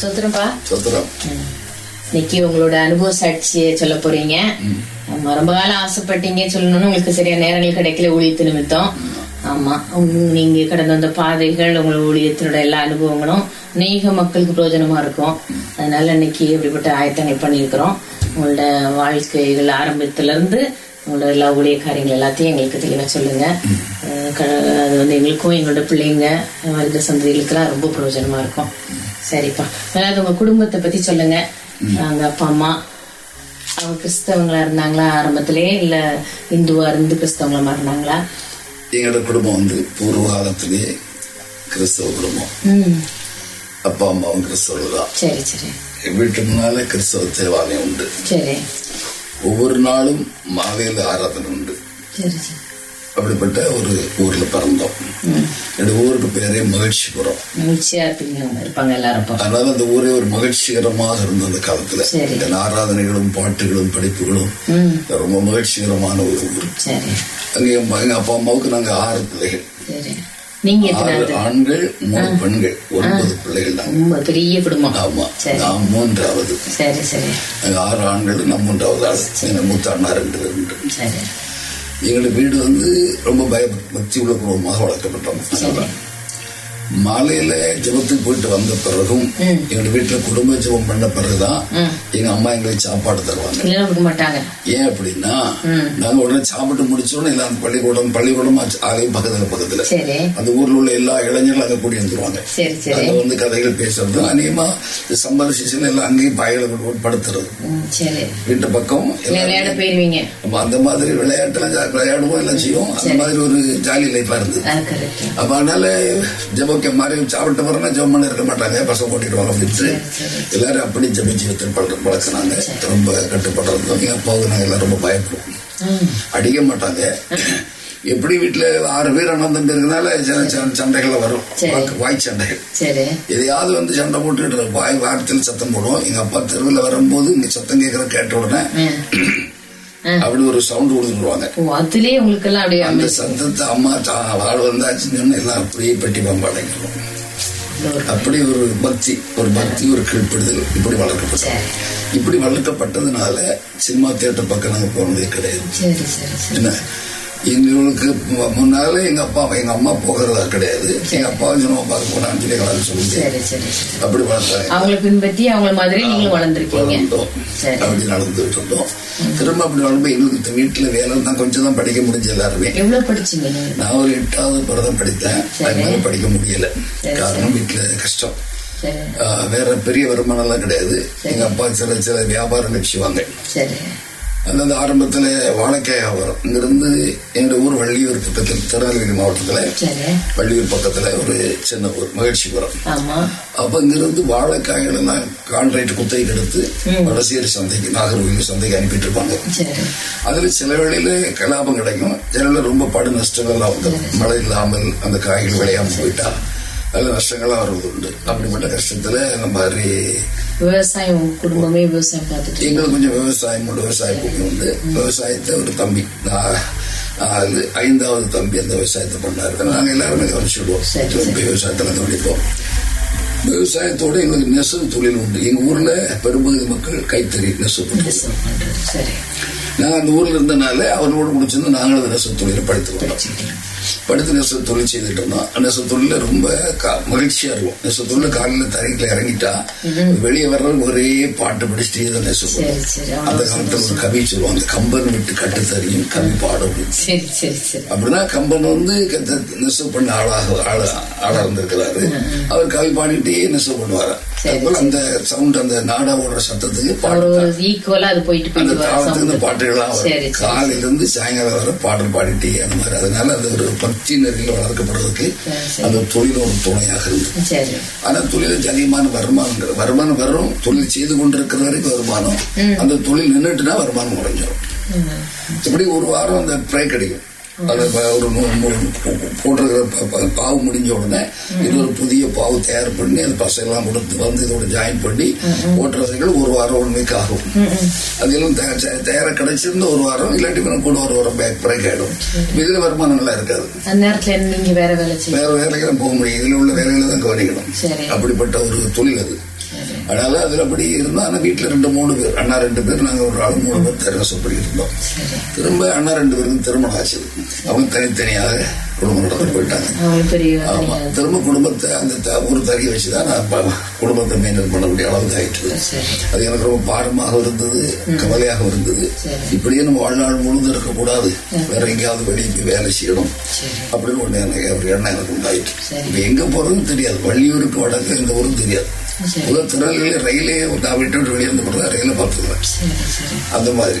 சுத்திரப்பா சத்திரம் இன்னைக்கு உங்களோட அனுபவ சாட்சியை சொல்ல போறீங்க. ரொம்ப காலம் ஆசைப்பட்டீங்க சொல்லணும்னு உங்களுக்கு சரியா நேரங்கள் கிடைக்கல ஊழியத்து நிமித்தம். ஆமா. நீங்க கடந்து வந்த பாதைகள் உங்களோட ஊழியத்தினோட எல்லா அனுபவங்களும் அநேக மக்களுக்கு பிரயோஜனமா இருக்கும். அதனால இன்னைக்கு இப்படிப்பட்ட ஆயத்தங்கள் பண்ணியிருக்கிறோம். உங்களோட வாழ்க்கைகள் ஆரம்பத்துல இருந்து உங்களோட எல்லா ஊழிய காரியங்கள் எல்லாத்தையும் எங்களுக்கு தெளிவா சொல்லுங்க. அது வந்து எங்களுக்கும் எங்களோட பிள்ளைங்க வருட சந்ததிகளுக்கெல்லாம் ரொம்ப பிரயோஜனமா இருக்கும். சரிப்பா. அதாவது உங்க குடும்பத்தை பத்தி சொல்லுங்க. அவங்க அப்பா அம்மா. அவங்க கிறிஸ்தவங்களா இருந்தாங்களா ஆரம்பத்திலே? இல்ல இந்துவா இருந்து கிறிஸ்தவங்களா மாறினாங்களா? எங்களோட குடும்பம் வந்து பூர்வ காலத்திலேயே கிறிஸ்தவ குடும்பம். ம். அப்பா அம்மாவும் கிறிஸ்தவர்கள் தான். சரி சரி. வீட்டு முன்னால கிறிஸ்தவ தேவாலயம் உண்டு. சரி. ஒவ்வொரு நாளும் மாலையில் ஆராதனை உண்டு. சரி சரி. அப்படிப்பட்ட ஒரு ஊர்ல பிறந்தோம். என்னோட ஊருக்கு பேரே மகிழ்ச்சிபுரம் மகிழ்ச்சியா இருப்பீங்க எல்லாரும் அதனால அந்த ஊரே ஒரு மகிழ்ச்சிகரமாக இருந்த அந்த காலத்துல. இந்த ஆராதனைகளும் பாட்டுகளும் படிப்புகளும் ரொம்ப மகிழ்ச்சிகரமான ஒரு ஊர். அங்க எங்க அப்பா அம்மாவுக்கு நாங்க ஆறு பிள்ளைகள். ஆண்கள் மூணு பெண்கள். ஒன்பது பிள்ளைகள் ரொம்ப பெரிய குடும்பம். ஆமா. நான் மூன்றாவது. சரி ஆறு ஆண்கள் நான் மூன்றாவது ஆள். எங்க மூத்த அண்ணா ரெண்டு ரெண்டு சரி. எங்களுடைய வீடு வந்து ரொம்ப பய பக்தி உள்ள குடும்பமாக வளர்க்கப்பட்டோம். மாலையில ஜெபத்துக்கு போயிட்டு வந்த பிறகும் எங்க வீட்டுல குடும்ப ஜெபம் பண்ண பிறகுதான் எங்க அம்மா எங்களுக்கு சாப்பாடு தருவாங்க. ஏன் அப்படின்னா நாங்க உடனே சாப்பிட்டு முடிச்ச உடனே எல்லாம் பள்ளிக்கூடம் பள்ளிக்கூடம் ஆலயம் பக்கத்துல பக்கத்துல. அந்த ஊர்ல உள்ள எல்லா இளைஞர்களும் அங்க கூடி வந்துருவாங்க. அங்க வந்து கதைகள் பேசுறது அநேகமா சம்மர் சீசன் எல்லாம் அங்கேயும் பாயல கொண்டு படுத்துறது வீட்டு பக்கம் அந்த மாதிரி விளையாட்டுலாம் விளையாடுவோம் எல்லாம் செய்வோம். அந்த மாதிரி ஒரு ஜாலி லைஃபா இருந்தது. அப்ப அதனால ஜபக்க மாதிரி சாப்பிட்டு வரனா ஜெபம் பண்ண இருக்க மாட்டாங்க. பசங்க ஓட்டிடுவாங்க அப்படின்ட்டு எல்லாரும் அப்படி ஜப ஜீவத்தில் பழக்க பழக்கினாங்க. ரொம்ப கட்டுப்படுறது எங்க அப்பாவுக்கு நாங்க எல்லாம் ரொம்ப பயப்படுவோம் அடிக்க மாட்டாங்க. எப்படி வீட்டுல ஆறு பேர் அண்ணன் இருக்கனால சண்டைகள் வரும். வாய் சண்டைகள். எதையாவது வந்து சண்டை போட்டுட்டு வாய் வாரத்தில் சத்தம் போடுவோம். எங்க அப்பா தெருவில் வரும்போது இங்க சத்தம் கேட்கற கேட்ட உடனே ம். அப்படி ஒரு சவுண்ட் கொடுத்துருவாங்க அதுலயே உங்களுக்கு எல்லாம் அப்படியே அந்த சத்தத்தை அம்மா வாழ் வந்தாச்சுன்னு சொன்னா எல்லாம் அப்படியே பெட்டி பம்பாடைக்கிறோம் அப்படி ஒரு பக்தி ஒரு பக்தி ஒரு கீழ்ப்படுதல் இப்படி வளர்க்கப்பட்டோம் சரி. இப்படி வளர்க்கப்பட்டதுனால சினிமா தியேட்டர் பக்கம் நாங்க போனதே கிடையாது. என்ன? எங்களுக்கு முன்னால எங்க அப்பா எங்க அம்மா போகிறதா கிடையாது. எங்க அப்பா சினிமா பார்க்க போனான்னு சொல்லி எங்களால சொல்லுங்க. அப்படி வளர்த்தாங்க அவங்கள பின்பற்றி அவங்கள மாதிரி நீங்களும் வளர்ந்துருக்கீங்க. அப்படி நடந்துட்டு இருந்தோம். திரும்ப அப்படி வளர்ந்து எங்களுக்கு வீட்டுல வேலை தான் கொஞ்சம் தான் படிக்க முடிஞ்சு எல்லாருமே. எவ்வளவு படிச்சீங்க? நான் ஒரு எட்டாவது பிறதான் படித்தேன். அது மேல படிக்க முடியல. காரணம் வீட்டுல கஷ்டம். வேற பெரிய வருமானம் எல்லாம் கிடையாது எங்க அப்பா சில சில வியாபாரம் செய்வாங்க அந்தந்த ஆரம்பத்துல வாழைக்காய் வியாபாரம் இங்கிருந்து எங்க ஊர் வள்ளியூர் பக்கத்தில் திருநெல்வேலி மாவட்டத்துல வள்ளியூர் பக்கத்துல ஒரு சின்ன ஊர் மகிழ்ச்சிபுரம் அப்ப இங்கிருந்து வாழைக்காய்கள் எல்லாம் கான்ட்ராக்ட் குத்தகைக்கு எடுத்து வடசேரி சந்தைக்கு நாகர்கோவில் சந்தைக்கு அனுப்பிட்டு இருப்பாங்க அதுல சில வேளையில லாபம் கிடைக்கும். சில ரொம்ப படு நஷ்டங்கள்லாம் வந்துடும் மழை இல்லாமல் அந்த காய்கள் விளையாம போயிட்டா. அதுல நஷ்டங்கள்லாம் வருவது உண்டு அப்படிப்பட்ட கஷ்டத்துல இந்த மாதிரி விவசாயம் குடும்பமே விவசாயம் பார்த்துட்டு எங்களுக்கு கொஞ்சம் விவசாயம் உண்டு விவசாய பூமி உண்டு. விவசாயத்தை ஒரு தம்பி அது ஐந்தாவது தம்பி அந்த விவசாயத்தை பண்ணாரு. நாங்க எல்லாருமே கவனிச்சுடுவோம் சரி, ரொம்ப விவசாயத்துல கவனிப்போம். விவசாயத்தோட எங்களுக்கு நெசவு தொழில் உண்டு. எங்க ஊர்ல பெரும்பகுதி மக்கள் கைத்தறி நெசவு பண்ணுவோம் நான் அந்த ஊர்ல இருந்தனால அவனோட முடிச்சிருந்து நாங்களும் அந்த நெசவு தொழிலை படித்து வந்தோம். படித்து நெசவு தொழில் செய்துட்டு இருந்தோம் நெசவு தொழில ரொம்ப மகிழ்ச்சியா இருக்கும் நெசவு தொழில காலையில தரைக்குள்ள இறங்கிட்டா வெளியே வர்றவங்க ஒரே பாட்டு படிச்சுட்டே தான் நெசவு அந்த காலத்துல ஒரு கவி சொல்லுவாங்க கம்பன் விட்டு கட்டு தறியும் கவி பாடும். அப்படின்னு. கம்பன் வந்து நெசவு பண்ண ஆளாக ஆளா ஆளா இருந்திருக்கிறாரு. அவர் கவி பாடிட்டே நெசவு பண்ணுவாரு. அதுபோல அந்த சவுண்ட் அந்த நாடா ஓடுற சத்தத்துக்கு பாட்டு அந்த sound. பாட்டுகள்லாம் காலையில இருந்து சாயங்காலம் வரை பாடல் பாடிட்டே அந்த மாதிரி. அதனால அந்த ஒரு பக்தி நெறியில் வளர்க்கப்படுறதுக்கு. அந்த தொழில் ஒரு துணையாக இருந்தது ஆனா தொழிலுக்கு அதிகமான வருமானம் வருமானம் வரும் தொழில் செய்து கொண்டிருக்கிற வரைக்கும் வருமானம். அந்த தொழில் நின்றுட்டுனா வருமானம் குறைஞ்சிரும். இப்படி ஒரு வாரம் அந்த பிரேக் கிடைக்கும் அது ஒரு போட்டிருக்கிற பாவு முடிஞ்ச உடனே இது ஒரு புதிய பாவு தயார் பண்ணி அந்த பசங்கெல்லாம் கொடுத்து வந்து இதோட ஜாயின் பண்ணி ஓட்டுறதுகள் ஒரு வாரம் ஒன் வீக் ஆகும் அதெல்லாம் தயா- தயா- தயாரா கிடைச்சிருந்த ஒரு வாரம் இல்லாட்டி கூட ஒரு வாரம் பேக் பிரேக் ஆயிடும். இதுல வருமானம் நல்லா இருக்காது. அந்த நேரத்துல நீங்க வேற வேலைக்கு போக முடியும். இதுல உள்ள வேலைகளை தான் கவனிக்கணும். அப்படிப்பட்ட ஒரு தொழில் அது. அதனால அதுல அப்படி இருந்தோம் ஆனா வீட்டுல ரெண்டு மூணு பேர். அண்ணா ரெண்டு பேர் நாங்க ஒரு ஆள் மூணு பேர் தெரசப்படி இருந்தோம். திரும்ப அண்ணா ரெண்டு பேருக்கும் திருமணம் ஆச்சு. அவங்க தனித்தனியாக குடும்பம் நடந்து போயிட்டாங்க. ஆமா. திரும்ப குடும்பத்தை அந்த ஒரு தறியை வச்சுதான் நான் குடும்பத்தை மெயின்டைன் பண்ணக்கூடிய அளவுக்கு ஆயிட்டு அது எனக்கு ரொம்ப பாரமாக இருந்தது கவலையாக இருந்தது. இப்படியே நம்ம வாழ்நாள் முழுதும் இருக்கக்கூடாது. வேற எங்கேயாவது வெளியே வேலை செய்யணும். அப்படின்னு ஒண்ணு எனக்கு ஒரு எண்ணம் எனக்கு உண்டாயிட்டு. இப்ப எங்க போறதுன்னு தெரியாது. வள்ளியூருக்கு வடக்கு எந்த ஊரும் தெரியாது. முதல் திருநெல்வேலி ரயிலே நான் வீட்டை விட்டு வெளியே வந்து ரயில சரி அந்த மாதிரி.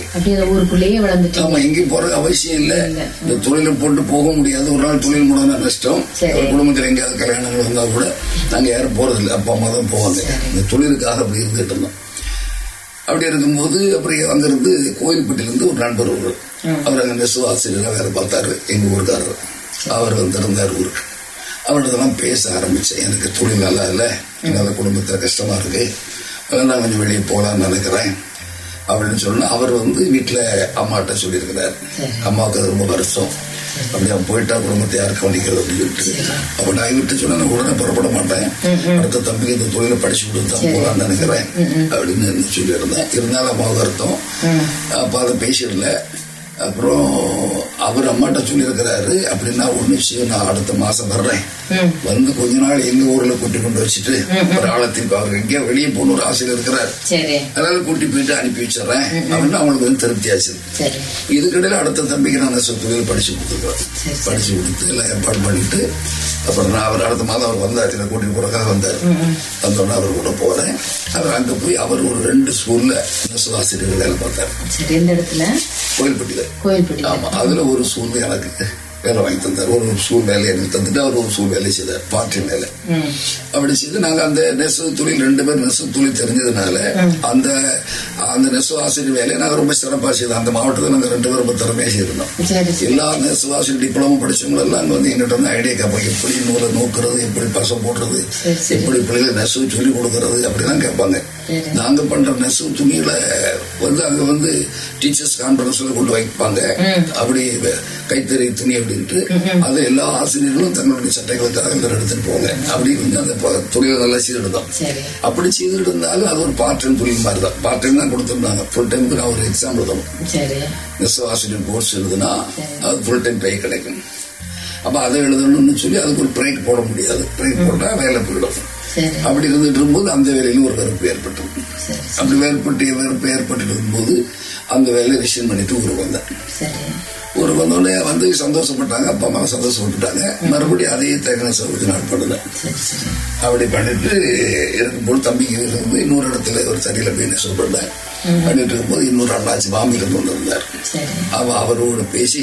ஆமா எங்கேயும் போறது அவசியம் இல்ல. இந்த தொழிலை போட்டு போக முடியாது. ஒரு நாள் தொழில் முடனா நஷ்டம். குடும்பத்துல எங்கேயாவது கல்யாணங்கள் வந்தா கூட நாங்க யாரும் போறது இல்லை அப்பா அம்மா தான் போவாங்க. இந்த தொழிலுக்காக அப்படி இருந்துட்டு இருந்தோம். அப்படி இருக்கும்போது அப்புறம் அங்கிருந்து கோயில்பட்டியிலிருந்து ஒரு நண்பர் ஒரு அவர் அங்க நெசு ஆசிரியராக வேலை பார்த்தாரு. எங்க ஊருக்காரர். அவர் வந்திருந்தார் ஊருக்கு. அவர்கிட்டலாம் பேச ஆரம்பிச்சேன். எனக்கு தொழில் நல்லா இல்லை. என்னால குடும்பத்துல கஷ்டமா இருக்கு. அதனால நான் கொஞ்சம் வெளியே போகலான்னு நினைக்கிறேன். அப்படின்னு சொன்னா அவர் வந்து வீட்டுல அம்மாட்ட சொல்லியிருக்கிறார். அம்மாவுக்கு அது ரொம்ப வருஷம். அப்படி அவன் போயிட்டா குடும்பத்தை யார் கவனிக்கிறது அப்படின்னு சொல்லிட்டு. அப்ப நான் விட்டு சொன்னா நான் உடனே புறப்பட மாட்டேன். அடுத்த தம்பிக்கு இந்த தொழிலை படிச்சு கொடுத்து தான் போகலான்னு நினைக்கிறேன். அப்படின்னு சொல்லியிருந்தேன். இருந்தாலும் அம்மாவுக்கு அர்த்தம் அப்ப அதை பேசிடல. அப்புறம் அவர் அம்மாட்ட சொல்லியிருக்கிறாரு அப்படின்னா ஒண்ணு விஷயம் நான் அடுத்த மாசம் வர்றேன். வந்து கொஞ்ச நாள் எங்க ஊர்ல கூட்டி கொண்டு வச்சுட்டு ஒரு ஆளை திருப்பி எங்கேயோ வெளியே போகணும் ஒரு ஆசையில் இருக்கிறார். அதனால கூட்டி போயிட்டு அனுப்பி வச்சிடுறேன் அப்படின்னு அவங்களுக்கு வந்து திருப்தி ஆச்சு இதுக்கிடையில அடுத்த தம்பிக்கு நான் தொழில் படிச்சு கொடுத்துருக்கேன் சரி. படிச்சு கொடுத்து எல்லாம் ஏற்பாடு பண்ணிட்டு அப்புறம் நான் அவர் அடுத்த மாதம் அவர் வந்தார் என்னை கூட்டிட்டு போறதுக்காக வந்தார். வந்தோடனே அவர் கூட போறேன். அவர் அங்க போய் அவர் ஒரு ரெண்டு ஸ்கூல்ல ஆசிரியர்கள் வேலை பார்த்தார். கோயில்பட்டியில. கோயில்பட்டி ஆமா அதுல ஒரு சூழ்நிலை எனக்கு வேலை வாங்கி தந்தார். ஒரு சூழ்நிலை எனக்கு தந்துட்டு அவர் ஒரு சூழ்நிலை செய்தார் பார்ட்டி வேலை ம். அப்படி செய்து நாங்க அந்த நெசவு தொழில் ரெண்டு பேரும் நெசவு தொழில் தெரிஞ்சதுனால அந்த அந்த நெசவு ஆசிரியர் வேலையை நாங்க ரொம்ப சிறப்பா செய்தோம். அந்த மாவட்டத்தில் நாங்க ரெண்டு பேரும் ரொம்ப திறமையா செய்திருந்தோம். எல்லா நெசவு ஆசிரியர் டிப்ளமோ படிச்சவங்க எல்லாம் அங்க வந்து எங்கிட்ட வந்து ஐடியா கேட்பாங்க. எப்படி நூலை நோக்குறது எப்படி பசம் போடுறது. எப்படி பிள்ளைகளை நெசவு சொல்லி கொடுக்கறது அப்படிலாம் கேட்பாங்க. நாங்க பண்ற நெசவு துணிகளை வந்து அங்க வந்து டீச்சர்ஸ் கான்பரன்ஸ்ல கொண்டு வைப்பாங்க அப்படி கைத்தறி துணி அப்படின்ட்டு. அது எல்லா ஆசிரியர்களும் தங்களுடைய சட்டைகளுக்காக அதில் எடுத்துட்டு போவாங்க. அப்படி வந்து அந்த தொழிலை நல்லா செய்திருந்தோம் சரி. அப்படி இருந்தாலும் அது ஒரு பார்ட் டைம் தொழில் மாதிரி தான் பார்ட் டைம் தான் கொடுத்துருந்தாங்க ஃபுல் டைமுக்கு நான் ஒரு எக்ஸாம் எழுதணும். நெசவு ஆசிரியர் கோர்ஸ் எழுதுனா அது ஃபுல் டைம் பே கிடைக்கும். அப்ப அதை எழுதணும்னு சொல்லி அதுக்கு ஒரு பிரேக் போட முடியாது. பிரேக் போட்டா வேலை போயிடும். அப்படி இருந்துட்டு இருக்கும்போது அந்த வேலையிலும் ஒரு வெறுப்பு ஏற்பட்டது. சரி அப்படி வேறுபட்டு வெறுப்பு ஏற்பட்டு இருக்கும்போது அந்த வேலையை ரிசைன் பண்ணிட்டு ஊருக்கு வந்தேன். ஊருக்கு வந்தோடனே வந்து சந்தோஷப்பட்டாங்க. அப்பா அம்மா சந்தோஷப்பட்டுட்டாங்க மறுபடியும் அதே தகன சௌகரியத்தை நான் சரி அப்படி பண்ணிட்டு இருக்கும்போது தம்பிக்கு வந்து இன்னொரு இடத்துல ஒரு தடியில போய் நெசவு பண்ணேன் பண்ணிட்டு இருக்கும்போது இன்னொரு அண்ணாச்சி பாம்பேல கொண்டு வந்தார். சரி. அவ அவரோட பேசி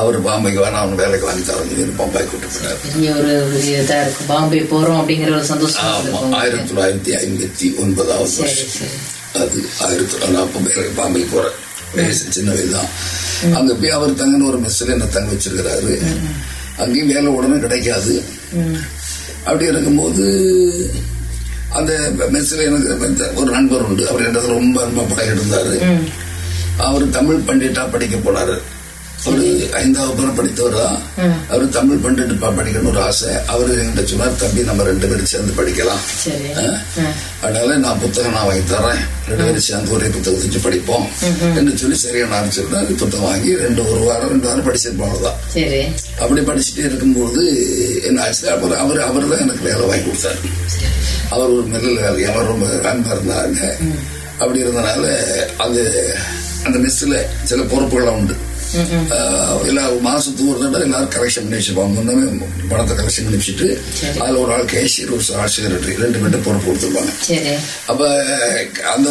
அவர் பாம்பேக்கு வேணாம் அவன் வேலைக்கு வாங்கி தரணும் பாம்பாய் கூட்டு போனார் பாம்பே போறோம் அப்படிங்கிற ஒரு சந்தோஷம் ஆமா. ஆயிரத்தி தொள்ளாயிரத்தி ஐம்பத்தி ஒன்பதாவது வருஷம். அது ஆயிரத்தி தொள்ளாயிரத்தி பாம்பேக்கு போறேன். வயசு சின்ன வயசு தான். அங்க போய் அவர் தங்கன்னு ஒரு மெஸ்ல என்ன தங்க வச்சிருக்கிறாரு. அங்கேயும் வேலை உடனே கிடைக்காது. அப்படி இருக்கும்போது அந்த மெஸ்ல எனக்கு ஒரு நண்பர் உண்டு. அவர் இடத்துல ரொம்ப அன்பா பழகிட்டு இருந்தாரு. அவர் தமிழ் பண்டிட்டா படிக்க போனாரு. ஒரு ஐந்தாவது பேர் படித்தவர்? தான். அவர் தமிழ் பண்டிட் படிக்கணும்னு ஒரு ஆசை. அவரு என்கிட்ட சொன்னார் தம்பி நம்ம ரெண்டு பேரும் சேர்ந்து படிக்கலாம். அதனால நான் புத்தகம் நான் வாங்கி தரேன் ரெண்டு பேரும் சேர்ந்து ஒரே புத்தகத்தை வச்சு படிப்போம். என்று சொல்லி சரியா நான் சொன்னேன் புத்தகம் வாங்கி ரெண்டு ஒரு வாரம் ரெண்டு வாரம் படிச்சிருப்போம் அவ்வளவுதான். சரி. அப்படி படிச்சுட்டே இருக்கும்போது என்ன ஆச்சு அப்புறம் அவர் அவர் தான் எனக்கு வேலை வாங்கி கொடுத்தாரு. அவர் ஒரு மில்லில் வேலை அவர் ரொம்ப அன்பா இருந்தாங்க அப்படி இருந்தனால அது அந்த மெஸ்ஸில் சில பொறுப்புகள்லாம் உண்டு. எல்லா மாசத்துக்கு ஒரு தடவை எல்லாரும் கலெக்ஷன் பண்ணி வச்சுப்பாங்க முன்னமே பணத்தை கலெக்ஷன் பண்ணி வச்சுட்டு. அதுல ஒரு ஆள் கேஷியர் ஒரு ஆள் செக்ரட்டரி ரெண்டு பேர்ட்ட பொறுப்பு கொடுத்துருப்பாங்க. அப்ப அந்த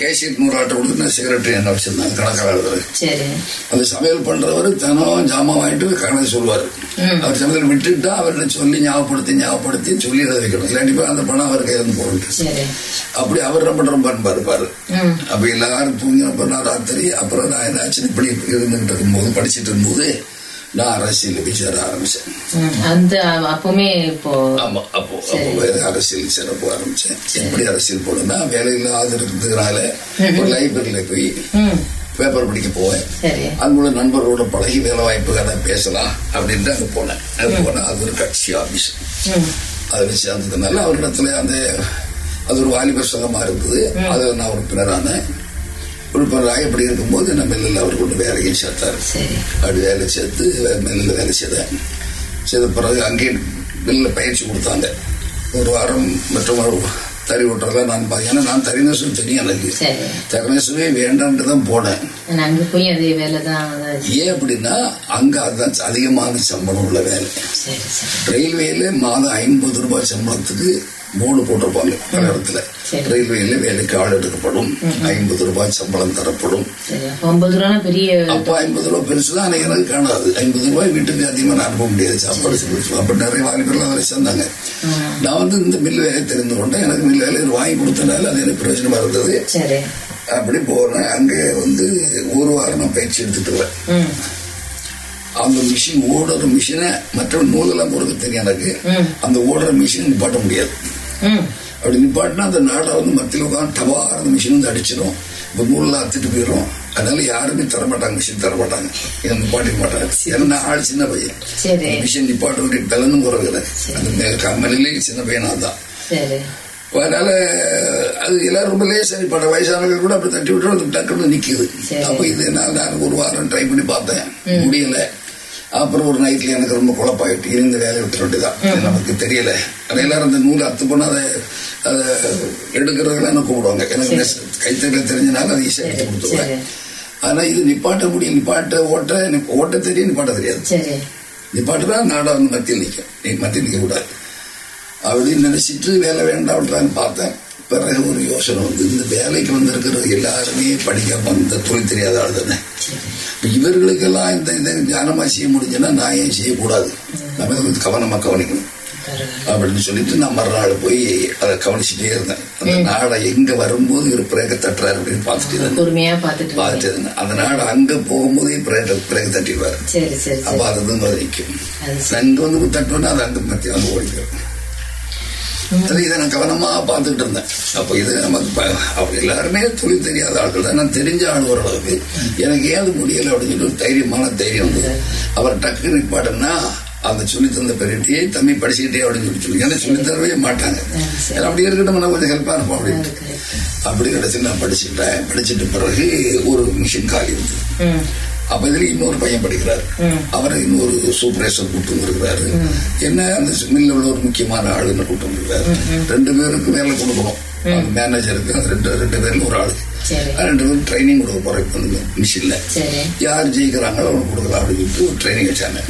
கேஷியர் நூறு ஆட்டை கொடுத்து செக்ரட்டரி என்ன வச்சிருந்தாங்க? கணக்காளர் அந்த சமையல் பண்றவர் தினம் ஜாமான் வாங்கிட்டு கணக்கு சொல்லுவார். அவர் சமையல் விட்டுட்டா அவர்கிட்ட சொல்லி ஞாபகப்படுத்தி ஞாபகப்படுத்தி சொல்லி எழுத வைக்கணும். இல்லாட்டி அந்த பணம் அவர் கையில இருந்து போட்டு சரி. அப்படி அவர் ரொம்ப ரொம்ப அன்பா இருப்பாரு. அப்ப எல்லாரும் தூங்கினப்ப நான் ராத்திரி அப்புறம் நான் என்னாச்சு இப்படி இருந்துகிட்டு இருக்கும்போது படிச்சிட்டு இருக்கும்போது நான் அரசியல் சேர ஆரம்பிச்சேன். அந்த அப்பவுமே இப்போ ஆமா அப்போ அப்போ அரசியல் சேர போக ஆரம்பிச்சேன். எப்படி அரசியல் போடுன்னா வேலை இல்லாத இருந்ததுனால ஒரு லைப்ரரியில போய் பேப்பர் படிக்க போவேன். சரி. அங்குள்ள நண்பர்களோட பழகி வேலை வாய்ப்புகளை பேசலாம் அப்படின்ட்டு அங்க போனேன். அங்க போனா அது ஒரு கட்சி ஆபீஸ் அதில் சேர்ந்ததுனால அவரிடத்துல அந்த அது ஒரு வாலிபர் சங்கமா இருந்தது. அதுல நான் உறுப்பினரானேன் உறுப்பினராக இப்படி இருக்கும்போது என்ன மில்லில் அவர் கொண்டு வேலையும் சேர்த்தாரு சரி. அப்படி வேலை சேர்த்து மில்லில் வேலை செய்தேன். செய்த பிறகு அங்கேயே மில்லில் பயிற்சி கொடுத்தாங்க. ஒரு வாரம் மற்றும் தறி ஓட்டுறதுல நான் ஏன்னா நான் தறி நெசவு தெரியும் எனக்கு தறி நெசவே வேண்டான்ட்டு தான் போனேன் நான் ஏன் அப்படின்னா அங்க அதுதான் அதிகமான சம்பளம் உள்ள வேலை. ரயில்வேல மாதம் ஐம்பது ரூபாய் சம்பளத்துக்கு போர்டு போட்டிருப்பாங்க கலரத்துல சரி. ரயில்வேல வேலைக்கு ஆள் எடுக்கப்படும். ஐம்பது ரூபாய் சம்பளம் தரப்படும். அப்ப ஐம்பது ரூபாய் பெருசுதான் ஆனா எனக்கு காணாது. ஐம்பது ரூபாய் வீட்டுக்கு அதிகமா நான் அனுப்ப முடியாது. சாப்பாடு செஞ்சு அப்ப நிறைய வாலிபர்லாம் வேலை சேர்ந்தாங்க. நான் வந்து இந்த மில் வேலையை தெரிந்து கொண்டேன். எனக்கு மில் வேலையை வாங்கி கொடுத்தனால அது எனக்கு பிரயோஜனமா இருந்தது. அப்படி போறேன். அங்கே வந்து ஒரு வாரம் நான் பயிற்சி எடுத்துட்டு அந்த மிஷின் ஓடுற மிஷினை மற்ற நூலெல்லாம் போடுறது தெரியும் எனக்கு. அந்த ஓடுற மிஷின் நிப்பாட்ட முடியாது. அப்படி நிப்பாட்டினா அந்த நாடை வந்து மத்தியில் உட்காந்து அந்த மிஷின் வந்து அடிச்சிடும் இப்போ நூலில் அத்துட்டு போயிடும் அதனால யாருமே தரமாட்டாங்க மிஷின் தரமாட்டாங்க. ஏன் நிப்பாட்டிக்க மாட்டாங்க. ஏன்னா ஆள் சின்ன பையன். மிஷின் நிப்பாட்ட வேண்டிய பலனும் குறைவு அந்த கம்பெனிலே சின்ன பையனா தான் அதனால அது எல்லாரும் ரொம்ப லேசா நிப்பாட்ட. வயசானவர்கள் கூட அப்படி தட்டி விட்டு டக்குன்னு நிக்குது. சரி. அப்ப இது நான் ஒரு வாரம் ட்ரை பண்ணி பார்த்தேன். முடியல. அப்புறம் ஒரு நைட்ல எனக்கு ரொம்ப குழப்பாயிட்டு இருந்த வேலையை விட்டுற வேண்டியதான் நமக்கு தெரியல. ஆனா எல்லாரும் அந்த நூலை அத்து பண்ண அதை அதை எடுக்கிறதுலாம் என்ன கூப்பிடுவாங்க. எனக்கு கைத்தறியில தெரிஞ்சனால அதை ஈஸியாக எடுத்து கொடுத்துருவேன். ஆனா இது நிப்பாட்ட முடியும் நிப்பாட்ட ஓட்ட ஓட்ட தெரியும் நிப்பாட்ட தெரியாது. நிப்பாட்டுனா நாடா வந்து மத்தியில் நிற்கும் நீ மத்தியில் நிற்க கூடாது. அப்படின்னு நினைச்சிட்டு வேலை வேண்டாம்ன்றான்னு பார்த்தேன். பிறகு ஒரு யோசனை வந்து இந்த வேலைக்கு வந்திருக்கிறது எல்லாருமே படிக்காம இந்த தொழில் தெரியாத ஆள் தானே. இப்ப இவர்களுக்கெல்லாம் இந்த இதை ஞானமா செய்ய முடிஞ்சுன்னா நான் ஏன் செய்யக்கூடாது? நம்ம வந்து கவனமா கவனிக்கணும். அப்படின்னு சொல்லிட்டு நான் மறுநாள் போய் அதை கவனிச்சுட்டே இருந்தேன். அந்த நாடை எங்க வரும்போது இவர் பிரேக்க தட்டுறாரு அப்படின்னு பார்த்துட்டு பாத்துட்டு பார்த்துட்டு இருந்தேன். அந்த நாடு அங்க போகும்போதே பிரேக்க பிரேக்க தட்டிடுவாரு. அப்ப அது வந்து நிற்கும் இங்க வந்து தட்டோன்னா அது அங்க மத்திய வந்து ஓடிக்கும் சரி இதை நான் கவனமா பார்த்துட்டு இருந்தேன். அப்ப இது நமக்கு அவங்க எல்லாருமே தொழில் தெரியாத ஆட்கள் தான். நான் தெரிஞ்ச ஆள் ஓரளவுக்கு. எனக்கு ஏது முடியல அப்படின்னு சொல்லி ஒரு தைரியமான தைரியம் வந்து அவர் டக்கு நிப்பாட்டம்னா அந்த சொல்லி தந்த பெரியட்டே தம்பி படிச்சுக்கிட்டே அப்படின்னு சொல்லி சொல்லி. ஏன்னா சொல்லி தரவே மாட்டாங்க. ஏன்னா அப்படி இருக்கட்டும் நான் கொஞ்சம் ஹெல்ப்பா இருப்போம் அப்படின்ட்டு அப்படி கிடைச்சு நான் படிச்சுட்டேன் படிச்சுட்டு பிறகு ஒரு மிஷின் காலி இருந்தது. அப்ப இதுல இன்னொரு பையன் படிக்கிறாரு. அவரை இன்னொரு சூப்பர்வைசர் கூட்டு வந்திருக்கிறாரு என்ன அந்த மில்ல உள்ள ஒரு முக்கியமான ஆளுன்னு கூட்டு வந்திருக்காரு. ரெண்டு பேருக்கு வேலை கொடுக்கணும். மேனேஜருக்கு ரெண்டு ரெண்டு பேர்ல ஒரு ஆளு. ரெண்டு பேரும் ட்ரைனிங் கொடுக்க போறேன் இந்த மிஷின்ல யார் ஜெயிக்கிறாங்களோ அவனுக்கு கொடுக்கலாம் அப்படின்னு சொல்லிட்டு ஒரு ட்ரைனிங் வச்சாங்க.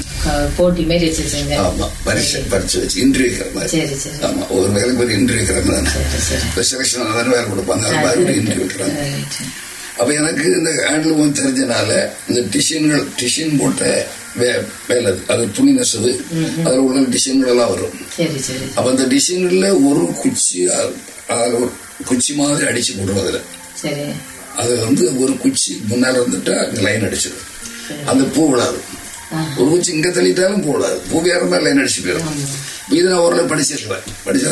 போட்டி வச்சிருக்கீங்க. ஆமா பரிசு பரிசு வச்சு இன்டர்வியூ வைக்கிற மாதிரி. ஆமா ஒரு வேலைக்கு ஒரு இன்டர்வியூ வைக்கிறாங்க தானே செலக்ஷன் வேலை கொடுப்பாங்க. அது மாதிரி இன்டர்வியூ வைக்கிறாங்க. அப்ப எனக்கு இந்த ஹேண்டில் ஒன் தெரிஞ்சனால இந்த டிசைன்கள் டிசைன் போட்ட வே- வேலை அது. அது துணி நெசவு அதுல உள்ள டிசைன்கள் எல்லாம் வரும். அப்ப அந்த டிசைன்ல ஒரு குச்சி குச்சி மாதிரி அடிச்சு போடுவோம் அதுல. அதுல வந்து ஒரு குச்சி முன்னால இருந்துட்டா லைன் அடிச்சிடும். அந்த பூ விழாது ஒரு குச்சி இங்க தள்ளிட்டாலும் பூ விழாது பூ வேற மாதிரி லைன் அடிச்சு போயிடும். இது நான் ஓரளவு படிச்சிருக்கிறேன். படிச்ச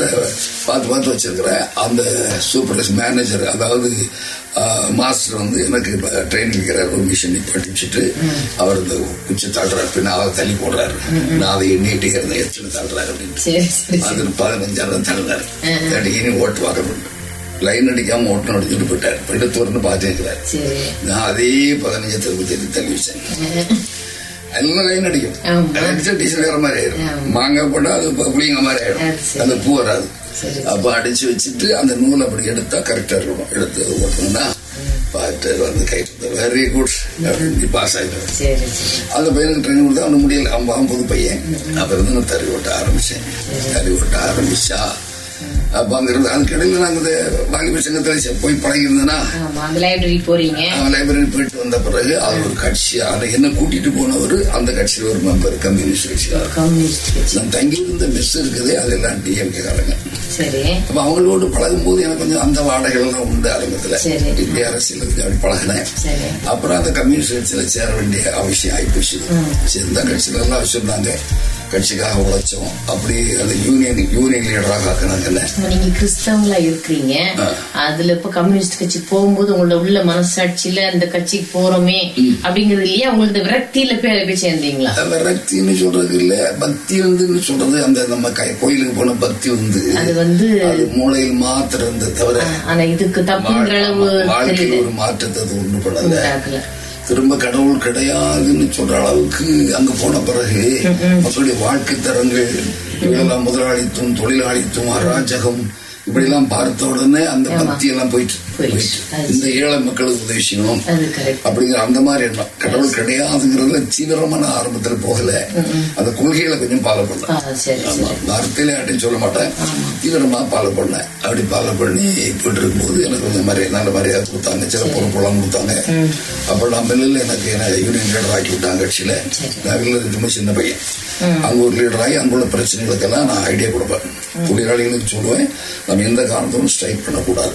பார்த்து பார்த்து வச்சிருக்கிறேன். அந்த சூப்பர்வைஸ் மேனேஜர் அதாவது மாஸ்டர் வந்து எனக்கு ட்ரைனிங் வைக்கிறார் ஒரு மிஷின் படிச்சுட்டு அவர் இந்த குச்சி தள்ளுறாரு பின்ன அவர் தள்ளி போடுறாரு. நான் அதை எண்ணிட்டே இருந்தேன். எத்தனை தள்ளுறாரு அப்படின்னு. அது பதினஞ்சாயிரம் தள்ளுறாரு இனி ஓட்டு வாக்கணும் லைன் அடிக்காம ஓட்டணும் அப்படின்னு சொல்லி போயிட்டாரு போயிட்டு திறந்து பார்த்துக்கிறாரு நான் அதே பதினஞ்சு திருப்பி திருப்பி தள்ளி வச்சேன். எல்லாம் லைன் அடிக்கும். அடிச்சா டீசல் வேற மாதிரி ஆயிடும். மாங்காய் போட்டா அது ப- புளிங்க மாதிரி ஆயிடும். அந்த பூ வராது. அப்ப அடிச்சு வச்சுட்டு அந்த நூல் அப்படி எடுத்தா கரெக்டா இருக்கும். எடுத்து ஓட்டணும்னா பார்த்து வந்து கை வெரி குட் அப்படின்னு பாஸ் சரி அந்த பையனுக்கு ட்ரைனிங் கொடுத்தா அவனுக்கு முடியல. அவன் புது பையன். அப்ப இருந்து நான் தறி ஓட்ட ஆரம்பிச்சேன். தறி ஓட்ட ஆரம்பிச்சா அப்ப அங்க இருந்து அதுக்கு இடையில நாங்க இந்த வாலிப சங்கத்துல போய் பழகி இருந்தேன்னா ஆமா அந்த லைப்ரரி போறீங்க. லைப்ரரி போயிட்டு வந்த பிறகு அது ஒரு கட்சி அதை என்ன கூட்டிட்டு போனவர் அந்த கட்சியில ஒரு மெம்பர் கம்யூனிஸ்ட் கட்சிக்காரர் கம்யூனிஸ்ட் கட்சி. நான் மெஸ் இருக்குதே டிஎம்கே காரங்க சரி. அப்ப அவங்களோடு பழகும் போது எனக்கு கொஞ்சம் அந்த வாடகைகள் எல்லாம் உண்டு ஆரம்பத்துல. இந்திய அரசியல் அப்படி பழகினேன். அப்புறம் அந்த கம்யூனிஸ்ட் கட்சியில சேர வேண்டிய அவசியம் ஆயிப்போச்சு. சேர்ந்த கட்சியில எல்லாம் வச்சிருந்தாங்க. கட்சிக்காக உழைச்சோம். அப்படி அந்த யூனியன் யூனியன் லீடராக ஆக்கினாங்கல்ல இப்ப நீங்க கிறிஸ்தவங்களா இருக்கிறீங்க. அதுல இப்ப கம்யூனிஸ்ட் கட்சி போகும்போது உங்களோட உள்ள மனசாட்சியில இந்த கட்சிக்கு போறோமே அப்படிங்கிறது இல்லையா? உங்களுக்கு விரக்தியில போய் போய் சேர்ந்தீங்களா? விரக்தின்னு சொல்றது இல்ல. பக்தி வந்துன்னு சொல்றது அந்த நம்ம கை- கோயிலுக்கு போன பக்தி வந்து அது வந்து மூளையில் மாத்திரம் தவிர ஆனா இதுக்கு தப்புங்கிற அளவு ஒரு மாற்றத்தை அது ஒண்ணு பண்ணல. திரும்ப கடவுள் கிடையாதுன்னு சொல்ற அளவுக்கு அங்க போன பிறகு மக்களுடைய வாழ்க்கை தரங்கள் இவெல்லாம் முதலாளித்துவம் தொழிலாளித்துவம் அராஜகம் இப்படி எல்லாம் பார்த்த உடனே அந்த பக்தி எல்லாம் போயிட்டு. இந்த ஏழை மக்களுக்கு உதவி செய்யணும் அப்படிங்கிற அந்த மாதிரி எண்ணம் கடவுள் கிடையாதுங்கிறதுல தீவிரமான ஆரம்பத்துல போகல அந்த கொள்கைகளை கொஞ்சம் ஃபாலோ பண்ண சரி ஆமா சரி வார்த்தையில யார்ட்டையும் சொல்ல மாட்டேன் தீவிரமா ஃபாலோ பண்ணேன் அப்படி ஃபாலோ பண்ணி போயிட்டு இருக்கும்போது எனக்கு கொஞ்சம் மாதிரி நல்ல மரியாதை கொடுத்தாங்க சில பொறுப்பெல்லாம் கொடுத்தாங்க அப்ப நான் மில்லில் எனக்கு என்ன யூனியன் லீடர் ஆக்கி விட்டாங்க கட்சியில நான் ரொம்ப சின்ன பையன் அங்க ஒரு லீடர் ஆகி அங்குள்ள பிரச்சனைகளுக்கெல்லாம் நான் ஐடியா கொடுப்பேன் தொழிலாளிகளுக்கு சொல்லுவேன் நம்ம எந்த காரணத்திலும் ஸ்ட்ரைக் பண்ணக்கூடாது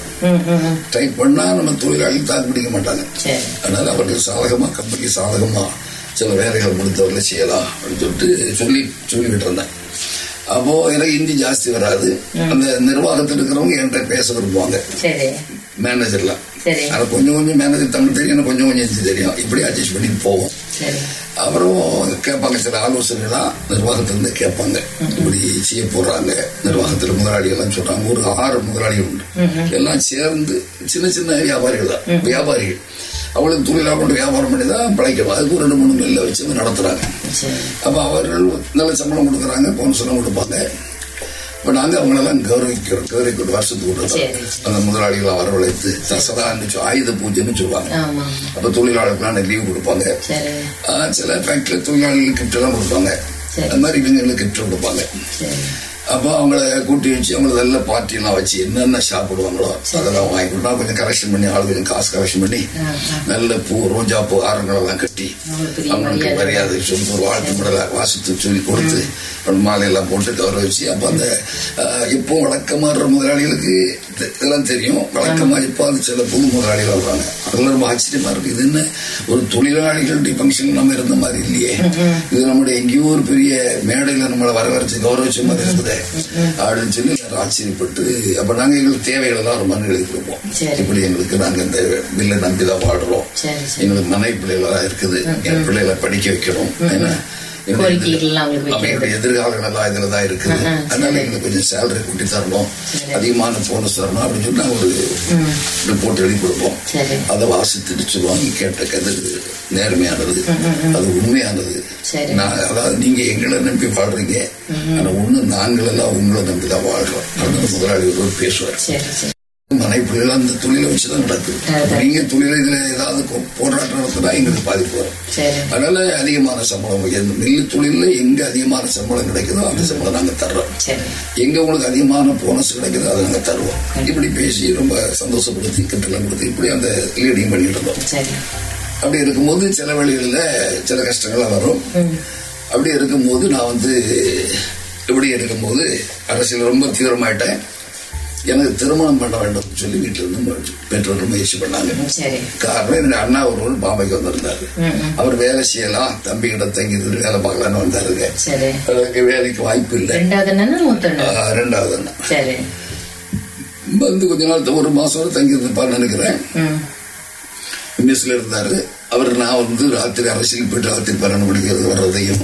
ஸ்ட்ரைக் பண்ணா நம்ம தொழிலாளிகள் தாக்கு பிடிக்க மாட்டாங்க. அதனால அவர்கள் சாதகமா கம்பெனி சாதகமா சில வேலைகள் முடித்தவர்களை செய்யலாம் அப்படின்னு சொல்லிட்டு சொல்லி சொல்லிக்கிட்டு இருந்தேன் அப்போ எனக்கு ஹிந்தி ஜாஸ்தி வராது. அந்த நிர்வாகத்தில் இருக்கிறவங்க என்கிட்ட பேச விரும்புவாங்க. மேனேஜர்லாம் ஆனா கொஞ்சம் கொஞ்சம் மேனேஜர் தமிழ் தெரியும் கொஞ்சம் கொஞ்சம் ஹிந்தி தெரியும். இப்படி அட்ஜஸ்ட் பண்ணி போவோம். அப்புறம் கேட்பாங்க சில ஆலோசனைலாம் நிர்வாகத்திலிருந்து கேட்பாங்க. இப்படி செய்ய போறாங்க. நிர்வாகத்தில் முதலாளிகள் எல்லாம் சொல்றாங்க. ஒரு ஆறு முதலாளிகள் உண்டு. எல்லாம் சேர்ந்து சின்ன சின்ன வியாபாரிகள் தான். வியாபாரிகள். தொழிலாக கொண்டு வியாபாரம் பண்ணி தான் பிழைக்கணும் அதுக்கு ரெண்டு மூணு மில்ல வச்சு நடத்துறாங்க. அப்ப அவர்கள் நல்ல சம்பளம் கொடுக்குறாங்க போனஸ் எல்லாம் கொடுப்பாங்க. இப்ப நாங்க அவங்களெல்லாம் கௌரவிக்கிறோம் கௌரவிக்கிற வருஷத்துக்கு ஒரு. அந்த முதலாளிகளை வரவழைத்து தசரான்னு ஆயுத பூஜைன்னு சொல்லுவாங்க அப்ப தொழிலாளர்களுக்கான லீவு கொடுப்பாங்க சில ஃபேக்டரி தொழிலாளிகளுக்கு கிஃப்ட் எல்லாம் கொடுப்பாங்க. அது மாதிரி இவங்களுக்கு கிஃப்ட் கொடுப்பாங்க அப்போ அவங்கள கூட்டி வச்சு அவங்கள நல்ல பார்ட்டி எல்லாம் வச்சு என்னென்ன சாப்பிடுவாங்களோ அதெல்லாம் வாங்கி கொடுத்தா கொஞ்சம் கரெக்ஷன் பண்ணி ஆளு கொஞ்சம் காசு கரெக்ஷன் பண்ணி நல்ல பூ ரோஜா பூ ஆரங்கள் எல்லாம் கட்டி அவங்களுக்கு மரியாதை. சொல்லி ஒரு வாழ்த்து முடல வாசித்து சொல்லி கொடுத்து மாலையெல்லாம் போட்டு கௌரவிச்சு அப்போ அந்த இப்போ வழக்கமாடுற முதலாளிகளுக்கு இது- இதெல்லாம் தெரியும். வழக்கமா இப்போ அது சில புது முதலாளிகள் வருவாங்க அதெல்லாம் ரொம்ப ஆச்சரியமா இருக்கு. இது என்ன? ஒரு தொழிலாளிகளுடைய ஃபங்க்ஷன் நம்ம இருந்த மாதிரி இல்லையே. இது நம்முடைய எங்கேயோ ஒரு பெரிய மேடையில நம்மளை வரவழைச்சு கௌரவிச்ச மாதிரி இருக்குது. அப்படின்னு சொல்லி ஆச்சரியப்பட்டு அப்ப நாங்க எங்களுக்கு தேவைகள் எல்லாம் ஒரு மனு எழுதி கொடுப்போம். இப்படி எங்களுக்கு நாங்க இந்த பில்லை நம்பி தான் வாழ்றோம் எங்களுக்கு மனைவி பிள்ளைகளா இருக்குது. என் பிள்ளைகளை படிக்க வைக்கணும். என்ன? என்னுடைய எதிர்காலம் இதுல தான் இருக்குது. அதனால எங்களுக்கு கொஞ்சம் சேலரி கூட்டி தரணும். அதிகமான போனஸ் தரணும் அப்படின்னு சொல்லி ஒரு ரிப்போர்ட் எழுதி கொடுப்போம். அதை வாசித்துட்டு சொல்லுவாங்க கேட்ட கதை நேர்மையானது. அது உண்மையானது. நான் அதாவது நீங்க எங்களை நம்பி வாழ்றீங்க. ஆனா ஒண்ணு நாங்கள் எல்லாம் உங்களை நம்பி தான் வாழ்றோம். அப்படின்னு முதலாளி ஒருவர் பேசுவார். மனைப்பிள்ளைகள் அந்த தொழிலை வச்சுதான் நடக்குது. நீங்க தொழில இதுல ஏதாவது போராட்டம் நடத்தினா எங்களுக்கு பாதிப்பு வரும். அதனால அதிகமான சம்பளம் எந்த மில்லு தொழில எங்க அதிகமான சம்பளம் கிடைக்குதோ அந்த சம்பளம் நாங்க தர்றோம். எங்க உங்களுக்கு அதிகமான போனஸ் கிடைக்குதோ அதை நாங்க தருவோம். இப்படி பேசி ரொம்ப சந்தோஷப்படுத்தி கிட்டலாம் கொடுத்து இப்படி அந்த லீடிங் பண்ணிட்டு இருந்தோம். அப்படி இருக்கும்போது சில வழிகளில் சில கஷ்டங்கள்லாம் வரும். அப்படி இருக்கும்போது நான் வந்து இப்படி இருக்கும்போது அரசியல் ரொம்ப தீவிரமாயிட்டேன். எனக்கு திருமணம் பண்ண வேண்டும் சொல்லி வீட்டில இருந்து பெற்றோர்கள் முயற்சி பண்ணாங்க. காரணம் என்னுடைய அண்ணா ஒருவர் பாம்பைக்கு வந்திருந்தாரு. அவர் வேலை செய்யலாம் தம்பி கிட்ட தங்கி இருந்து வேலை பார்க்கலான்னு வந்தாருங்க. அவருக்கு வேலைக்கு வாய்ப்பு இல்லை. ரெண்டாவது அண்ணா. வந்து கொஞ்ச நாள் ஒரு மாசம் தங்கி இருந்திருப்பான்னு நினைக்கிறேன். மெஸ்ல இருந்தாரு. அவர் நான் வந்து ராத்திரி அரசியல் போயிட்டு ராத்திரி பன்னெண்டு மணிக்கு வர்றதையும்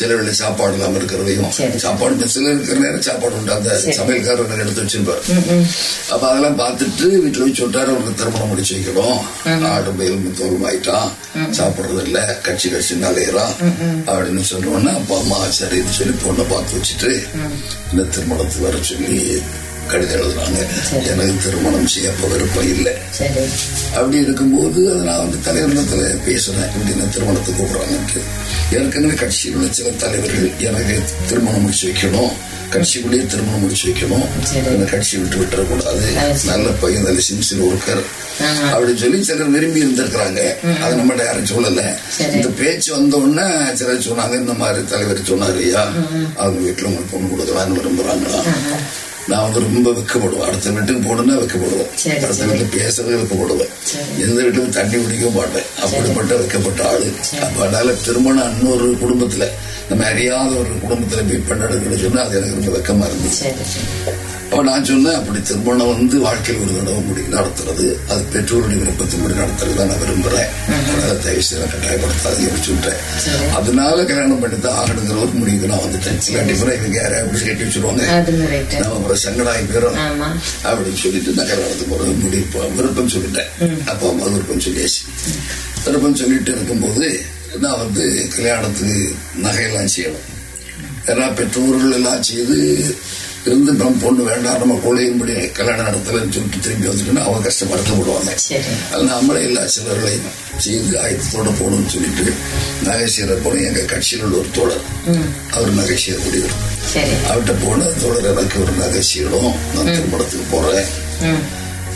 சில வேளை சாப்பாடு இல்லாம இருக்கிறதையும். சாப்பாடு மெஸ்ல இருக்கிற நேரம் சாப்பாடு உண்டு. அந்த சமையல்காரர் எடுத்து வச்சிருப்பார். அப்ப அதெல்லாம் பார்த்துட்டு வீட்டுல வச்சு விட்டாரு அவருக்கு திருமணம் முடிச்சு வைக்கணும். ஆடு பயில் தோல்வம் ஆயிட்டான் சாப்பிடுறது இல்ல. கட்சி கட்சி அலையிறான் அப்படின்னு சொன்னோன்னா அப்பா அம்மா சரின்னு சொல்லி பொண்ணை பார்த்து வச்சுட்டு இந்த திருமணத்துக்கு வர சொல்லி கடிதம் எழுதுறாங்க எனக்கு திருமணம் செய்ய விருப்பம் இல்லை. அப்படி இருக்கும்போது அதை நான் வந்து தலைவரிடத்துல பேசுறேன். இப்படி நான் திருமணத்துக்கு கூப்பிடுறாங்கன்ட்டு ஏற்கனவே கட்சியில் உள்ள சில தலைவர்கள் எனக்கு திருமணம் முடிச்சு வைக்கணும். கட்சிக்குள்ளேயே திருமணம் முடிச்சு வைக்கணும். அந்த கட்சி விட்டு விட்டுறக்கூடாது. நல்ல பையன் நல்ல சின்சியர் ஒர்க்கர். அப்படின்னு சொல்லி சிலர் விரும்பி இருந்திருக்கிறாங்க. அதை நம்மகிட்ட யாரும் சொல்லல. இந்த பேச்சு வந்த உடனே சிலர் சொன்னாங்க இந்த மாதிரி தலைவர் சொன்னாரு ஐயா. அவங்க வீட்டுல உங்களுக்கு பொண்ணு கொடுக்கலாம்னு விரும்புறாங்களா? நான் வந்து ரொம்ப வெக்கப்படுவேன் அடுத்த வீட்டுக்கு போகணும்னா வெக்கப்படுவேன் அடுத்த. வீட்டுல பேசுறது வெக்கப்படுவேன். எந்த வீட்டுக்கும் தண்ணி குடிக்க மாட்டேன் அப்படிப்பட்ட வெக்கப்பட்ட ஆளு அப்ப அதனால திருமணம் இன்னொரு குடும்பத்துல நம்ம அறியாத ஒரு குடும்பத்துல போய் பெண்ணெடுக்கணும்னு சொன்னா அது எனக்கு ரொம்ப வெக்கமா இருந்துச்சு அப்ப நான் சொன்னேன் அப்படி திருமணம் வந்து வாழ்க்கையில் ஒரு தடவை முடி நடத்துறது அது பெற்றோருடைய விருப்பத்தின்படி நடத்துறது தான் நான் விரும்புறேன். அதனால தயவு செய்து கட்டாயப்படுத்தாதீங்க சொல்லிட்டேன். சரி. அதனால கல்யாணம் பண்ணி தான் ஆகணுங்கிற ஒரு முடிவுக்கு நான் வந்துட்டேன். இல்லாட்டி பிறகு இவங்க யாரையா அப்படி கட்டி வச்சிருவாங்க. நம்ம அப்புறம் போயிடும் ஆமா. அப்படின்னு சொல்லிட்டு நான் கல்யாணத்துக்கு போறது முடிவு விருப்பம் சொல்லிட்டேன். அப்பா அம்மா விருப்பம் சொல்லியாச்சு. விருப்பம் சொல்லிட்டு இருக்கும்போது நான் வந்து கல்யாணத்துக்கு நகையெல்லாம் செய்யணும். ஏன்னா பெற்றோர்கள் எல்லாம் செய்து இருந்து நம்ம பொண்ணு வேண்டாம் நம்ம கொள்ளையின்படி கல்யாணம் நடத்தலன்னு சொல்லிட்டு திரும்பி வந்துட்டுன்னா அவங்க கஷ்டப்படுத்த விடுவாங்க. சரி. அது நம்மளே எல்லா சிலர்களையும் செய்து ஆயத்தத்தோட போகணும்னு சொல்லிட்டு நகை செய்யற போன எங்க கட்சியில் உள்ள ஒரு தோழர். அவர் நகை செய்யக்கூடியவர் சரி. அவர்கிட்ட போன தோழர் எனக்கு ஒரு நகை செய்யணும் நான் திருமணத்துக்கு போறேன்.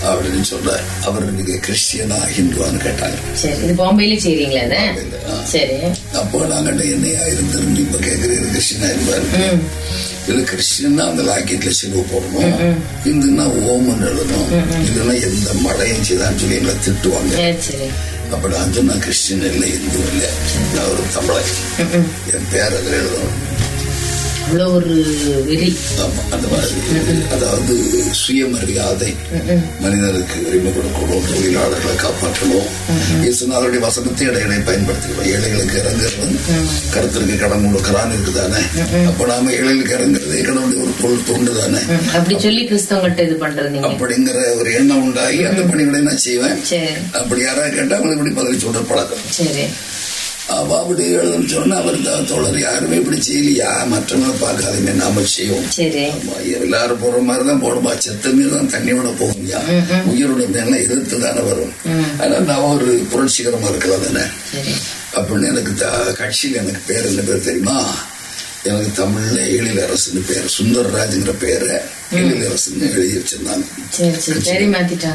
அப்படின்னு சொன்னேன் அவர் நீங்க கிறிஸ்டியனா ஹிந்துவான்னு கேட்டாங்க. சரி பாம்பேல செய்றீங்களா. சரி. அப்போ நாங்க என்னையா இருந்திருந்து இப்ப கேக்குறீங்க கிறிஸ்டியனா இருந்தாரு இல்ல கிறிஸ்டியன்னா அந்த லாக்கெட்ல சிலுவை போடணும். இந்துன்னா ஓமன் எழுதணும். இல்லைன்னா எந்த மழையும் செய்தான்னு சொல்லி எங்களை திட்டுவாங்க. அப்ப நான் சொன்னா கிறிஸ்டியன் இல்லை இந்து இல்லை. நான் ஒரு தமிழன். என் பேர் அதில் எழுதணும். அவ்வளவு ஒரு வெறி. அந்த மாதிரி. அதாவது சுயமரியாதை மனிதனுக்கு உரிமை கொடுக்கணும் தொழிலாளர்களை காப்பாற்றணும் இயேசுநாதருடைய வசனத்தை இடையிடை பயன்படுத்திக்கிறோம் ஏழைகளுக்கு இறங்குறது கருத்திற்கு கடன் கொடுக்கறான்னு இருக்குதானே அப்ப நாம ஏழைகளுக்கு இறங்குறதே கடவுளுடைய ஒரு பொருள் தொண்டு தானே? அப்படி சொல்லி கிறிஸ்தவங்கள்ட்ட இது பண்றது அப்படிங்கிற ஒரு எண்ணம் உண்டாகி அந்த பணிகளை நான் செய்வேன். அப்படி யாராவது கேட்டா அவங்களுக்கு இப்படி பதில் சொல்ற பழக்கம். சரி அவ அப்படி எழுதுன்னு சொன்னா அவர் தோழர் யாருமே இப்படி செய்யலையா? மற்றவங்களை பார்க்காதீங்க நாம செய்வோம். எல்லாரும் போற மாதிரி தான் போடுமா செத்த மீன் தான் தண்ணியோட போகும்யா உயிரோட மேலாம் எதிர்த்து தானே வரும். ஆனா நான் ஒரு புரட்சிகரமா இருக்கலாம் தானே அப்படின்னு எனக்கு கட்சியில் எனக்கு பேர் என்ன பேர் தெரியுமா? எனக்கு தமிழ்ல எழிலரசுன்னு பேர் சுந்தரராஜுங்கிற பேரை எழிலரசுன்னு எழுதி வச்சிருந்தாங்க. சரி சரி.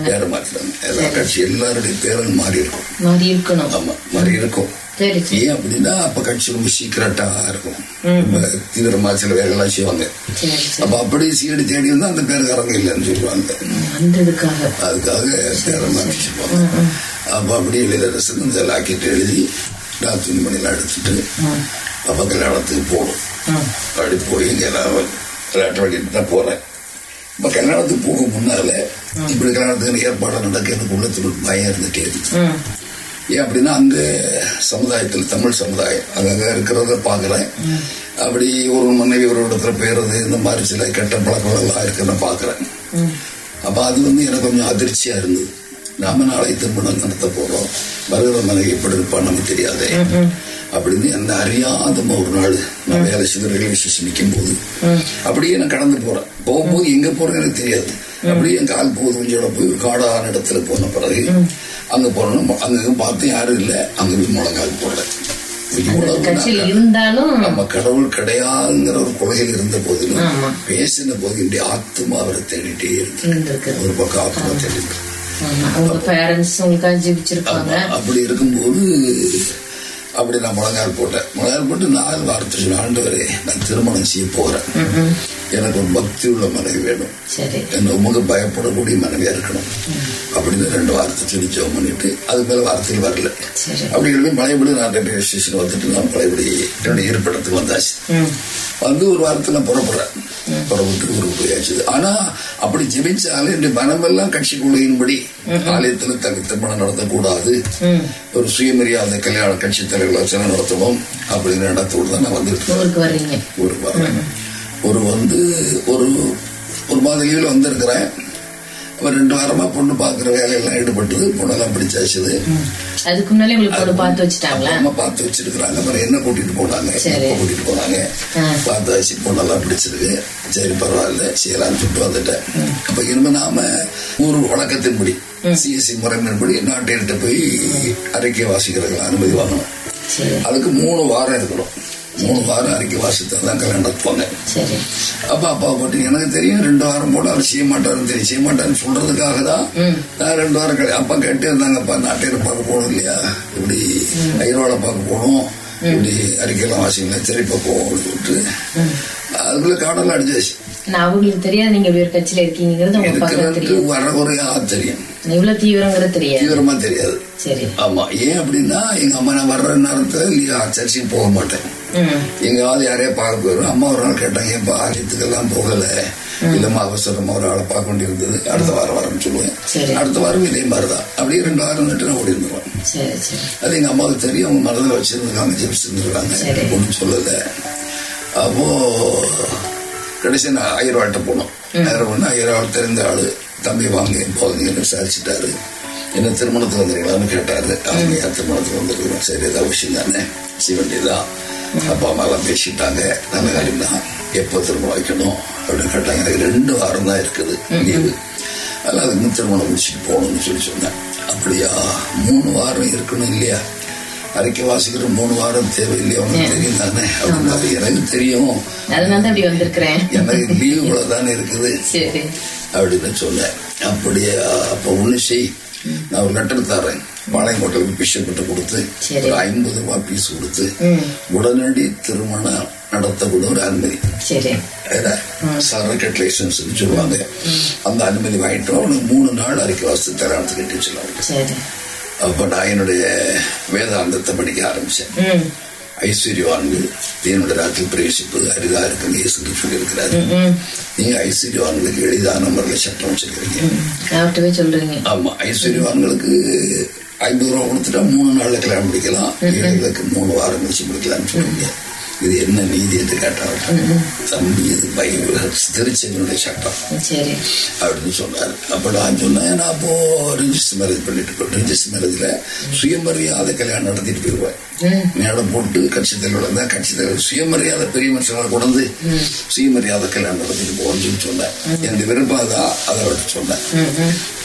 பேரை மாத்திட்டாங்க. எல்லா கட்சி எல்லாருடைய பேரும் மாறி இருக்கும் மாறி இருக்கணும் ஆமா மாறி இருக்கும் ஏன் அப்படின்னா அப்ப கட்சி ரொம்ப சீக்கிரட்டா இருக்கும். தீவிரமா சில வேலைலாம் செய்வாங்க. அப்ப அப்படி சீடு தேடி இருந்தா அந்த பேருக்காரங்க இல்லைன்னு சொல்லுவாங்க. அதுக்காக பேரை மாற்றி சொல்லுவாங்க அப்ப அப்படி எழிலரசன் இந்த லாக்கெட் எழுதி நான் துணிமணிலாம் எடுத்துட்டு அப்ப கல்யாணத்துக்கு போகணும். அப்படி போய் இங்க தான் போறேன். இப்ப கல்யாணத்துக்கு போக முன்னால இப்படி கல்யாணத்துக்கு ஏற்பாடு நடக்க எனக்கு உள்ளத்துல ஒரு பயம் இருந்துட்டே இருக்கு. ஏன் அப்படின்னா அங்க சமுதாயத்தில் தமிழ் சமுதாயம் அங்கங்கே இருக்கிறத பாக்குறேன் அப்படி ஒரு மனைவி ஒரு இடத்துல போயிடுறது இந்த மாதிரி சில கெட்ட பழக்கங்கள்லாம் இருக்குன்னு பாக்குறேன் அப்ப அது வந்து எனக்கு கொஞ்சம் அதிர்ச்சியா இருந்தது. நாம நாளை திருமணம் நடத்த போறோம். வருகிற மனைவி எப்படி இருப்பான்னு நமக்கு தெரியாதே. அப்படின்னு என்ன அறியாத ஒரு நாள் நான் வேலை செய்து ரயில்வே ஸ்டேஷன் நிற்கும் போது அப்படியே நான் கடந்து போறேன். போகும்போது எங்க போறேன்னு எனக்கு தெரியாது. அப்படியே கால் போகுது கொஞ்சம் போய் காடான இடத்துல போன பிறகு அங்க போனோம் அங்க பார்த்து யாரும் இல்லை. அங்க போய் முழங்கால் இருந்தாலும் நம்ம கடவுள் கிடையாதுங்கிற ஒரு கொள்கையில் இருந்த போதிலும். பேசின போது என்னுடைய ஆத்மா அவரை தேடிட்டே இருக்கு. ஒரு பக்கம் ஆத்மா தேடிட்டு அப்படி இருக்கும்போது அப்படி நான் முழங்கால் போட்டேன். முழங்கால் போட்டு நாலு வாரத்தை சொன்ன ஆண்டவரே நான் திருமணம் செய்ய போறேன் எனக்கு ஒரு பக்தி உள்ள மனைவி வேணும். என்ன உமக்கு பயப்படக்கூடிய மனைவியா இருக்கணும். அப்படின்னு ரெண்டு வாரத்தை சொல்லி பண்ணிட்டு அது மேல வார்த்தைகள் வரல. அப்படி எழுதி பழையபடி நான் ரயில்வே ஸ்டேஷன் வந்துட்டு நான் பழையபடி என்னுடைய இருப்பிடத்துக்கு வந்தாச்சு. வந்து ஒரு வாரத்துல புறப்படுறேன். புறப்பட்டு ஊருக்கு போயாச்சு. ஆனா அப்படி ஜெபிச்சாலும் என்னுடைய மனமெல்லாம் கட்சி கொள்கையின்படி ஆலயத்துல தனி திருமணம் நடத்தக்கூடாது ஒரு சுயமரியாதை கல்யாண கட்சி தலைவர்கள் வச்சு நடத்தணும் அப்படின்னு நடத்தோடு தான் வந்துட்டு. ஊருக்கு வர்றீங்க. ஒரு வந்து ஒரு ஒரு மாத லீவில் வந்திருக்கிறேன். அப்புறம் ரெண்டு வாரமா பொண்ணு பார்க்குற வேலையெல்லாம் ஈடுபட்டது. பொண்ணெல்லாம் பிடிச்சாச்சுது. அதுக்கு முன்னாலே உங்களுக்கு பார்த்து வச்சுட்டாங்களா? அம்மா பார்த்து வச்சிருக்கிறாங்க. அப்புறம் என்ன கூட்டிட்டு போனாங்க. எப்ப கூட்டிட்டு போனாங்க. பார்த்து வச்சு பொண்ணெல்லாம் பிடிச்சிருக்கு. சரி பரவாயில்ல. செய்யலாம்னு சொல்லிட்டு வந்துட்டேன். அப்ப இனிமே நாம ஊர் வழக்கத்தின்படி சிஎஸ்சி முறைமையின்படி நாட்டிட்ட போய் அறிக்கை வாசிக்கிறதுக்கு அனுமதி வாங்கணும். அதுக்கு மூணு வாரம் இருக்கணும். மூணு வாரம் அறிக்கை வாசித்தா தான் நடத்துவாங்க சரி. அப்ப அப்பா போட்டு எனக்கு தெரியும் ரெண்டு வாரம் போல அவர் செய்ய மாட்டாருன்னு தெரியும். செய்ய மாட்டாருன்னு சொல்றதுக்காக தான் நான் ரெண்டு வாரம் கழி அப்பா கேட்டே இருந்தாங்கப்பா நாட்டையில பார்க்க போகணும் இல்லையா? இப்படி ஐரோட பார்க்க போகணும். இப்படி அறிக்கையெல்லாம் வாசிங்களா? போவோம் அப்படின்னு சொல்லிட்டு அதுக்குள்ள காடெல்லாம் அடிச்சாச்சு. அவங்களுக்கு தெரியாது நீங்க ஒரு கட்சியில இருக்கீங்கிறது தெரியும். இவ்வளவு தீவிரங்கிறது தெரியாது. தீவிரமா தெரியாது. சரி. ஆமா ஏன் அப்படின்னா எங்க அம்மா நான் வர்ற நேரத்துல சர்ச்சைக்கு போக மாட்டேன். எங்காவது யாரையா பார்க்க போயிடும் அம்மா ஒரு நாள் கேட்டாங்க ஏன் ஆலயத்துக்கெல்லாம் போகல. இல்லம்மா அவசரமா ஒரு ஆளை பார்க்க வேண்டியிருந்தது. அடுத்த வாரம் வரேன்னு சொல்லுவேன். அடுத்த வாரம் இதே மாதிரிதான். அப்படியே ரெண்டு வாரம் நின்று நான் ஓடி இருந்துருவேன் சரி சரி. அது எங்க அம்மாவுக்கு தெரியும். அவங்க மனதில் வச்சிருந்துருக்காங்க. ஜெபிச்சிருந்துருக்காங்க சரி. ஒன்றும் சொல்லல. அப்போ கடைசி நான் ஐயர்வாட்ட போனோம். ஐயர்வாட்னா ஐயர்வாள் தெரிந்த ஆளு தம்பி வாங்க போகுதுன்னு விசாரிச்சுட்டாரு. என்ன திருமணத்துக்கு வந்துருக்கலாம்னு கேட்டாரு. அவங்க திருமணத்துக்கு வந்துருக்கிறோம் சரி ஏதாவது விஷயம் தானே. சிவண்டிதான் அப்பா அம்மா எல்லாம் பேசிட்டாங்க. நல்ல காரியம் தான் எப்போ திருமணம் வைக்கணும் அப்படின்னு கேட்டாங்க. எனக்கு ரெண்டு வாரம் தான் இருக்குது லீவு. அதனால முன் திருமணம் முடிச்சுட்டு போகணும்னு சொல்லி சொன்னேன். அப்படியா? மூணு வாரம் இருக்கணும் இல்லையா? அறிக்கை வாசிக்கிற மூணு வாரம் தேவையில்லையா? உனக்கு தெரியும் தானே? அப்படின்னாரு எனக்கு தெரியும். தான் எனக்கு லீவு இவ்வளவுதானே இருக்குது. சரி. அப்படின்னு சொன்னேன். அப்படியே? அப்ப ஒண்ணு செய். நான் ஒரு லெட்டர் தரேன் பாளையங்கோட்டைக்கு பிஷப் கிட்ட கொடுத்து. ஒரு ஐம்பது ரூபாய் பீஸ் கொடுத்து உடனடி திருமணம் நடத்தக்கூட ஒரு அனுமதி. சரி. சரக்கட் லைசன்ஸ் சொல்லுவாங்க. அந்த அனுமதி வாங்கிட்டோம். அவனுக்கு மூணு நாள் அறிக்கை வாசித்து தரான்னு கட்டி சொல்லுவாங்க. அப்ப நான் என்னுடைய வேதாந்தத்தை படிக்க ஆரம்பிச்சேன். ஐஸ்வர்யவான்கள் தேவனுடைய ராஜ்யத்தில் பிரவேசிப்பது அரிதா இருக்குன்னு இயேசு கிறிஸ்து சொல்லியிருக்கிறாரு. நீங்க ஐஸ்வர்யவான்களுக்கு எளிதான முறையில் சட்டம் வச்சிருக்கிறீங்க ஆமா ஐஸ்வர்யவான்களுக்கு ஐம்பது ரூபா கொடுத்துட்டா மூணு நாள்ல கல்யாணம் முடிக்கலாம். ஏழைகளுக்கு மூணு வாரம் கழிச்சு முடிக்கலாம்னு சொல்லுங்க. இது என்ன நீதி என்று கேட்டாங்க தம்பி இது பைபிள் திருச்செங்கனுடைய சட்டம். அப்படின்னு சொன்னார். அப்ப நான் சொன்னேன் நான் அப்போ ரிஜிஸ்டர் மேரேஜ் பண்ணிட்டு ரிஜிஸ்டர் மேரேஜ்ல சுயமரியாதை கல்யாணம் நடத்திட்டு போயிருவேன். ம். மேடம் போட்டு கட்சி தலைவர் இருந்தா கட்சி தலைவர் சுயமரியாதை பெரிய மனுஷங்களை கொண்டு சுயமரியாதை கல்யாணம் நடத்திட்டு போகணும்னு சொல்லி சொன்னேன். எனக்கு விருப்பம் அதான் அதை அவர்கிட்ட சொன்னேன்.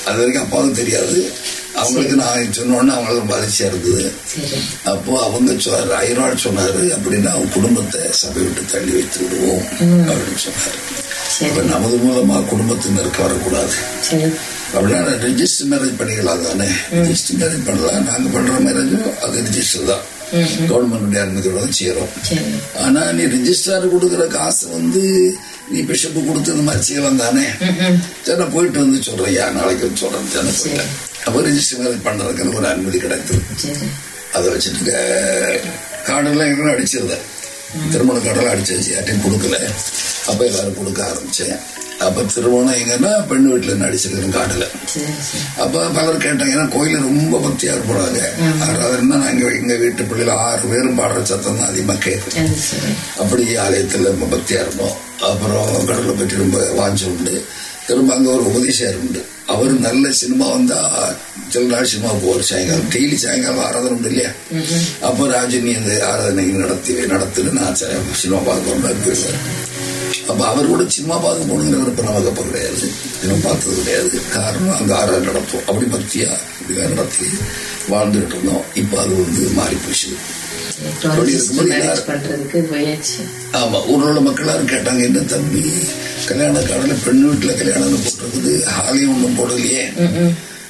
அது வரைக்கும் அப்பாவுக்கு தெரியாது. அவங்களுக்கு நான் சொன்னோன்னு அவங்களுக்கு இருந்தது. சரி. அப்போ அவங்க சொன்னார் ஐராட் சொன்னாரு அப்படின்னா அவங்க குடும்பத்தை சபை விட்டு தள்ளி வைத்து விடுவோம் அப்படின்னு சொன்னாரு. அப்ப நமது மூலமா குடும்பத்தினருக்கு வரக்கூடாது அப்படின்னா ரெஜிஸ்டர் மேரேஜ் பண்ணிக்கலாம் தானே. ரெஜிஸ்டர் மேரேஜ் பண்ணலாம். நாங்க பண்ற மேரேஜும் அது ரெஜிஸ்டர் தான். கவர்மெண்ட் அனுமதியோட தான் செய்யறோம். ஆனா நீ ரெஜிஸ்ட்ரார் கொடுக்குற காசு வந்து நீ பிஷப்பு கொடுத்து இந்த மாதிரி செய்யலாம் தானே? சரி நான் போயிட்டு வந்து சொல்றேன் யா நாளைக்கு வந்து சொல்றேன் தானே போயிட்டேன். அப்போ ரெஜிஸ்டர் மேரேஜ் பண்றதுக்கு ஒரு அனுமதி கிடைத்தது சரி. அதை வச்சுட்டு க- கார்டெல்லாம் எல்லாம் அடிச்சிருந்தேன். திருமண கார்டெல்லாம் அடிச்சாச்சு யார்ட்டையும் கொடுக்கல. அப்ப எல்லாரும் கொடுக்க ஆரம்பிச்சேன். அப்ப திருமணம் எங்கன்னா பெண்ணு வீட்டுல இருந்து அடிச்சிருக்கிறேன் காட்டுல அப்ப பலர் கேட்டாங்க ஏன்னா கோயில ரொம்ப பக்தியா இருப்பாங்க. ஆறாவதுன்னா நாங்க எங்க வீட்டு பிள்ளைல ஆறு பேரும் பாடுற சத்தம் தான் அதிகமா கேட்கும் அது சரி. அப்படி ஆலயத்துல ரொம்ப பக்தியா இருந்தோம். அப்புறம் கடவுளை பற்றி ரொம்ப வாஞ்ச உண்டு. திரும்ப அங்க ஒரு உபதேசம் உண்டு. அவர் நல்ல சினிமா வந்தா சில நாள் சினிமா போவார். சாயங்காலம் டெய்லி சாயங்காலம் ஆராதனை உண்டு இல்லையா? அப்போ ராஜினி அந்த ஆராதனை நடத்தி நடத்துன்னு நான் சினிமா பார்க்க போறேன் போயிடுவார் அப்ப அவர் கூட சினிமா பார்க்க போகணுங்கிற விருப்பம் நமக்கு அப்ப கிடையாது. இன்னும் பார்த்தது கிடையாது. காரணம் அங்க ஆராதனை நடப்போம் அப்படி பக்தியா இப்படிதான் நடத்தி வாழ்ந்துகிட்டு இருந்தோம். இப்ப அது வந்து மாறி போச்சு ஆமா உள்ள மக்கள் எல்லாரும் கேட்டாங்க என்ன தம்பி? கல்யாண காடல பெண் வீட்டுல கல்யாணம் போட்டிருக்குது. ஆலயம் ஒன்றும் போடலையே.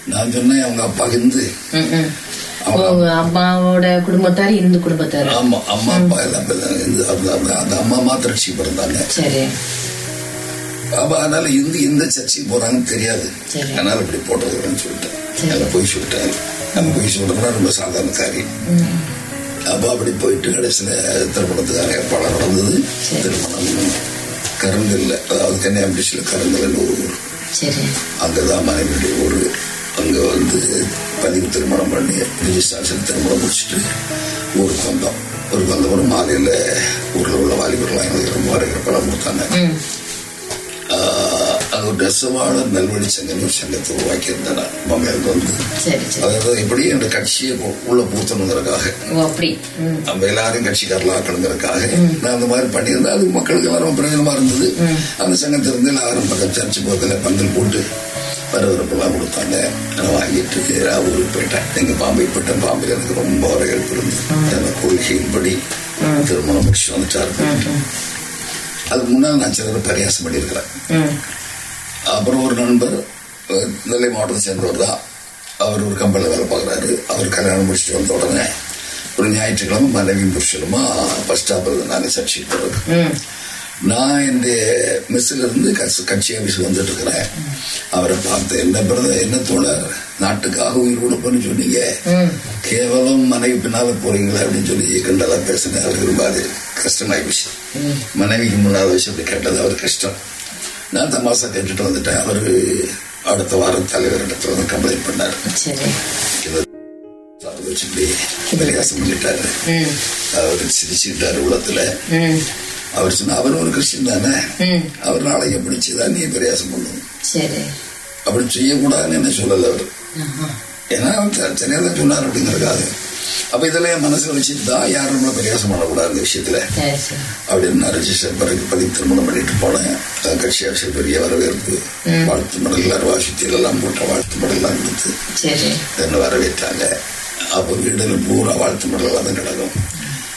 நான் சொன்னேன் அவங்க அப்பா இருந்து அம்மாவோட குடும்பத்தார் இந்து குடும்பத்தார். ஆமா அம்மா அப்பா எல்லாம் அந்த- அம்மா மாத்திர ரட்சி பிறந்தாங்க. அப்ப அதனால இந்து எந்த சர்ச்சைக்கு போறாங்கன்னு தெரியாது. அதனால இப்படி போடுறதுன்னு சொல்லிட்டேன். போய் சொல்லிட்டேன். நம்ம போய் சொல்றதுனா ரொம்ப சாதாரண காரியம். அப்ப அப்படி போயிட்டு கடைசியில திருமணத்துக்கான ஏற்பாடு நடந்தது. திருமணம் கருங்கல்ல அதாவது கன்னியாகுமரியில் கருங்கல்னு ஒரு ஊர். அங்கதான் மனைவியுடைய ஊர். அங்க வந்து பதிவு திருமணம் பண்ணி ரிஜிஸ்ட்ரேஷன் திருமணம் முடிச்சுட்டு ஊருக்கு வந்தோம் ஊருக்கு வந்த ஒரு மாலையில ஊர்ல உள்ள வாலிபர்கள்லாம் எங்களுக்கு ரொம்ப வரைகிற பலம் கொடுத்தாங்க. ஒரு நெசவாளர் நல்வழி சங்கம்னு ஒரு சங்கத்தை உருவாக்கியிருந்தேன் நான் மம்மையாருக்கு வந்து அதாவது எப்படி என்னோட கட்சியை உள்ள பூத்தணுங்கிறதுக்காக. ஓ அப்படி. ம். நம்ம எல்லாரும் கட்சிக்காரலாம் ஆக்கணுங்கிறதுக்காக. நான் அந்த மாதிரி பண்ணியிருந்தேன். அது மக்களுக்கு ரொம்ப பிரயோஜனமா இருந்தது. அந்த சங்கத்திலிருந்து எல்லாரும் பக்கம் சர்ச்சு போகிறதுல பந்தல் போட்டு வரவேற்பெல்லாம் கொடுத்தாங்க. நான் வாங்கிட்டு ஊருக்கு போயிட்டேன். எங்க பாம்பே போயிட்டேன் பாம்பேல எனக்கு ரொம்ப வரவேற்பு இருந்தது. அந்த கொள்கையின்படி திருமணம் முடிச்சு வந்துட்டாரு அதுக்கு முன்னால் நான் சிலர் பரியாசம் பண்ணியிருக்கிறேன். அப்புறம் ஒரு நண்பர் நெல்லை மாவட்டத்தை சேர்ந்தவர் தான். அவர் ஒரு கம்பெனியில் வேலை பார்க்குறாரு. அவர் கல்யாணம் முடிச்சுட்டு வந்த உடனே ஒரு ஞாயிற்றுக்கிழமை மனைவி புருஷனுமா பஸ் ஸ்டாப்பில் நாங்கள் சர்ச்சைக்கு போகிறோம் நான் இந்த மெஸ்ஸில் இருந்து கட்சி கட்சி ஆஃபீஸ் வந்துட்டு இருக்கிறேன் அவரை பார்த்து என்ன பிரதர் என்ன தோழர்? நாட்டுக்காக உயிர் கொடுப்பேன்னு சொன்னீங்க. கேவலம் மனைவி பின்னால போறீங்களா? அப்படின்னு சொல்லி கிண்டலா பேசினேன் அவருக்கு ரொம்ப அது கஷ்டமாயிடுச்சு மனைவிக்கு முன்னால வச்சு அப்படி கேட்டது அவர் கஷ்டம். நான் தமாசா கேட்டுட்டு வந்துட்டேன். அவரு அடுத்த வாரம் தலைவர் இடத்துல வந்து கம்ப்ளைண்ட் பண்ணாரு. இப்படி பரிகாசம் பண்ணிட்டாரு. அவர் சிரிச்சுக்கிட்டாரு உள்ளத்துல. அவர் சொன்ன அவர் ஒரு கிறிஸ்டின் தானே? அவர் நாளைக்கு செய்தா நீ பரியாசம் பண்ணணும் சரி. அப்படி செய்யக்கூடாதுன்னு என்ன சொல்லல அவர். ஏன்னா தான் சொன்னார் அப்படிங்கறதுக்காக. அப்ப இதெல்லாம் என் மனசுல வச்சுட்டு தான் யாரும் நம்மள பரியாசம் பண்ணக்கூடாது இந்த விஷயத்துல. அப்படின்னு நான் ரெஜிஸ்டர் பிறகு பதிவு திருமணம் பண்ணிட்டு போனேன். கட்சி ஆட்சி பெரிய வரவேற்பு. வாழ்த்து மடல் அருவாசித்தியில் எல்லாம் போட்ட வாழ்த்து மடல்லாம் சரி. என்ன வரவேற்றாங்க. அப்போ வீடுல பூரா வாழ்த்து மடலாம் தான் கிடக்கும்.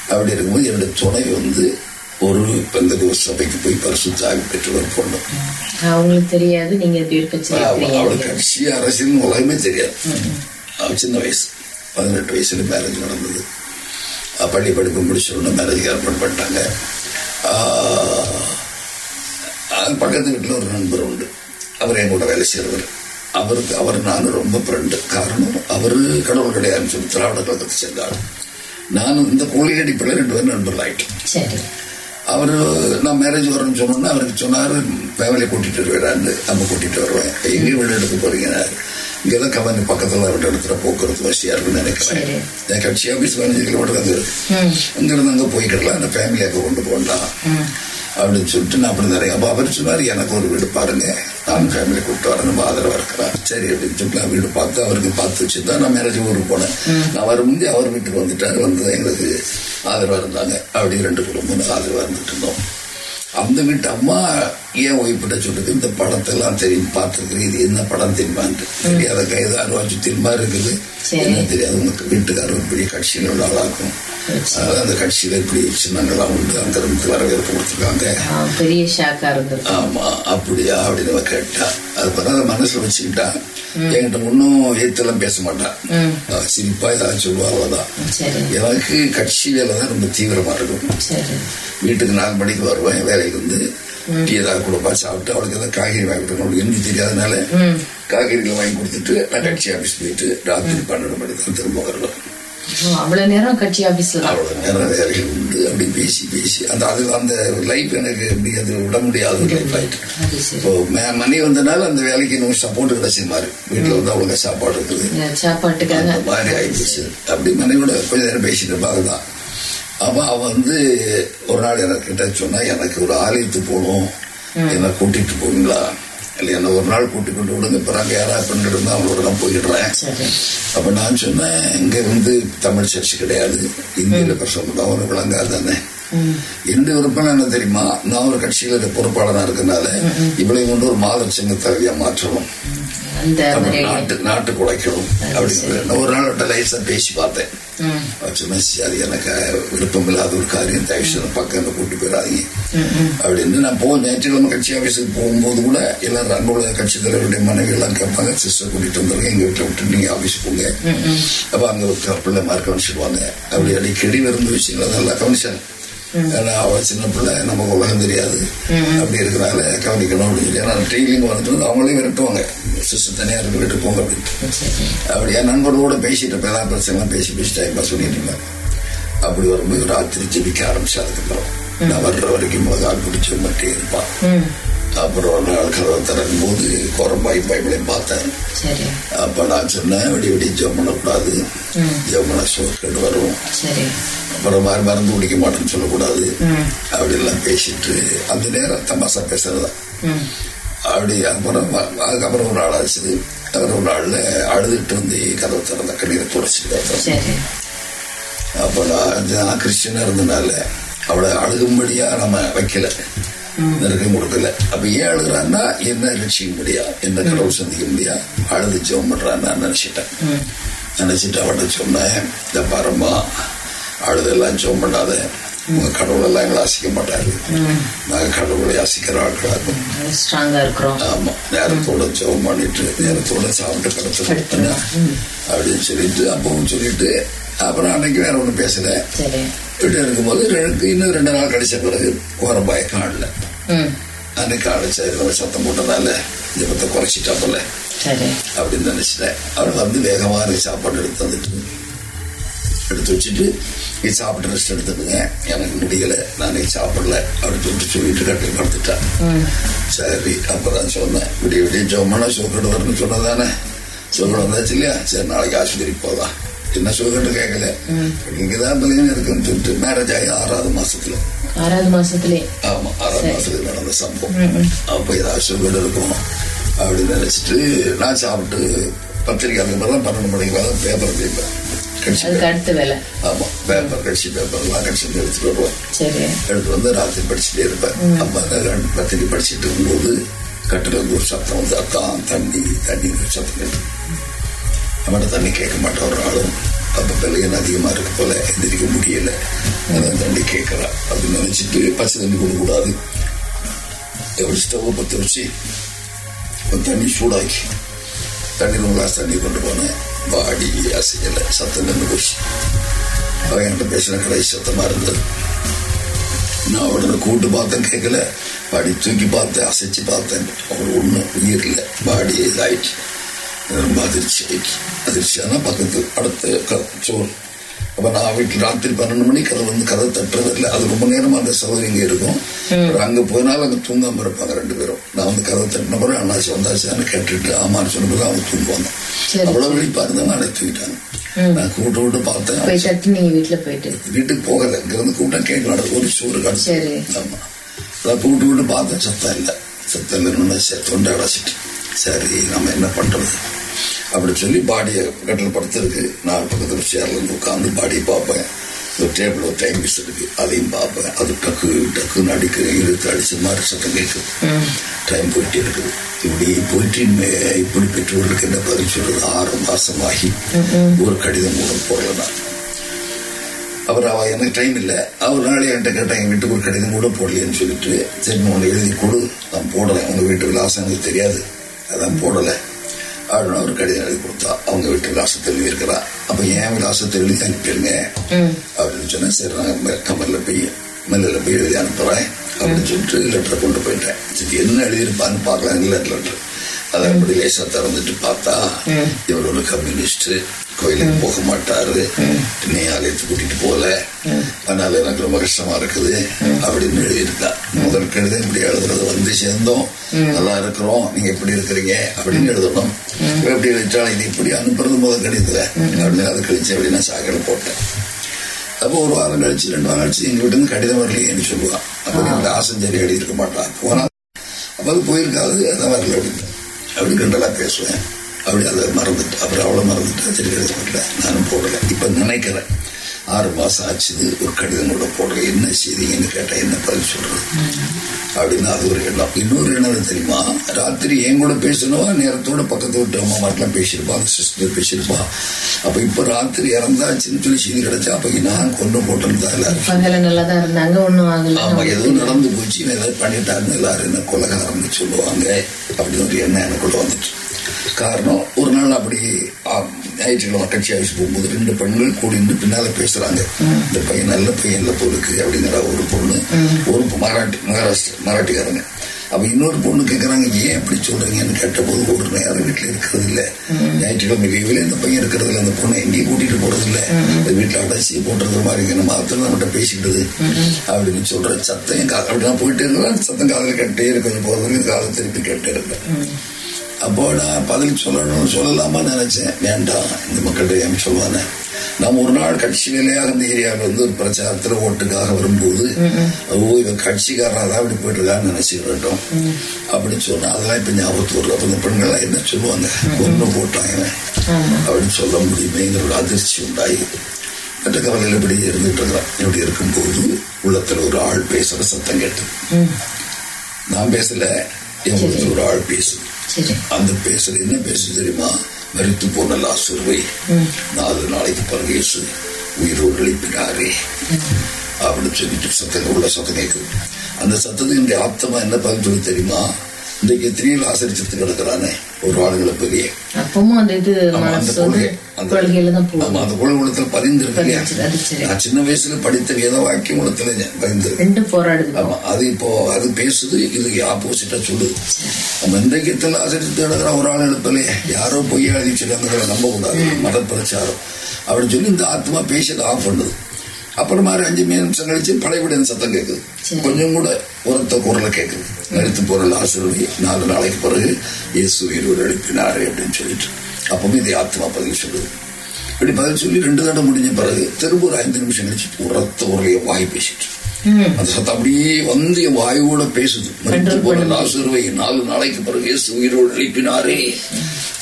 அப்படி இருக்கும்போது என்னுடைய துணை வந்து ஒரு பெந்த சபைக்கு போய் பரிசுத்தாவி பெற்று ஒரு பொண்ணு. அவங்களுக்கு தெரியாது. நீங்க அவளுக்கு கட்சி அரசியல் உலகமே தெரியாது. அவ சின்ன வயசு. பதினெட்டு வயசுல மேரேஜ் நடந்தது. பள்ளி படிப்பு முடிச்ச உடனே மேரேஜ் ஏற்பாடு பண்ணிட்டாங்க. பக்கத்து வீட்டில் ஒரு நண்பர் உண்டு. அவர் என் கூட வேலை செய்கிறவர் அவருக்கு அவர் நானும் ரொம்ப ஃப்ரெண்டு காரணம் அவர் கடவுள் கிடையாதுன்னு சொல்லி திராவிட கழகத்தை சேர்ந்தாள் நானும் இந்த கொள்கை அடிப்படையில் ரெண்டு பேரும் நண்பர்கள் ஆயிட்டோம். அவர் நான் மேரேஜ் வரேன்னு சொன்னோன்னா அவருக்கு சொன்னாரு ஃபேமிலி கூட்டிட்டு வருவேடான்னு. நம்ம கூட்டிட்டு வருவேன். எங்க வீடு எடுக்க போறீங்க. இங்கதான் கவனி பக்கத்துல வீடு எடுக்கிற போக்குவரத்து வசதியா இருக்குன்னு நினைக்கிறேன். என் கட்சி ஆபீஸ் பதினஞ்சு கிலோமீட்டர் அங்க ம். அங்க போய்க்கிடலாம். அந்த ஃபேமிலி அங்க கொண்டு போகலாம். அப்படின்னு சொல்லிட்டு நான் அப்படி நிறைய அப்ப அவர் சொன்னாரு எனக்கு ஒரு வீடு பாருங்க. நான் ஃபேமிலி கூப்பிட்டு வரேன். நம்ம ஆதரவா இருக்கிறேன் சரி அப்படின்னு சொல்லிட்டு நான் வீடு பார்த்து அவருக்கு பார்த்து வச்சு தான் நான் மேரேஜ் ஊருக்கு போனேன். நான் வர முந்தைய அவர் வீட்டுக்கு வந்துட்டாரு. வந்து எங்களுக்கு ஆதரவா இருந்தாங்க. அப்படி ரெண்டு குடும்பம் ஆதரவா இருந்துட்டு இருந்தோம். அந்த வீட்டு அம்மா ஏன் ஒய்ஃபிட்ட சொல்லுது இந்த படத்தெல்லாம் தெரியும் பார்த்துருக்குது இது என்ன படம் தெரியுமான்ட்டு தெரியாத கைது அறுவாச்சு திரும்ப இருக்குது. என்ன தெரியாது. உங்களுக்கு வீட்டுக்காரர் பெரிய கட்சியில் உள்ள ஆளாக்கும் அதாவது அந்த கட்சியில இப்படி சின்னங்கள்லாம் உண்டு அங்க இருந்து வரவேற்பு கொடுத்துருக்காங்க. பெரிய ஷாக்கா இருந்தது ஆமா அப்படியா அப்படின்னு கேட்டா. அது அதை மனசுல வச்சுக்கிட்டா. என்கிட்ட ஒன்னும் ஏத்தெல்லாம் பேச மாட்டான் சிரிப்பா ஏதாவது சொல்லுவா அவ்வளவுதான். எனக்கு கட்சி வேலை தான் ரொம்ப தீவிரமா இருக்கும். வீட்டுக்கு நாலு மணிக்கு வருவேன் வேலைக்கு வந்து டீ ஏதாவது கொடுப்பா சாப்பிட்டு அவளுக்கு ஏதாவது காய்கறி வாங்கி கொடுக்கணும் என்ன தெரியாதனால காய்கறிகளை வாங்கி கொடுத்துட்டு நான் கட்சி ஆபீஸ் போயிட்டு ராத்திரி பன்னெண்டு மணி தான் திரும்ப ஓ, அவ்வளவு நேரம் கட்சி ஆபீஸ்ல அவ்வளவு நேரம் வேலைகள் உண்டு அப்படி பேசி பேசி அந்த அது அந்த லைஃப் எனக்கு எப்படி அது விட முடியாத லைஃப் ஆயிட்டு. இப்போ மணி வந்தனால அந்த வேலைக்கு இன்னும் சப்போர்ட் கிடைச்ச மாதிரி. வீட்டுல வந்து அவளுக்கு சாப்பாடு இருக்குது சாப்பாட்டுக்காக. மாதிரி ஆயிடுச்சு அப்படி மனைவியோட கொஞ்ச நேரம் பேசிட்டு அதுதான் அப்ப அவ வந்து ஒரு நாள் எனக்கு கிட்ட சொன்னா எனக்கு ஒரு ஆலயத்துக்கு போகணும். என்ன கூட்டிட்டு போவீங்களா? இல்லை என்ன ஒரு நாள் கூட்டி கொண்டு விடுங்க. நாங்கள் யாராவது பெண்கள் இருந்தால் அவங்களோட நான் போயிடுறேன். அப்ப நான் சொன்னேன் இங்க வந்து தமிழ் சர்ச் கிடையாது. இந்தியில பிரசவம் தான் ஒரு விளங்காது தானே? ம் எந்த விருப்பம் என்ன தெரியுமா? நான் ஒரு கட்சியில பொறுப்பாளனா இருக்கனால இவளையும் கொண்டு ஒரு மாதர் சங்க தலைவியா மாற்றணும். நாட்டு நாட்டுக்கு உழைக்கணும் அப்படின்னு நான் ஒரு நாள் அவட்ட லைசா பேசி பார்த்தேன். ம். அவர் சொன்னா அது எனக்கு விருப்பம் இல்லாத ஒரு காரியம் தயவுசெய்து பக்கம் கூட்டி போயிடாதீங்க. அப்படின்னு நான் போ ஞாயிற்றுக்கிழமை கட்சி ஆபீஸுக்கு போகும்போது கூட எல்லாரும் அங்க உள்ள கட்சி தலைவருடைய மனைவி எல்லாம் கேட்பாங்க சிஸ்டர் கூட்டிட்டு வந்துருங்க எங்க வீட்டை விட்டு நீங்க ஆபீஸ் போங்க. அப்ப அங்க ஒரு பிள்ளைமார் கவனிச்சிடுவாங்க அப்படி அடிக்கடி விருந்து விஷயங்கள் நல்லா கவனிச்சாங்க. ஏன்னா அவ சின்ன பிள்ளை நமக்கு உலகம் தெரியாது. அப்படி இருக்கிறனால கவனிக்கணும் அப்படின்னு ஏன்னா ட்ரெயினிங் வந்துட்டு அவங்களையும் விரட்டுவாங்க. சிஸ்டர் தனியா இருக்க வீட்டு போங்க அப்படின்ட்டு சரி அப்படி என் நண்பர்களோட பேசிட்டு இருப்பேன். ஏதாவது பிரச்சனை எல்லாம் பேசி பேசி டைம் பாஸ் பண்ணிட்டு இருப்பேன். அப்படி வரும்போது ராத்திரி ஜெபிக்க ஆரம்பிச்சு அதுக்கப்புறம். நான் வர்ற வரைக்கும் முதல் ஆள் பிடிச்ச மட்டும் இருப்பான். அப்புறம் ஒரு நாள் கதவை திறக்கும் போது குரம்பாய் பைபிளையும் பார்த்தேன். அப்ப நான் சொன்னேன் விடி விடி ஜெபம் பண்ணக்கூடாது. ஜெபம் பண்ண சோர்கேடு வரும். சரி. அப்புறம் மாதிரி மருந்து குடிக்க மாட்டேன்னு சொல்லக்கூடாது. ம். அப்படி எல்லாம் பேசிட்டு அந்த நேரம் தமாசா பேசுறதா. அப்படி அப்புறம் அதுக்கப்புறம் ஒரு நாள் ஆச்சு. அப்புறம் ஒரு நாள்ல அழுதுட்டு வந்து கதவை திறந்த கண்ணீரை துடைச்சிட்டு அப்ப நான் நான் கிறிஸ்டியனா இருந்தனால அவளை அழுகும்படியா நம்ம வைக்கல. நெருக்கம் கொடுக்கல அப்ப ஏன் அழுகுறான்னா என்ன ரட்சிக்க முடியா என்ன கடவுள் சந்திக்க முடியா அழுது ஜெபம் பண்றான்னு நான் நினைச்சிட்டேன். நினைச்சிட்டு அவட்ட சொன்னேன் இந்த பரமா அழுதெல்லாம் ஜெபம் பண்ணாத. உங்க கடவுள் எல்லாம் எங்களை அசிக்க மாட்டாரு. நாங்க கடவுளை அசிக்கிற இருக்கிறோம். ஆமா நேரத்தோட ஜெபம் பண்ணிட்டு நேரத்தோட சாப்பிட்டு கிடத்து அப்படின்னு சொல்லிட்டு அப்பவும் சொல்லிட்டு அப்புறம் அன்னைக்கு வேற ஒண்ணும் பேசல சரி. வீட்டு இருக்கும்போது இன்னும் ரெண்டு நாள் கழிச்ச பிறகு ஆடல ம். அன்னைக்கு அழைச்ச சத்தம் போட்டதால ஜபத்தை குறைச்சிட்டாப்பல. அப்படின்னு நினைச்சிட்டேன். அவர் வந்து வேகமா எனக்கு சாப்பாடு எடுத்து வந்துட்டு எடுத்து வச்சுட்டு நீ சாப்பிட்டு ரெஸ்ட் எடுத்துடுங்க எனக்கு முடியல. நான் இன்னைக்கு சாப்பிடல. அப்படின்னு சொல்லிட்டு சொல்லிட்டு கட்டில் படுத்துட்டேன் சரி அப்பதான் சொன்னேன். விடிய விடிய ஜோமனா சுகக்கட்டு வரணும்னு சொன்னதானே? சுகக்கட்டு வந்தாச்சு இல்லையா? சரி நாளைக்கு ஆஸ்பத்திரி போதான் என்ன சுகக்கட்டு கேட்கல இங்கதான் பிள்ளைங்க இருக்குன்னு சொல்லிட்டு மேரேஜ் ஆகி ஆறாவது மாசத்துல ஆறாவது மாசத்துலயே ஆமா ஆறாம் மாசத்துல நடந்த சம்பவம் அப்ப ஏதாவது சுகர் இருக்கும் அப்படின்னு நினைச்சிட்டு நான் சாப்பிட்டு பத்திரிக்கை அதுக்கு பிறகு தான் பன்னெண்டு மணிக்கு மேல பேப்பர் வேலை ஆமா பேப்பர் கட்சி பேப்பர் எல்லாம் கட்சி எடுத்துட்டு வருவேன் சரி எடுத்து வந்து ராத்திரி படிச்சுட்டே இருப்பேன் அப்ப பத்திரிக்கை படிச்சுட்டு இருக்கும்போது கட்டில ஒரு சத்தம் வந்து அத்தான் தண்ணி தண்ணி சத்தம் கேட்டு அவன்கிட்ட தண்ணி கேட்க மாட்டான் ஒரு ஆளும் அப்ப பிள்ளைகள் அதிகமா இருக்க போல எந்திரிக்க முடியல. அதான் தண்ணி கேட்கறா. அப்படின்னு நினைச்சிட்டு பச்சை தண்ணி கொடுக்கூடாது எப்படி ஸ்டவ் பத்து வச்சு தண்ணி சூடாக்கி தண்ணி ஒரு கிளாஸ் தண்ணி கொண்டு போனேன். பாடி அசையல சத்தம் நின்று போச்சு. அவன் என்கிட்ட பேசின கடை சத்தமா இருந்தது. நான் உடனே கூட்டு பார்த்தேன் கேட்கல. பாடி தூக்கி பார்த்தேன் அசைச்சு பார்த்தேன். அவர் ஒன்றும் உயிர் இல்லை. பாடி இதாயிடுச்சு. ரொம்ப அதிர்ச்சி அதிர்ச்சியானா பக்கத்து அடுத்த சோறு அப்ப நான் வீட்டில் ராத்திரி பன்னெண்டு மணிக்கு கதை வந்து கதை தட்டுறது இல்லை. அது ரொம்ப நேரமா அந்த சகோதரி இங்க இருக்கும். அங்க போனாலும் அங்க தூங்காம இருப்பாங்க ரெண்டு பேரும். நான் வந்து கதை தட்டின பிறகு அண்ணாச்சி வந்தாச்சான்னு கேட்டுட்டு ஆமான்னு சொன்ன பிறகு அவங்க தூங்குவாங்க. சரி. அவ்வளவு வெளிப்பா இருந்தாங்க அன்னைக்கு தூக்கிட்டாங்க நான் கூட்டு விட்டு பார்த்தேன். வீட்டுக்கு போகல. இங்கிருந்து கூப்பிட்டா கேட்கலாம் ஒரு சோறு காடு சரி. ஆமா. கூப்பிட்டு விட்டு பார்த்தேன் சத்தம் இல்லை. சத்தம் இல்லைன்னு சரி தொண்டை அடைச்சிட்டு சரி நம்ம என்ன பண்றது? அப்படி சொல்லி பாடியை கட்டில் படுத்திருக்கு நான் பக்கத்துல சேர்ல இருந்து உட்காந்து பாடியை பார்ப்பேன். ஒரு டேபிள் ஒரு டைம் மிஸ் இருக்கு அதையும் பார்ப்பேன். அது டக்கு டக்குன்னு அடிக்கிற இழுத்து அடிச்ச மாதிரி சத்தம் கேட்குது டைம் போயிட்டே இருக்குது இப்படி போயிட்டு இப்படி பெற்றோர்களுக்கு என்ன பதில் சொல்றது? ஆறு மாசமாகி ஒரு கடிதம் கூட போடல நான் அவர் அவ எனக்கு டைம் இல்லை. அவர் நாளே என்கிட்ட கேட்டேன் என் வீட்டுக்கு ஒரு கடிதம் கூட போடலையேன்னு சொல்லிட்டு சரி உன்னை எழுதி கொடு. நான் போடலை. உங்க வீட்டு விலாசம் எனக்கு தெரியாது. அதான் போடலை. அப்படின்னு அவர் கடிதம் எழுதி கொடுத்தா அவங்க வீட்டு விலாசத்தை எழுதி இருக்கிறா. அப்ப என் விலாசத்தை எழுதி அனுப்பிடுங்க அப்படின்னு சொன்னேன் சரி நான் கமல்ல போய் மெல்லில் போய் எழுதி அனுப்புறேன் அப்படின்னு சொல்லிட்டு லெட்டரை கொண்டு போயிட்டேன். சரி என்ன எழுதியிருப்பான்னு பார்க்கலாம் இல்லை லெட்டர் அதை அப்படி லேசா திறந்துட்டு பார்த்தா இவர் ஒரு கம்யூனிஸ்ட் கோயிலுக்கு போக மாட்டாரு. நீ ஆலயத்துக்கு கூட்டிட்டு போல அதனால எனக்கு ரொம்ப கஷ்டமா இருக்குது அப்படின்னு எழுதியிருக்கா. முதல் கடிதம் இப்படி எழுதுறது வந்து சேர்ந்தோம். நல்லா இருக்கிறோம். நீங்க எப்படி இருக்கிறீங்க? அப்படின்னு எழுதணும். எப்படி எழுதிட்டாலும் இது இப்படி அனுப்புறது முதல் கடிதத்துல. அப்படின்னு அதை கழிச்சு அப்படின்னா சாக்கடை போட்டேன். அப்போ ஒரு வாரம் கழிச்சு ரெண்டு வாரம் கழிச்சு எங்க வீட்டு இருந்து கடிதம் வரலையேன்னு சொல்லுவான். அப்போ ஆசஞ்சரி எழுதியிருக்க மாட்டான். போனா அப்போ அது போயிருக்காது அதான் வரல அப்படின்னு. அப்படி கிண்டலா பேசுவேன் அப்படி அதை மறந்துட்டு அப்புறம் அவ்வளோ மறந்துட்டு சரி நானும் போடலை இப்போ நினைக்கிறேன் ஆறு மாசம் ஆச்சுது ஒரு கடிதம் கூட போடல என்ன செய்திங்கன்னு கேட்டா என்ன பதில் சொல்றது? அப்படின்னு அது ஒரு எண்ணம். இன்னொரு எண்ணம் தெரியுமா? ராத்திரி என் கூட பேசணும் நேரத்தோட பக்கத்து விட்டு அம்மா மாட்டெல்லாம் பேசியிருப்பா சிஸ்டர் பேசியிருப்பா. அப்ப இப்ப ராத்திரி இறந்தாச்சுன்னு சொல்லி செய்தி கிடைச்சா அப்ப நான் கொண்டு போட்டேன்னு தான் எல்லாரும் ஆமா ஏதோ நடந்து போச்சு ஏதாவது பண்ணிட்டாருன்னு எல்லாரும் என்ன கொலகாரம்னு சொல்லுவாங்க அப்படின்னு ஒரு எண்ணம் எனக்குள்ள வந்துட்டு காரணம் ஒரு நாள் அப்படி ஞாயிற்றுக்கிழமை கட்சி ஆஃபீஸ் போகும்போது ரெண்டு பெண்கள் கூடி பின்னால பேசுறாங்க. இந்த பையன் நல்ல பையன் இல்ல போலுக்கு அப்படிங்கிற ஒரு பொண்ணு ஒரு மராட்டி மகாராஷ்டிர மராட்டிக்காரங்க. அப்ப இன்னொரு பொண்ணு கேக்குறாங்க ஏன் அப்படி சொல்றீங்கன்னு கேட்டபோது ஒரு நேரம் வீட்டுல இருக்கிறது இல்ல. ஞாயிற்றுக்கிழமை லீவுல இந்த பையன் இருக்கிறது இல்ல அந்த பொண்ணை எங்கேயும் கூட்டிட்டு போறது இல்ல. வீட்டுல அடைச்சி போட்டுறது மாதிரி இங்க நம்ம அத்தனை நம்மகிட்ட பேசிக்கிட்டது. அப்படின்னு சொல்ற சத்தம் அப்படி நான் போயிட்டே இருந்தேன் சத்தம் காதல் கேட்டே இருக்கேன் போறது காதல் திருப்பி கேட்டே இருக்கேன். அப்போ நான் பதில் சொல்லணும் சொல்லலாமா நினைச்சேன். வேண்டாம் இந்த மக்கள்கிட்ட ஏன் சொல்லுவானே நாம் ஒரு நாள் கட்சி நிலையாக இந்த ஏரியாவில் வந்து ஒரு பிரச்சாரத்துல ஓட்டுக்காக வரும்போது ஓ இவன் கட்சிக்காரனா தான் இப்படி போயிட்டு இருக்கான்னு நினைச்சுக்கிட்டோம் அப்படின்னு சொன்னா அதெல்லாம் இப்ப ஞாபகத்து வரல. அப்ப இந்த பெண்கள் என்ன சொல்லுவாங்க? போட்டான் இவன். அப்படின்னு சொல்ல முடியுமேங்கிற ஒரு அதிர்ச்சி உண்டாகி மற்ற கவலையில் இப்படி இருந்துட்டு இருக்கிறான் இப்படி இருக்கும்போது உள்ளத்துல ஒரு ஆள் பேசுற சத்தம் கேட்டு நான் பேசல என் ஒரு ஆள் பேசுது. சரி அந்த பேசுறது என்ன பேசுது தெரியுமா? மறித்து போன லாசுருவை நாலு நாளைக்கு இயேசு உயிரோடு எழுப்பினாரே. அப்படின்னு சொல்லிட்டு சத்தம் உள்ள சத்தம் கேட்குது. அந்த சத்தத்துக்கு என்னுடைய ஆத்மா என்ன பதில் சொல்லி தெரியுமா? இன்றைக்கு எத்தனையில் ஆசரிச்சுட்டு கிடக்கிறானே ஒரு ஆளுகளை பெரிய அப்பவும் அந்த இது அந்த கொள்கை அந்த கொள்கையில தான் போகும் ஆமா அந்த கொள்கை உள்ளத்துல பதிந்திருக்கு. இல்லையா? நான் சின்ன வயசுல படித்த வேத வாக்கியம் உள்ளத்துல பதிந்திருக்கு. ஆமா அது இப்போ அது பேசுது இது ஆப்போசிட்டா சொல்லுது. நம்ம இன்றைக்கு எத்தனை ஆசிரியர் கிடக்கிற ஒரு ஆள் எழுப்பலையே யாரோ பொய் எழுதி வச்சிருக்காங்க நம்ப கூடாது மத பிரச்சாரம் அப்படின்னு சொல்லி இந்த ஆத்மா பேசியதை ஆஃப் பண்ணுது. அப்புறம் மாதிரி அஞ்சு நிமிஷம் கழிச்சு பழையபடியான சத்தம் கேட்குது. கொஞ்சம் கூட உரத்த குரலை கேட்குது எடுத்து பொருள் ஆசிரியர் நாலு நாளைக்கு பிறகு இயேசு உயிரோடு எழுப்பினாரு அப்படின்னு சொல்லிட்டு. அப்பவுமே இதை ஆத்மா பதில் சொல்லுது. இப்படி பதில் சொல்லி ரெண்டு தடவை முடிஞ்ச பிறகு திரும்ப ஒரு ஐந்து நிமிஷம் கழிச்சு உரத்த உரைய வாய் பேசிட்டு சத்தம் அப்படியே வந்து என் வாயோட பேசுது. மறித்து போன. லாசருவை நாலு நாளைக்கு பிறகு இயேசு உயிரோடு எழுப்பினாரே.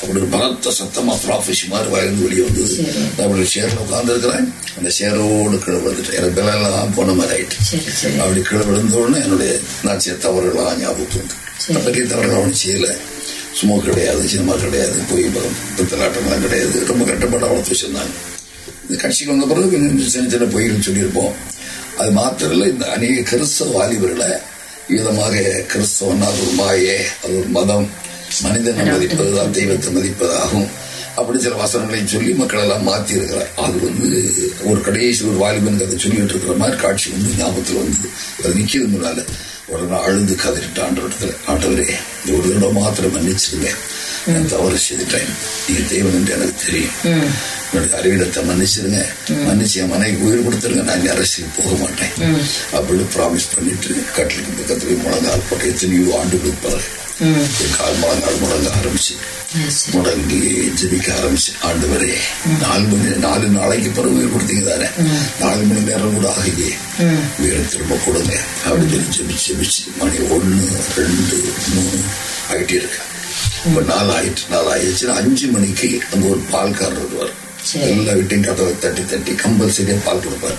அப்படி ஒரு பலத்த சத்தமா ப்ராஃபிஷ் மாதிரி வயந்து வெளியே வந்தது. அப்படி சேர்ல உட்கார்ந்து இருக்கிறேன் அந்த சேரோடு கீழே விழுந்துட்டேன். எனக்கு பிள்ளைலாம் போன மாதிரி ஆயிட்டு. அப்படி கீழே விழுந்த உடனே என்னுடைய நான் செய்த தவறுகளாம் ஞாபகம் வந்து. சரி. பெரிய தவறுகள் அவனு செய்யல. சும்மா கிடையாது சினிமா கிடையாது பொய் பித்தலாட்டம்லாம் கிடையாது. ரொம்ப கட்டுப்பாடு வளர்த்து வச்சிருந்தாங்க. இந்த கட்சிக்கு வந்த பிறகு கொஞ்சம் சின்ன சின்ன பொய்கள் சொல்லியிருப்போம். அது மாத்திரம் இல்லை இந்த அநேக கிறிஸ்தவ வாலிபர்களை விதமாக கிறிஸ்தவன் அது ஒரு மாயே அது ஒரு மதம். மனிதனை மதிப்பதுதான் தெய்வத்தை மதிப்பதாகும். அப்படி சில வசனங்களையும் சொல்லி மக்கள் எல்லாம் மாத்தி இருக்கிறார் அது வந்து ஒரு கடைசி ஒரு வாலிபனுக்கு அதை சொல்லிட்டு இருக்கிற மாதிரி காட்சி வந்து ஞாபகத்தில் வந்தது. அது நிக்கிறது முன்னால உடனே அழுது கதறிட்டான் இடத்துல ஆண்டவரே ஒரு தடவை மாத்திரம் மன்னிச்சிருங்க நான் தவறு செய்துட்டேன் நீங்க தெய்வம் என்று எனக்கு தெரியும். என்னுடைய அறிவிடத்தை மன்னிச்சிருங்க. மன்னிச்சு என் மனைவி உயிர் கொடுத்துருங்க. நான் இனி அரசியல் போக மாட்டேன். அப்படின்னு ப்ராமிஸ் பண்ணிட்டு கட்டிலுக்கு பக்கத்துல முழங்கால் போட்டு எத்தனையோ ஆண்டுகளுக்கு பிறகு. கால் முழங்கால் முழங்க ஆரம்பிச்சு. முடங்கி ஜெபிக்க ஆரம்பிச்சு. ஆண்டவரே நாலு மணி நாலு நாளைக்கு பிறகு உயிர் கொடுத்தீங்க தானே? நாலு மணி நேரம் கூட ஆகலையே. உயிரை திரும்ப கொடுங்க. அப்படின்னு சொல்லி ஜெபிச்சு ஜெபிச்சு. மணி ஒன்று ரெண்டு மூணு ஆகிட்டே இருக்கேன் இப்ப நாலு ஆயிட்டு நாலு ஆயிடுச்சுன்னா அஞ்சு மணிக்கு அங்க ஒரு பால்காரர் வருவார். எல்லா வீட்டையும் கதவை தட்டி தட்டி கம்பல்சரியா பால் கொடுப்பார்.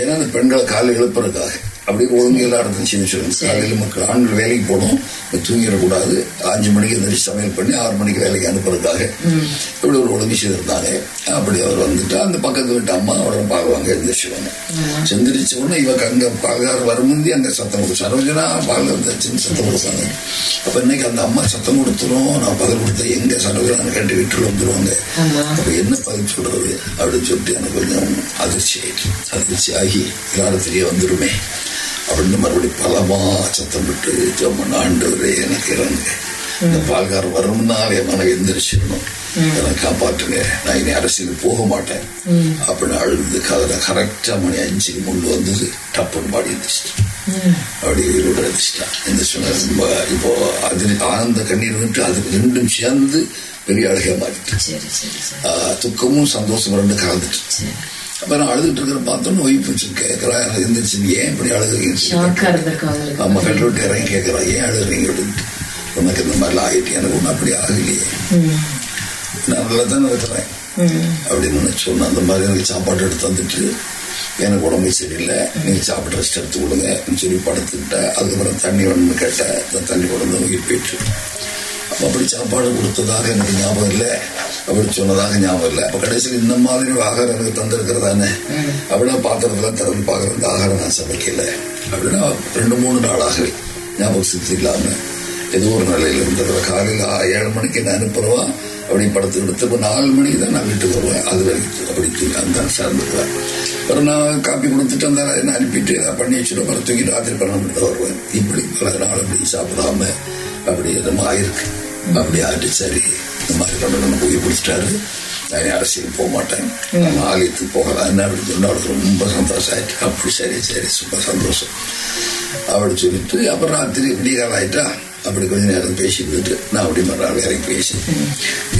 ஏன்னா அந்த பெண்களை காலை எழுப்புறதுக்காக அப்படியே ஒழுங்கு எல்லா இடத்துலையும் செய்ய சொல்லுங்க காலையில் மக்கள் ஆண்கள் வேலைக்கு போகணும் தூங்கிடக்கூடாது. அஞ்சு மணிக்கு எந்திரிச்சு சமையல் பண்ணி ஆறு மணிக்கு வேலைக்கு அனுப்புறதுக்காக இப்படி ஒரு ஒழுங்கு செய்திருந்தாங்க. அப்படி அவர் வந்துட்டு அந்த பக்கத்து வீட்டு அம்மா அவரை பார்க்குவாங்க எந்திரிச்சுவாங்க எந்திரிச்ச உடனே இவக்கு அங்க பால்கார் வருமுந்தி அங்க சத்தம் கொடுக்கும் சரோஜனா பால் வந்துச்சுன்னு சத்தம் கொடுப்பாங்க அப்ப இன்னைக்கு அந்த அம்மா சத்தம் கொடுத்துரும். நான் பதில் கொடுத்தேன் எங்க சரோஜனா கேட்டு வீட்டுல வந்துருவாங்க. ஆமா. அப்ப என்ன பதில் சொல்றது? அப்படின்னு சொல்லிட்டு எனக்கு கொஞ்சம் அதிர்ச்சி ஆயிடுச்சு அதிர்ச்சி ஆகி காலத்திலேயே வந்துருமே. அப்படின்னு மறுபடியும் பலமா சத்தம் விட்டு ஜம்மன் ஆண்டவரே எனக்கு இறங்க. இந்த பால்கார் வரணும்னால என் மனைவி எந்திரிச்சிடணும். என்னை காப்பாற்றுங்க. நான் இனி அரசியல் போக மாட்டேன். அப்படின்னு அழுது கதலை கரெக்டா மணி அஞ்சுக்கு முன்பு வந்தது. டப்புன்னு பாடி இருந்துச்சு அப்படி உயிரோடு அடிச்சிட்டான் இந்த சொன்ன ரொம்ப இப்போ அது ஆனந்த கண்ணீர் வந்துட்டு அது ரெண்டும் சேர்ந்து பெரிய அழகா மாறிட்டு துக்கமும் சந்தோஷம் ரெண்டு கலந்துட்டு அப்ப நான் அழுதுட்டு இருக்கிற பார்த்தோன்னு ஒய்ஃப் வச்சு கேட்கறா நீ ஏன் இப்படி அழுதுறீங்கன்னு சொல்லி ஷாக்கா இருந்திருக்கு அவங்களுக்கு அம்மா கட்டு விட்டு இறங்கி கேட்கறா ஏன் அழுதுறீங்க அப்படின்ட்டு. உனக்கு இந்த மாதிரிலாம் ஆகிட்டு எனக்கு ஒன்றும் அப்படி ஆகலையே. நான் நல்லா தானே இருக்கிறேன். அப்படின்னு நான் சொன்னேன். அந்த மாதிரி எனக்கு சாப்பாடு எடுத்து வந்துட்டு எனக்கு உடம்பு சரியில்லை. நீங்க சாப்பிட்டு ரெஸ்ட் எடுத்து கொடுங்க சொல்லி படுத்துக்கிட்டேன். அதுக்கப்புறம் தண்ணி வேணும்னு கேட்டேன். அந்த தண்ணி கொண்டு உயிர் போயிட்டு. அப்படி சாப்பாடு கொடுத்ததாக எனக்கு ஞாபகம் இல்லை. அப்படி சொன்னதாக ஞாபகம் இல்லை. அப்ப கடைசியில் இந்த மாதிரி ஒரு ஆகாரம் எனக்கு தந்திருக்கிறதானே அப்படின்னா பாத்திரத்தெல்லாம் திறந்து பார்க்குற இந்த ஆகாரம் நான் சமைக்கல. அப்படின்னா ரெண்டு மூணு நாளாகவே ஞாபகம் சித்தி இல்லாம ஏதோ ஒரு நிலையில இருந்தது. காலையில் ஆ- ஏழு மணிக்கு நான் அனுப்புறவா? அப்படி படத்துக்கு இப்போ நாலு மணிக்கு தான் நான் வீட்டுக்கு வருவேன். அது வரைக்கும் அப்படி அந்த சார்ந்துருவேன் அப்புறம் நான் காப்பி கொடுத்துட்டு அந்த என்ன அனுப்பிட்டு பண்ணி வச்சுட்டு அப்புறம் தூக்கி ராத்திரி பன்னெண்டு தான் வருவேன். இப்படி பல நாள் அப்படி சாப்பிடாம அப்படி நம்ம ஆயிருக்கு. அப்படி ஆட்டு சரி இந்த மாதிரி நம்ம உயிர் பிடிச்சிட்டாரு நான் அரசியல் போக மாட்டேன். நான் ஆலயத்துக்கு போகலாம். என்ன அப்படின்னு சொன்னா அவளுக்கு ரொம்ப சந்தோஷம் ஆயிட்டு அப்படி சரி சரி ரொம்ப சந்தோஷம். அப்படி சொல்லிட்டு அப்புறம் ராத்திரி விடிகாலம் ஆயிட்டா அப்படி கொஞ்ச நேரம் பேசிட்டு நான் அப்படி மறுநாள் வேலைக்கு பேசி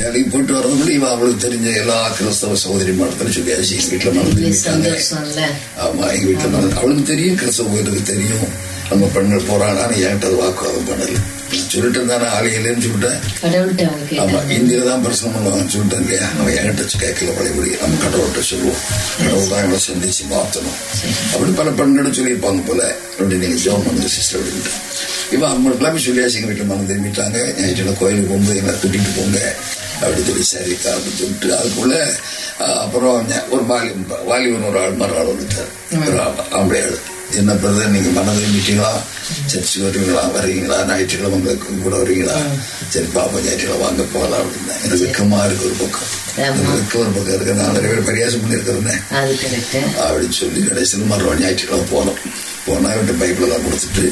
வேலைக்கு போயிட்டு வரதுக்குள்ள இவன் அவளுக்கு தெரிஞ்ச எல்லா கிறிஸ்தவ சகோதரி மடத்துல சொல்லியாச்சு எங்க வீட்டுல விட்டாங்க. சந்தோஷம்ல. ஆமா எங்க வீட்டுல மறந்து அவளுக்கு தெரியும் கிறிஸ்தவ கோயிலுக்கு தெரியும். நம்ம பெண்கள் போறாங்க ஆனா என்கிட்ட அது வாக்குவாதம் பண்ணல. சொல்லிட்டு இருந்தானே ஆலையிலேன்னு சொல்லிட்டேன். ஆமா இந்தியில தான் பிரச்சனை பண்ணுவாங்கன்னு சொல்லிட்டேன் இல்லையா? அவன் என்கிட்ட கேட்கல பழையபடி. நம்ம கடவுள்கிட்ட சொல்லுவோம். கடவுள் தான் இவளை சந்திச்சு மாத்தணும் அப்படி பல பெண்களும் சொல்லியிருப்பாங்க போல. அப்படி நீங்க ஜெபம் பண்ணுங்க சிஸ்டர் அப்படின்ட்டு. இவன் அவங்களுக்கு எல்லாமே சொல்லியாச்சு எங்க வீட்டுல மனம் திரும்பிட்டாங்க ஞாயிற்றுல கோயிலுக்கு போகும்போது எங்களை கூட்டிட்டு போங்க. அப்படி சொல்லி சரிக்கா அப்படின்னு சொல்லிட்டு அதுக்குள்ள அப்புறம் ஒரு வாலி வாலிபன் ஒரு ஆள் மறு ஆள் ஒரு ஆம்பளை ஆள் என்ன பிரதர் நீங்க மனம் திரும்பிட்டீங்களா சர்ச்சு வருவீங்களா? வருவீங்களா ஞாயிற்றுக்கிழமை உங்களுக்கு கூட வருவீங்களா? சரி பாப்பா ஞாயிற்றுக்கிழமை வாங்க போகலாம் அப்படின்னா. எனக்கு வெக்கமா இருக்கு ஒரு பக்கம். வெக்கம் ஒரு பக்கம் இருக்கு. நான் நிறைய பேர் பரியாசம் கரெக்ட் அப்படின்னு சொல்லி கடைசியில் மறுபடியும் ஞாயிற்றுக்கிழமை போனோம். போனா இவன்ட்டு பைபிள் தான் கொடுத்துட்டு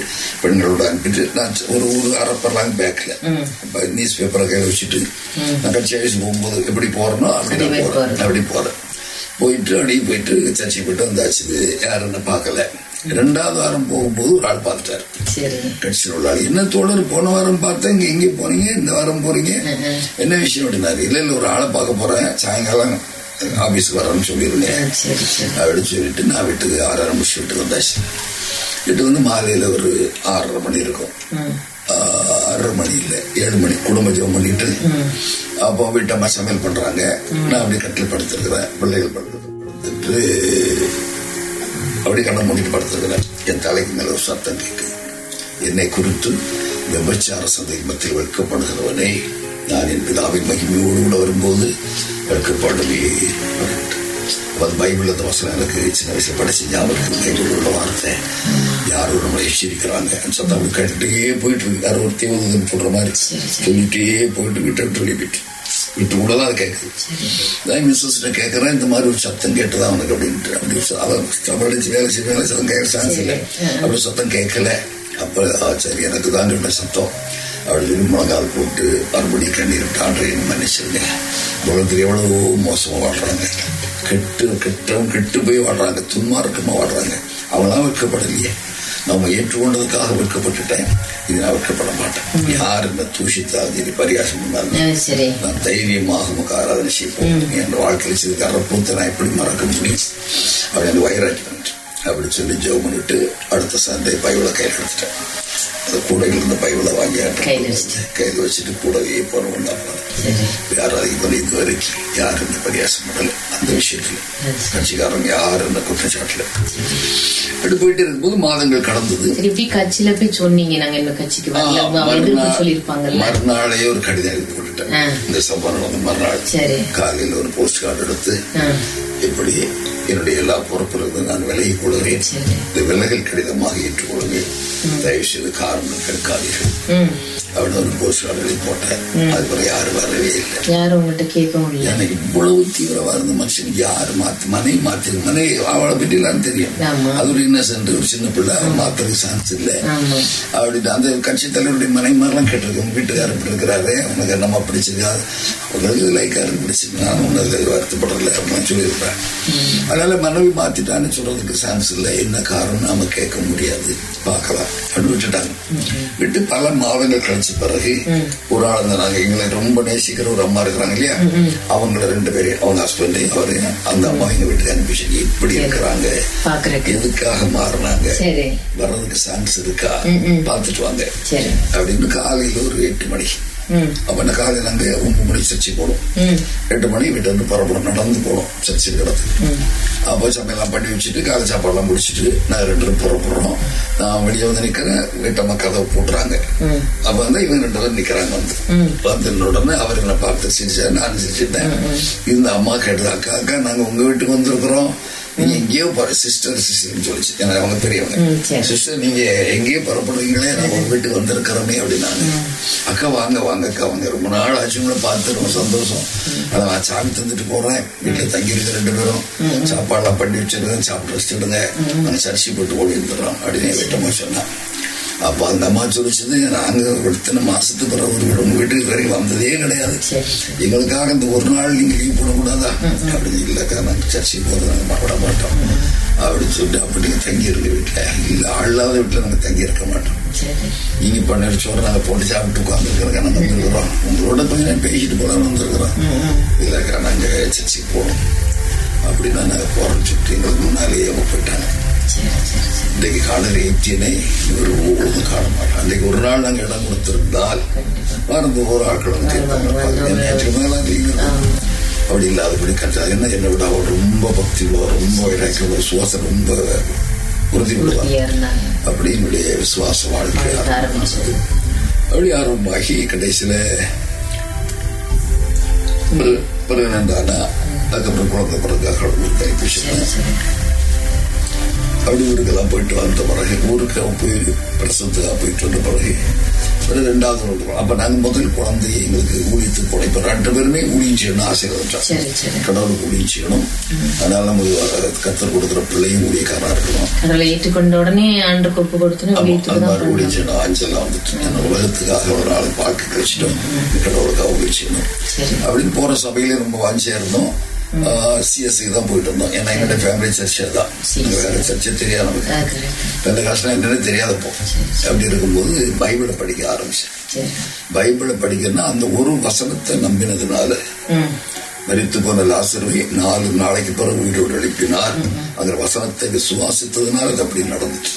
பெண்களோட அனுப்பிட்டு நான் ஒரு ஒரு அரைப்பரலாம் பேக்கில் நியூஸ் பேப்பரை கையில் வச்சுட்டு நான் கட்சி ஆஃபீஸ் போகும்போது எப்படி போறேனோ அப்படி நான் போறேன். அப்படி போறேன். போயிட்டு அப்படியே போயிட்டு சர்ச்சைக்கு போயிட்டு வந்தாச்சு. யாரும் என்ன பார்க்கல. ரெண்டாவது வாரம் போகும்போது ஒரு ஆள் பார்த்துட்டாரு. கட்சியில் உள்ள ஆள் என்ன தோழர் போன வாரம் பார்த்தேன் இங்க எங்கே போனீங்க இந்த வாரம் போறீங்க? என்ன விஷயம்? அப்படின்னாரு. இல்ல இல்ல ஒரு ஆளை பார்க்க போறேன். சாயங்காலம் ஆபீஸ்க்கு வரேன்னு சொல்லியிருந்தேன் அப்படின்னு சொல்லிட்டு நான் வீட்டுக்கு ஆறரை முடிச்சு வீட்டுக்கு வந்தாச்சு. வீட்டுக்கு வந்து மாலையில ஒரு ஆறரை மணி இருக்கும். ஆறரை மணி இல்லை ஏழு மணி குடும்ப ஜெபம் பண்ணிட்டு. அப்போ வீட்டம்மா சமையல் பண்றாங்க. நான் அப்படியே கட்டில் படுத்திருக்கிறேன். பிள்ளைகள் படுத்து படுத்துட்டு அப்படி கண்ணை மூடிட்டு படுத்திருக்கிறேன். என் தலைக்கு மேல ஒரு சத்தம் கேட்கு என்னை குறித்து விபச்சார சந்தைக்கு மத்தியில் வெட்கப்படுகிறவனே நான் என் பிதாவின் மகிமையோடு கூட வரும்போது அப்படின்ட்டு. அப்ப அது பைபிள் அந்த வசனம் எனக்கு சின்ன வயசுல படிச்சு ஞாபகம். பைபிள் உள்ள வார்த்தை. யாரோ நம்மளை எச்சரிக்கிறாங்க. சத்தம் அப்படி கேட்டுட்டே போயிட்டு இருக்கு. யாரோ ஒரு தீவிரம் சொல்ற மாதிரி. சொல்லிட்டே போயிட்டு விட்டு விட்டு வெளியே போயிட்டு விட்டு கூட தான் கேட்குது மிஸ்ஸஸ்ட கேட்கறேன் இந்த மாதிரி ஒரு சத்தம் கேட்டுதான் அவனுக்கு அப்படின்ட்டு. அப்படி அவன் வேலை செய்ய வேலை சத்தம் கேட்க சான்ஸ் இல்லை. அப்படி சத்தம் கேட்கல அப்ப சரி எனக்கு தான் கேட்ட சத்தம். அப்படி சொல்லி முழங்கால் போட்டு மறுபடியும் கண்ணீர் விட்டு மன்னிச்சிருங்க உலகத்தில் எவ்வளவோ மோசமா வாழ்றாங்க. கெட்டு கெட்டவன் கெட்டு போய் வாழ்றாங்க. துன்மார்க்கமா வாழ்றாங்க. அவங்களாம் வெட்கப்படலையே. நம்ம ஏற்றுக்கொண்டதுக்காக வெட்கப்பட்டுட்டேன். இது நான் வெட்கப்பட மாட்டேன். யார் என்ன தூஷித்தாலும் சரி பரியாசம் பண்ணாலும் நான் தைரியமாக உமக்கு ஆராதனை செய்வோம் என் வாழ்க்கையில் செய்து அறப்பூத்த நான் எப்படி மறக்க முடியும்? அப்படி அந்த வைராக்கியம் அப்படி சொல்லி ஜெபம் பண்ணிட்டு அடுத்த சண்டே பைபிளை கையில் எடுத்துட்டேன் அந்த கூடையில் இருந்த பைபிளை வாங்கி கையில வச்சுட்டு. கூடவே போனவன் யாரும் அதிகம் பண்ணி இது வரைக்கும் யாரும் இந்த பரியாசம் பண்ணல அந்த விஷயத்துல கட்சிக்காரங்க யாரும் இந்த குற்றச்சாட்டுல அப்படி போயிட்டு இருக்கும்போது மாதங்கள் கடந்தது சரி இப்படி கட்சியில போய் சொன்னீங்க நாங்க இந்த கட்சிக்கு மறுநாள் ஒரு கடிதம் எழுதி போட்டுட்டேன். இந்த சம்பவம் மறுநாள் காலையில் ஒரு போஸ்ட் கார்டு எடுத்து இப்படி என்னுடைய எல்லா பொறுப்பிலிருந்து நான் விலகிக் கொள்கிறேன். இந்த விலகல் கடிதமாக ஏற்றுக்கொள்ளுங்கள். தயவு செய்து காரணம் கேட்காதீர்கள் அப்படின்னு ஒரு போஸ்ட் எழுதி போட்டேன். அதுக்கப்புறம் யாரும் வரவே இல்லை. யாரும் உங்கள்கிட்ட கேட்கவும் இல்லை. எனக்கு இவ்வளவு தீவிரமா இருந்த மனுஷன் யாரு மாத்தி மனைவி மாத்தி மனைவி அவளை பற்றி எல்லாம் தெரியும். அது ஒரு இன்னசென்ட் ஒரு சின்ன பிள்ளை. மாத்துறதுக்கு சான்ஸ் இல்லை. அப்படி அந்த கட்சி தலைவருடைய மனைவி மாதிரிலாம் கேட்டிருக்கேன் உங்க வீட்டுக்காரர் இப்படி இருக்கிறாரு. உனக்கு என்னமா பிடிச்சிருக்கா? உங்களுக்கு லைக்காரர் பிடிச்சிருக்கு? நான் உனக்கு வருத்தப்படல அப்படின்னு சொல்லியிருப்பேன். அதனால மனைவி மாத்திட்டான்னு சொல்றதுக்கு சான்ஸ் இல்லை. என்ன காரணம்? நாம கேட்க முடியாது. பார்க்கலாம். அப்படின்னு விட்டுட்டாங்க. விட்டு பல மாதங்கள் கழிச்ச பிறகு ஒரு ஆள் இருந்தா நாங்க எங்களை ரொம்ப நேசிக்கிற ஒரு அம்மா இருக்கிறாங்க இல்லையா? அவங்கள ரெண்டு பேரையும் அவங்க ஹஸ்பண்ட் அவரு அந்த அம்மா எங்க வீட்டுக்கு அனுப்பிச்சு இப்படி இருக்கிறாங்க. எதுக்காக மாறினாங்க? வர்றதுக்கு சான்ஸ் இருக்கா? பார்த்துட்டு வாங்க. அப்படின்னு காலையில ஒரு எட்டு மணி ம் அப்ப காலையில அங்க ஒன்பது மணி சர்ச்சை போடும் எட்டு மணி வீட்டு வந்து புறப்படும் நடந்து போடும் சர்ச்சை கிடத்து அப்போ சமையல்லாம் பண்ணி வச்சுட்டு காலை சாப்பாடுலாம் முடிச்சிட்டு நான் ரெண்டு பேரும் புறப்படுறோம் நான் வெளியே வந்து நிக்கிறேன் வீட்டம்மா கதவை போட்டுறாங்க அப்ப வந்து இவங்க ரெண்டு பேரும் நிக்கிறாங்க வந்து வந்து உடனே அவர் என்ன பார்த்து சிரிச்சாரு நான் சிரிச்சிட்டேன் இந்த அம்மா கேட்டது அக்கா அக்கா நாங்க உங்க வீட்டுக்கு வந்திருக்கிறோம் நீங்க எங்கேயோ சிஸ்டர் சிஸ்டர்னு சொல்லிச்சு. ஏன்னா அவங்க பெரியவங்க. சிஸ்டர் நீங்க எங்கேயோ புறப்படுவீங்களே நான் உங்க வீட்டுக்கு வந்திருக்கிறோமே அப்படின்னாங்க. அக்கா வாங்க வாங்க அக்கா வாங்க. ரொம்ப நாள் ஆச்சு உங்களை பார்த்து ரொம்ப சந்தோஷம். அதான் சாமி தந்துட்டு போறேன். வீட்டுல தங்கி இருக்க ரெண்டு பேரும். சாப்பாடுலாம் பண்ணி வச்சிருக்கேன் சாப்பிட்டு எடுங்க. நாங்க சர்ச்சை போட்டு ஓடி இருந்துடுறோம் அப்படின்னு என் வீட்டம்மா சொன்னேன். அப்ப அந்த அம்மா சொல்லிச்சது நாங்க இத்தனை மாசத்துக்கு பிறகு ஒரு உங்க வீட்டுக்கு வரைக்கும் வந்ததே கிடையாது. எங்களுக்காக இந்த ஒரு நாள் நீங்க லீவ் போடக்கூடாதா? அப்படின்னு இல்லக்கா நாங்க சர்ச்சைக்கு போறது நாங்க மறட மாட்டோம். அப்படின்னு சொல்லிட்டு அப்படி நீங்க தங்கி இருக்க வீட்டுல. இல்ல ஆளாத வீட்டுல நாங்க தங்கி இருக்க மாட்டோம். இனி பண்ண சோறு நாங்க போட்டு சாப்பிட்டு உட்காந்துருக்கிறோம் நாங்க வந்துருக்கிறோம். உங்களோட நேரம் பேசிட்டு போலாம்னு வந்திருக்கிறோம். இல்லக்கா நாங்க சர்ச்சைக்கு போகணும். அப்படின்னா நாங்க போறோம்னு சொல்லிட்டு எங்களுக்கு முன்னாலேயே போயிட்டாங்க. இன்றைக்கு காணுகிற ஏற்றியனை இவர் ஒவ்வொரு காண மாட்டார் அன்றைக்கு ஒரு நாள் நாங்கள் இடம் கொடுத்திருந்தால் மறந்து ஒரு ஆட்கள் வந்து. அப்படி இல்லாதபடி கற்றாது என்ன என்னை விட அவர் ரொம்ப பக்தி ரொம்ப இறக்க சுவாசம் ரொம்ப உறுதி அப்படி என்னுடைய விசுவாச வாழ்க்கை ஆரம்பிச்சது. அப்படி ஆரம்பமாகி கடைசியில பிற- பிறகுண்டானா அதுக்கப்புறம் குழந்தை பிறகு கடவுள் சரி அப்படி ஊருக்கெல்லாம் போயிட்டு வந்த பிறகு ஊருக்கு அவன் போய் பிரசவத்துக்காக போயிட்டு வந்த பிறகு ரெண்டாவது குழந்தை. அப்ப நாங்க முதல் குழந்தையை எங்களுக்கு ஊழித்து இப்ப ரெண்டு பேருமே ஊழியம் செய்யணும் ஆசை வந்துட்டோம் சரி சரி. கடவுளுக்கு ஊழியம் செய்யணும். அதனால நமக்கு கத்தர் கொடுக்குற பிள்ளையும் ஊழியக்காரா இருக்கணும். கடவுளை ஏற்றுக்கொண்ட உடனே ஆண்டு கொப்பு மாதிரி ஊழியம் செய்யணும். அஞ்செல்லாம் வந்துட்டு அந்த உலகத்துக்காக ஒரு நாள் பார்க்க கழிச்சிட்டோம். கடவுளுக்காக ஊழியம் செய்யணும். அப்படின்னு போற சபையில ரொம்ப வாஞ்சியா இருந்தோம். சிஎஸ்சி தான் போயிட்டு இருந்தோம் ஏன்னா என்னோட ஃபேமிலி சர்ச்சை தான். வேற சர்ச்சை தெரியாது நமக்கு. அந்த கஷ்டம் என்னன்னு தெரியாதப்போ அப்படி இருக்கும்போது பைபிளை படிக்க ஆரம்பிச்சேன் பைபிளை படிக்கணும்னா அந்த ஒரு வசனத்தை நம்பினதுனால ம் மரித்து போன லாசருவை நாலு நாளைக்கு பிறகு உயிரோடு எழுப்பினார் அந்த வசனத்தை விசுவாசித்ததுனால அது அப்படி நடந்துச்சு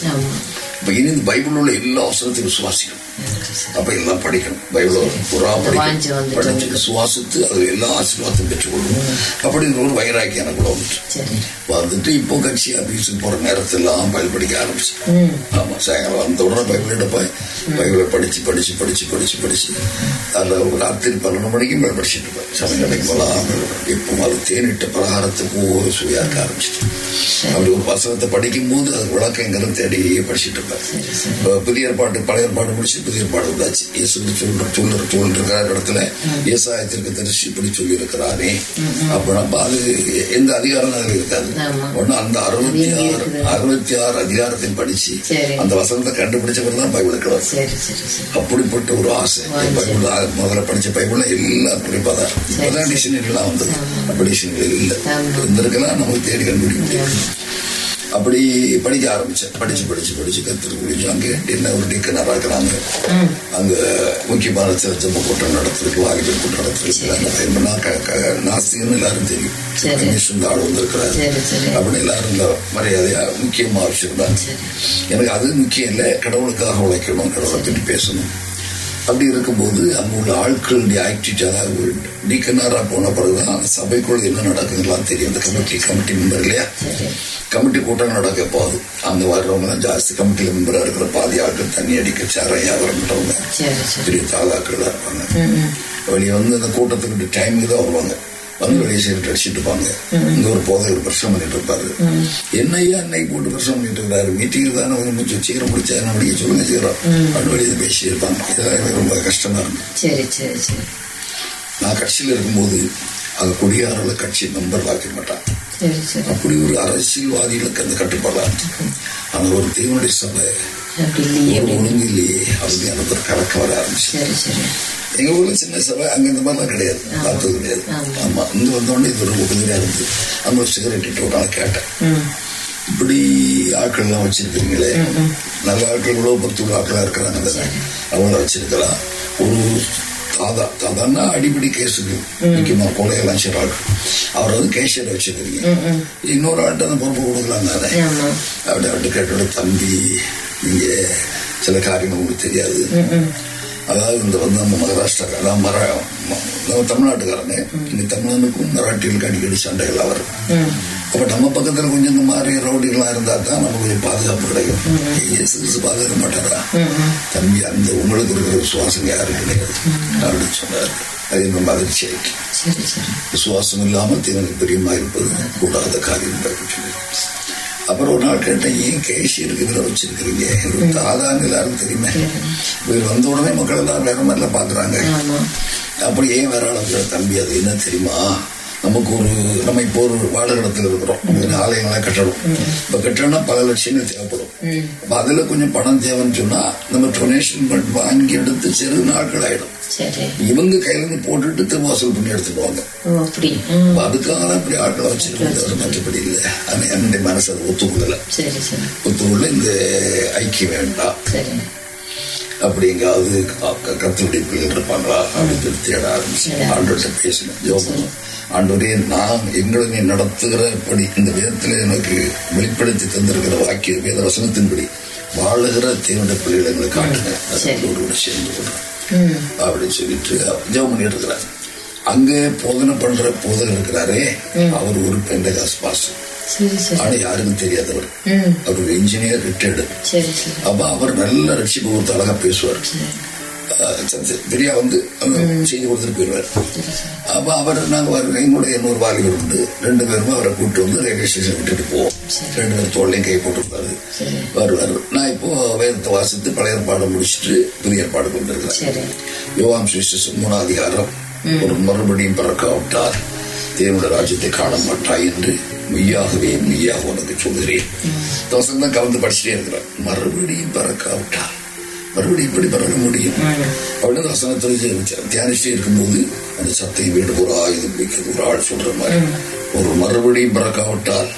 இப்ப இனி இந்த பைபிள் உள்ள எல்லா வசனத்தையும் விசுவாசிக்கணும். அப்ப எல்லாம் படிக்கணும். பைபிள புறா படிக்கணும். படிச்சு விசுவாசித்து அது எல்லா ஆசீர்வாதத்தையும் பெற்றுக்கொள்ளணும். அப்படிங்கிற ஒரு வைராக்கி எனக்குள்ள வந்துட்டு. வந்துட்டு இப்போ கட்சி ஆபீஸுக்கு போற நேரத்தெல்லாம் பைபிள் படிக்க ஆரம்பிச்சேன் ஆமா சாயங்காலம் வந்த உடனே பைபிள் எடுப்பேன் பைபிளை படிச்சு படிச்சு படிச்சு படிச்சு படிச்சு. அதுல ஒரு ராத்திரி பன்னெண்டு மணிக்கு மேல படிச்சுட்டு இருப்பேன் சமயம் கிடைக்கும் போலாம். இப்போ அது தேனிட்ட பலகாரத்துக்கு ஒரு சுவையாக்க ஆரம்பிச்சிட்டு. அப்படி ஒரு வசனத்தை படிக்கும் போது அது விளக்கங்கிறது தேடி படிச்சுட்டு இருப்பேன் புதிய ஏற்பாட்டு பழைய ஏற்பாடு முடிச்சு புதிய ஏற்பாடு வந்தாச்சு இயேசு சொல்ற சொல்ற இடத்துல விவசாயத்திற்கு தரிசி இப்படி சொல்லி இருக்கிறாரே அப்ப நம்ம அது எந்த அதிகாரம் அதுல இருக்காது. ஒண்ணு அந்த அறுபத்தி ஆறு? அறுபத்தி ஆறு அதிகாரத்தையும் படிச்சு. அந்த வசனத்தை கண்டுபிடிச்சவர் தான் பைபிள் சரி அப்படிப்பட்ட ஒரு ஆசை. பைபிள் முதல்ல படிச்ச பைபிள் எல்லாம் குறிப்பா தான் இப்பதான் டிக்ஷனரி எல்லாம் வந்தது. அப்படி டிக்ஷனரி இல்ல. இருந்திருக்கலாம் நமக்கு தேடி கண்டுபிடிக்க முடியும். அப்படி படிக்க ஆரம்பிச்சேன். படிச்சு படிச்சு படிச்சு கத்துட்டு அங்க என்ன ஒரு டீக்கனரா இருக்கிறாங்க. அங்க முக்கியமான சில ஜம்ம கூட்டம் நடத்திருக்கு வாலிபர் கூட்டம் நடத்திருக்கு அந்த டைம் நான் க- க- நாஸ்திகன்னு எல்லாரும் தெரியும். கணேசன் ஆள் வந்திருக்கிறாரு. அப்படின்னு எல்லாரும் மரியாதையா முக்கியமா வச்சிருந்தாங்க சரி. எனக்கு அது முக்கியம் இல்லை கடவுளுக்காக உழைக்கணும் கடவுளை பற்றி பேசணும். அப்படி இருக்கும்போது அங்க உள்ள ஆட்களுடைய ஆக்டிவிட்டி அதாவது டீக்கனாரா போன பிறகுதான் அந்த சபைக்குள்ள என்ன நடக்குதுலாம் தெரியும். இந்த கமிட்டி கமிட்டி மெம்பர் இல்லையா? கமிட்டி கூட்டம் நடக்க போகுது. அங்க வர்றவங்க தான் ஜாஸ்தி கமிட்டியில மெம்பரா இருக்கிற பாதி ஆட்கள் தண்ணி அடிக்க சாரம் வியாபாரம் சரி பெரிய தாதாக்கள் தான் இருப்பாங்க. வெளியே வந்து அந்த கூட்டத்துக்கு டைமுக்கு தான் வருவாங்க. வந்து வெளியே சிகரெட் அடிச்சிட்டு இருப்பாங்க இங்க ஒரு போதை ஒரு பிரச்சனை பண்ணிட்டு இருப்பாரு. என்னையா அன்னைக்கு போட்டு பிரச்சனை பண்ணிட்டு இருக்காரு? மீட்டிங் தானே கொஞ்சம் முடிச்சு சீக்கிரம் முடிச்சா என்ன முடிக்க சொல்லுங்க சீக்கிரம். அப்படி வெளியே பேசி இருப்பாங்க இதெல்லாம் ரொம்ப கஷ்டமா இருக்கும் நான் கட்சியில் இருக்கும்போது அது குடியாரல கட்சி மெம்பர் ஆக்க மாட்டான். அப்படி ஒரு அரசியல்வாதிகளுக்கு அந்த கட்டுப்பாடா? அந்த ஒரு தேவனுடைய சபை. ஒரு ஒழுங்கு இல்லையே. அப்படி அந்த ஒரு கலக்க வர ஆரம்பிச்சு எங்க ஊர்ல சின்ன சபை அங்க இந்த மாதிரிலாம் கிடையாது. பார்த்தது கிடையாது. ஆமா. இங்க வந்தோடனே இது ஒரு உதவியா இருந்து அங்க ஒரு சிகரெட் இட்டு ஒரு நாள் கேட்டேன் இப்படி ஆட்கள்லாம் வச்சிருக்கீங்களே நல்ல ஆட்கள் இவ்வளவு பத்து ஆட்களா இருக்கிறாங்க. அவங்கள வச்சிருக்கலாம். ஒரு தாதா தாதான்னா அடிப்படை கேஸுக்கு முக்கியமா கொலையெல்லாம் செய்ற ஆட்கள். அவர் வந்து கேஷியர் வச்சிருக்கீங்க இன்னொரு ஆள்கிட்ட அந்த பொறுப்பு கொடுக்கலாம் தானே. அப்படி அவர்கிட்ட கேட்டோட தம்பி நீங்க சில காரியங்கள் உங்களுக்கு தெரியாது. அதாவது இந்த வந்து நம்ம மகாராஷ்டிரா அதாவது மர தமிழ்நாட்டுக்காரங்க இங்க தமிழனுக்கும் மராட்டிகளுக்கு அடிக்கடி சண்டைகள் வரும். அப்ப நம்ம பக்கத்துல கொஞ்சம் இந்த மாதிரி ரவுடிகள்லாம் இருந்தா தான் நமக்கு கொஞ்சம் பாதுகாப்பு கிடைக்கும். இயேசு பாதுகாக்க மாட்டாரா தம்பி அந்த உங்களுக்கு இருக்கிற விசுவாசம் யாரும் கிடையாது. அப்படின்னு சொன்னார். அது ரொம்ப அதிர்ச்சி சரி விசுவாசம் இல்லாமல் தேவனுக்கு பிரியமா இருப்பது கூடாத காரியம் அப்படின்னு சொல்லி அப்புறம் ஒரு நாள் கேட்டேன் ஏன் கேஷி இருக்கிற வச்சிருக்கிறீங்க? ஒரு தாதான்னு எல்லாரும் தெரியுமே. இவர் வந்த உடனே மக்கள் எல்லாம் வேற மாதிரில பாக்குறாங்க ஆமா. அப்படி ஏன் வேற ஆளுங்கிற தம்பி? அது என்ன தெரியுமா? நமக்கு ஒரு நம்ம இப்போ ஒரு வாழ இடத்துல இருக்கிறோம். நமக்கு ஆலயங்களாம் கட்டணும். இப்ப கட்டணும்னா பல லட்சங்கள் தேவைப்படும். அப்ப அதுல கொஞ்சம் பணம் தேவைன்னு சொன்னா நம்ம டொனேஷன் வாங்கி எடுத்து சிறு நாட்கள் ஆயிடும். இவங்க கையில இருந்து போட்டுட்டு திரும்ப வசூல் பண்ணி எடுத்துக்குவாங்க. அதுக்காக தான் இப்படி ஆட்களை வச்சிருக்கிறது அவர் மற்றபடி இல்லை. என்னுடைய மனசு அதை ஒத்துக்கொள்ளல. ஒத்துக்கொள்ள இந்த ஐக்கியம் வேண்டாம். அப்படி எங்காவது கத்தருடைய பிள்ளைகள் இருப்பாங்களா அப்படின்னு சொல்லி தேட ஆரம்பிச்சு ஆண்டோட்ட பேசினேன் ஆண்டவரே நான் எங்களை நீ நடத்துகிறபடி இந்த வேதத்தில் எனக்கு வெளிப்படுத்தி தந்திருக்கிற வாக்கிய வேத வசனத்தின்படி வாழுகிற தேவனுடைய பிள்ளைகளை எங்களுக்கு காட்டுங்க. அதோடு சேர்ந்து கொள்றேன் அப்படின்னு சொல்லிட்டு ஜெபம் பண்ணிட்டு இருக்கிறார். அங்கே போதனை பண்ற போதகர் இருக்கிறாரே அவர் ஒரு பெண்டகாஸ் பாஸ்டர் ஆனா யாருக்கும் தெரியாதவர். அவர் ஒரு இன்ஜினியர் ரிட்டையர்டு அப்ப அவர் நல்ல ரட்சிப்பு கொடுத்து அழகா பேசுவார். பெரியா வந்து செய்தி கொடுத்துட்டு போயிடுவார் அப்ப அவர் நாங்க என்னுடைய இன்னொரு வாலிபர் உண்டு. ரெண்டு பேருமே அவரை கூப்பிட்டு வந்து ரயில்வே ஸ்டேஷன் விட்டுட்டு போவோம். ரெண்டு பேரும் தோல்லையும் கை போட்டுருப்பாரு வருவார். நான் இப்போ வேதத்தை வாசித்து பழைய ஏற்பாடு முடிச்சுட்டு புதிய ஏற்பாடு கொண்டு இருக்கிறேன். சரி. யோவாம் சுவிசேஷம் மூணாம் அதிகாரம். ஒரு மறுபடியும் பிறக்காவிட்டால் தேவனுடைய ராஜ்யத்தை காண மாட்டாய் என்று மெய்யாகவே மெய்யாக உனக்கு சொல்கிறேன் தோசம் தான் கலந்து படிச்சுட்டே இருக்கிறார் மறுபடியும் பறக்காவிட்டார் மறுபடியும் இப்படி பறக்க முடியும். அப்படின்னு வசனத்தில் தியானிச்சுட்டே இருக்கும்போது அந்த சத்தை வீடு ஒரு ஆயுதம் பிடிக்கிறது ஒரு ஆள் சொல்ற மாதிரி. ஒரு மறுபடியும் பறக்காவிட்டால்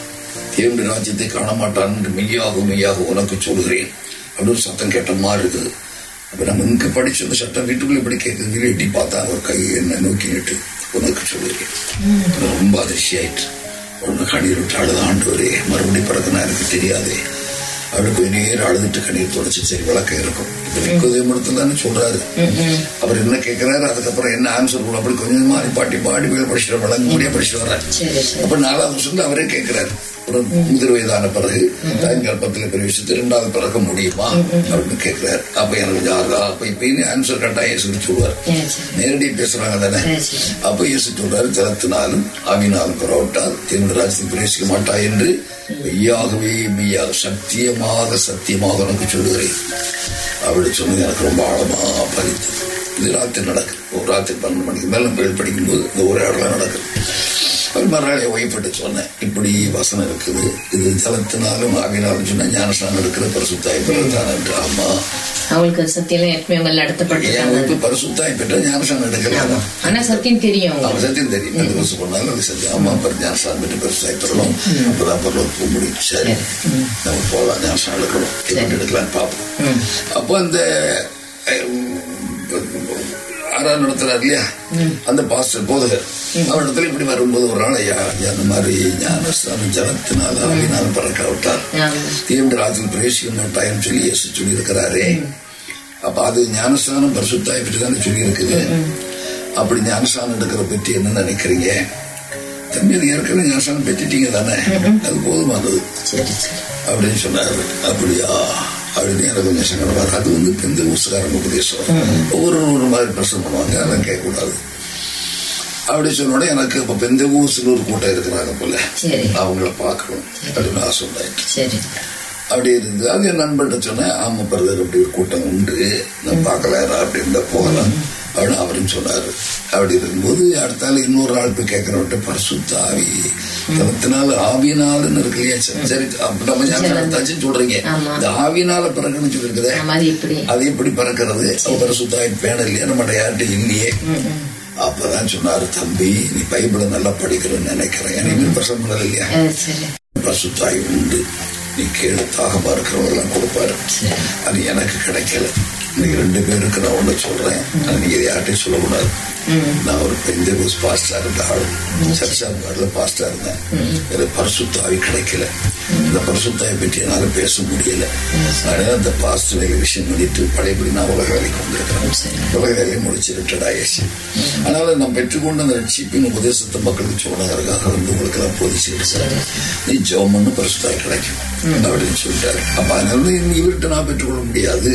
தேவனுடைய ராஜ்யத்தை காண மாட்டான் என்று மெய்யாக மெய்யாக உனக்கு சொல்கிறேன் அப்படி ஒரு சத்தம் கேட்ட மாதிரி இருக்குது அப்ப நம்ம இங்க படிச்ச அந்த சட்டம் வீட்டுக்குள்ள இப்படி கேட்குது எட்டி பார்த்தா அவர் கையை என்ன நோக்கி நிட்டு உனக்கு சொல்லுகிறேன் ரொம்ப அதிர்ச்சி ஆயிட்டு உடனே கண்ணீர் விட்டு அழுத ஆண்டு மறுபடியும் பிறகுனா எனக்கு தெரியாதே. அவரு கொஞ்ச நேரம் அழுதுட்டு கண்ணீர் தொடச்சு சரி விளக்கம் இருக்கும் இப்ப நிக்கோதேமடத்துல தானே சொல்றாரு. அவர் என்ன கேட்கிறாரு அதுக்கப்புறம் என்ன ஆன்சர் கொடுக்கும் அப்படி கொஞ்சம் மாறி பாட்டி பாடி போய் படிச்சுட்டு விளங்க முடிய படிச்சுட்டு வர்றாரு. அப்ப நாலாவது வருஷத்துல அவரே கேட்கிறாரு முதிர் வயதான பிறகு தாயின் கர்ப்பத்துல பிரவேசித்து இரண்டாவது பிறக்க முடியுமா? அப்படின்னு கேட்கிறாரு. அப்ப எனக்கு ஜாரா அப்ப இப்ப ஆன்சர் கரெக்டா இயேசு சொல்லுவார். நேரடியாக பேசுறாங்க தானே. அப்ப இயேசு சொல்றாரு ஜலத்தினாலும் ஆவினாலும் புறவிட்டால் தேவனுடைய ராஜ்யத்தில் பிரவேசிக்க மாட்டாய் என்று மெய்யாகவே மெய்யாக சத்தியமாக சத்தியமாக உனக்கு சொல்லுகிறேன். அப்படி சொன்னது எனக்கு ரொம்ப ஆழமா பறித்தது இது ராத்திரி நடக்குது. ஒரு ராத்திரி பன்னெண்டு மணிக்கு மேல படிக்கும்போது இந்த உரையாடலாம் நடக்குது. மறுநாள் என் ஒய்ஃபிட்ட சொன்னேன். இப்படி வசனம் இருக்குது. இது ஜலத்தினாலும் ஆவினாலும் சொன்னா ஞானஸ்தானம் எடுக்கிற பரிசுத்தாய் பிறகுதான் என்று. ஆமா. அவங்களுக்கு சத்தியம் ஏற்கனவே மேல என் ஒய்ஃபு பரிசுத்தாய் பெற்ற ஞானஸ்தானம் எடுக்கலாம் ஆனா சத்தியம் தெரியும் அவன் சத்தியம் தெரியும். எந்த வருஷம் பண்ணாலும் அது சத்தியம். அம்மா பர் ஞானஸ்தானம் பெற்று பெருசாய் பெறணும். அப்பதான் பரவாயில்ல போக முடியும் சரி. நம்ம போகலாம் ஞானஸ்தானம் எடுக்கணும். எப்படி எடுக்கலாம்னு பார்ப்போம். அப்போ அந்த ஆறாம் நடத்துறாரு இல்லையா? அந்த பாஸ்டர் போதகர். அவரிடத்துல இப்படி வரும்போது ஒரு நாள் ஐயா அந்த மாதிரி ஞானஸ்தானம் ஜலத்தினால ஆவினாலும் பறக்காவிட்டால் ஆமா. தேவன் ராஜ்யத்தில் பிரவேசிக்க மாட்டாயின்னு சொல்லி இயேசு சொல்லி இருக்கிறாரே அப்ப அது ஞானஸ்தானம் பரிசுத்தாய் பற்றி தானே சொல்லி இருக்குது அப்படி ஞானஸ்தானம் எடுக்கிற பற்றி என்ன நினைக்கிறீங்க? தம்பி அது ஏற்கனவே ஞானஸ்தானம் பெற்றுட்டீங்க தானே? அது போதுமானது. அப்படின்னு சொன்னாரு. அப்படியா? அப்படின்னு எனக்கு கொஞ்சம் சங்கடமா இருக்கு. அது வந்து இந்த ஊசுகாரங்க உபதேசம் ஒவ்வொரு ஒரு மாதிரி பிரச்சனை பண்ணுவாங்க. அதெல்லாம் கேட்கக்கூடாது. அப்படி சொன்னோட எனக்கு இப்ப பெந்த ஊசுல ஒரு கூட்டம் இருக்கிறாங்க போல. அவங்கள பார்க்கணும். அப்படின்னு ஆசை உண்டாயிட்டு அப்படி இருந்து அது என் நண்பர்கிட்ட சொன்னேன் ஆமா பிரதர் அப்படி ஒரு கூட்டம் உண்டு. நான் பார்க்கல அப்படி இருந்தா போகலாம் அப்படின்னு அவரும் சொன்னாரு. அப்படி இருக்கும்போது அடுத்தால இன்னொரு ஆள் போய் கேட்கிறவட்ட பரிசுத்த ஆவி தளத்தினால ஆவினாலுன்னு இருக்கு இல்லையா சரி, நம்ம ஞாபகம் சொல்றீங்க. இந்த ஆவினால பிறகுன்னு சொல்லிருக்குதே அது எப்படி? பிறக்கிறது? பரிசுத்தாய் பேன இல்லையா? நம்ம யார்கிட்ட இல்லையே அப்பதான் சொன்னாரு தம்பி நீ பைபிளை நல்லா படிக்கிறேன்னு நினைக்கிறேன். பிரசனம் பண்ணல இல்லையா? பசுத்தாய் உண்டு. நீ கேளு தாகமா இருக்கிறவங்கெல்லாம் கொடுப்பாரு. அது எனக்கு கிடைக்கல. நீங்க ரெண்டு பேருக்கு நான் ஒண்ணு சொல்றேன். நீங்க யார்கிட்டையும் சொல்லக்கூடாது. நான் ஒரு பெந்த பாஸ்டா இருந்த ஆள். சர்ச்சாங்காடுல பாஸ்டா இருந்தேன். எனக்கு பரிசுத்தாவி கிடைக்கல. இந்த பரிசுத்தாவை பற்றி என்னால பேச முடியல. அதனால அந்த பாஸ்டர் விஷயம் பண்ணிட்டு பழையபடி நான் உலக வேலைக்கு வந்திருக்கிறேன். உலக வேலையை முடிச்சு ரிட்டர்ட் ஆயிடுச்சு அதனால நான் பெற்றுக்கொண்டு அந்த ரட்சிப்பின் உபதேசத்தை மக்களுக்கு சொன்னதற்காக வந்து உங்களுக்கு எல்லாம் போதிச்சு சார் நீ ஜோமன்னு பரிசுத்தாவி கிடைக்கும். அப்படின்னு சொல்லிட்டாரு. அப்ப அதனால இவர்கிட்ட நான் பெற்றுக்கொள்ள முடியாது.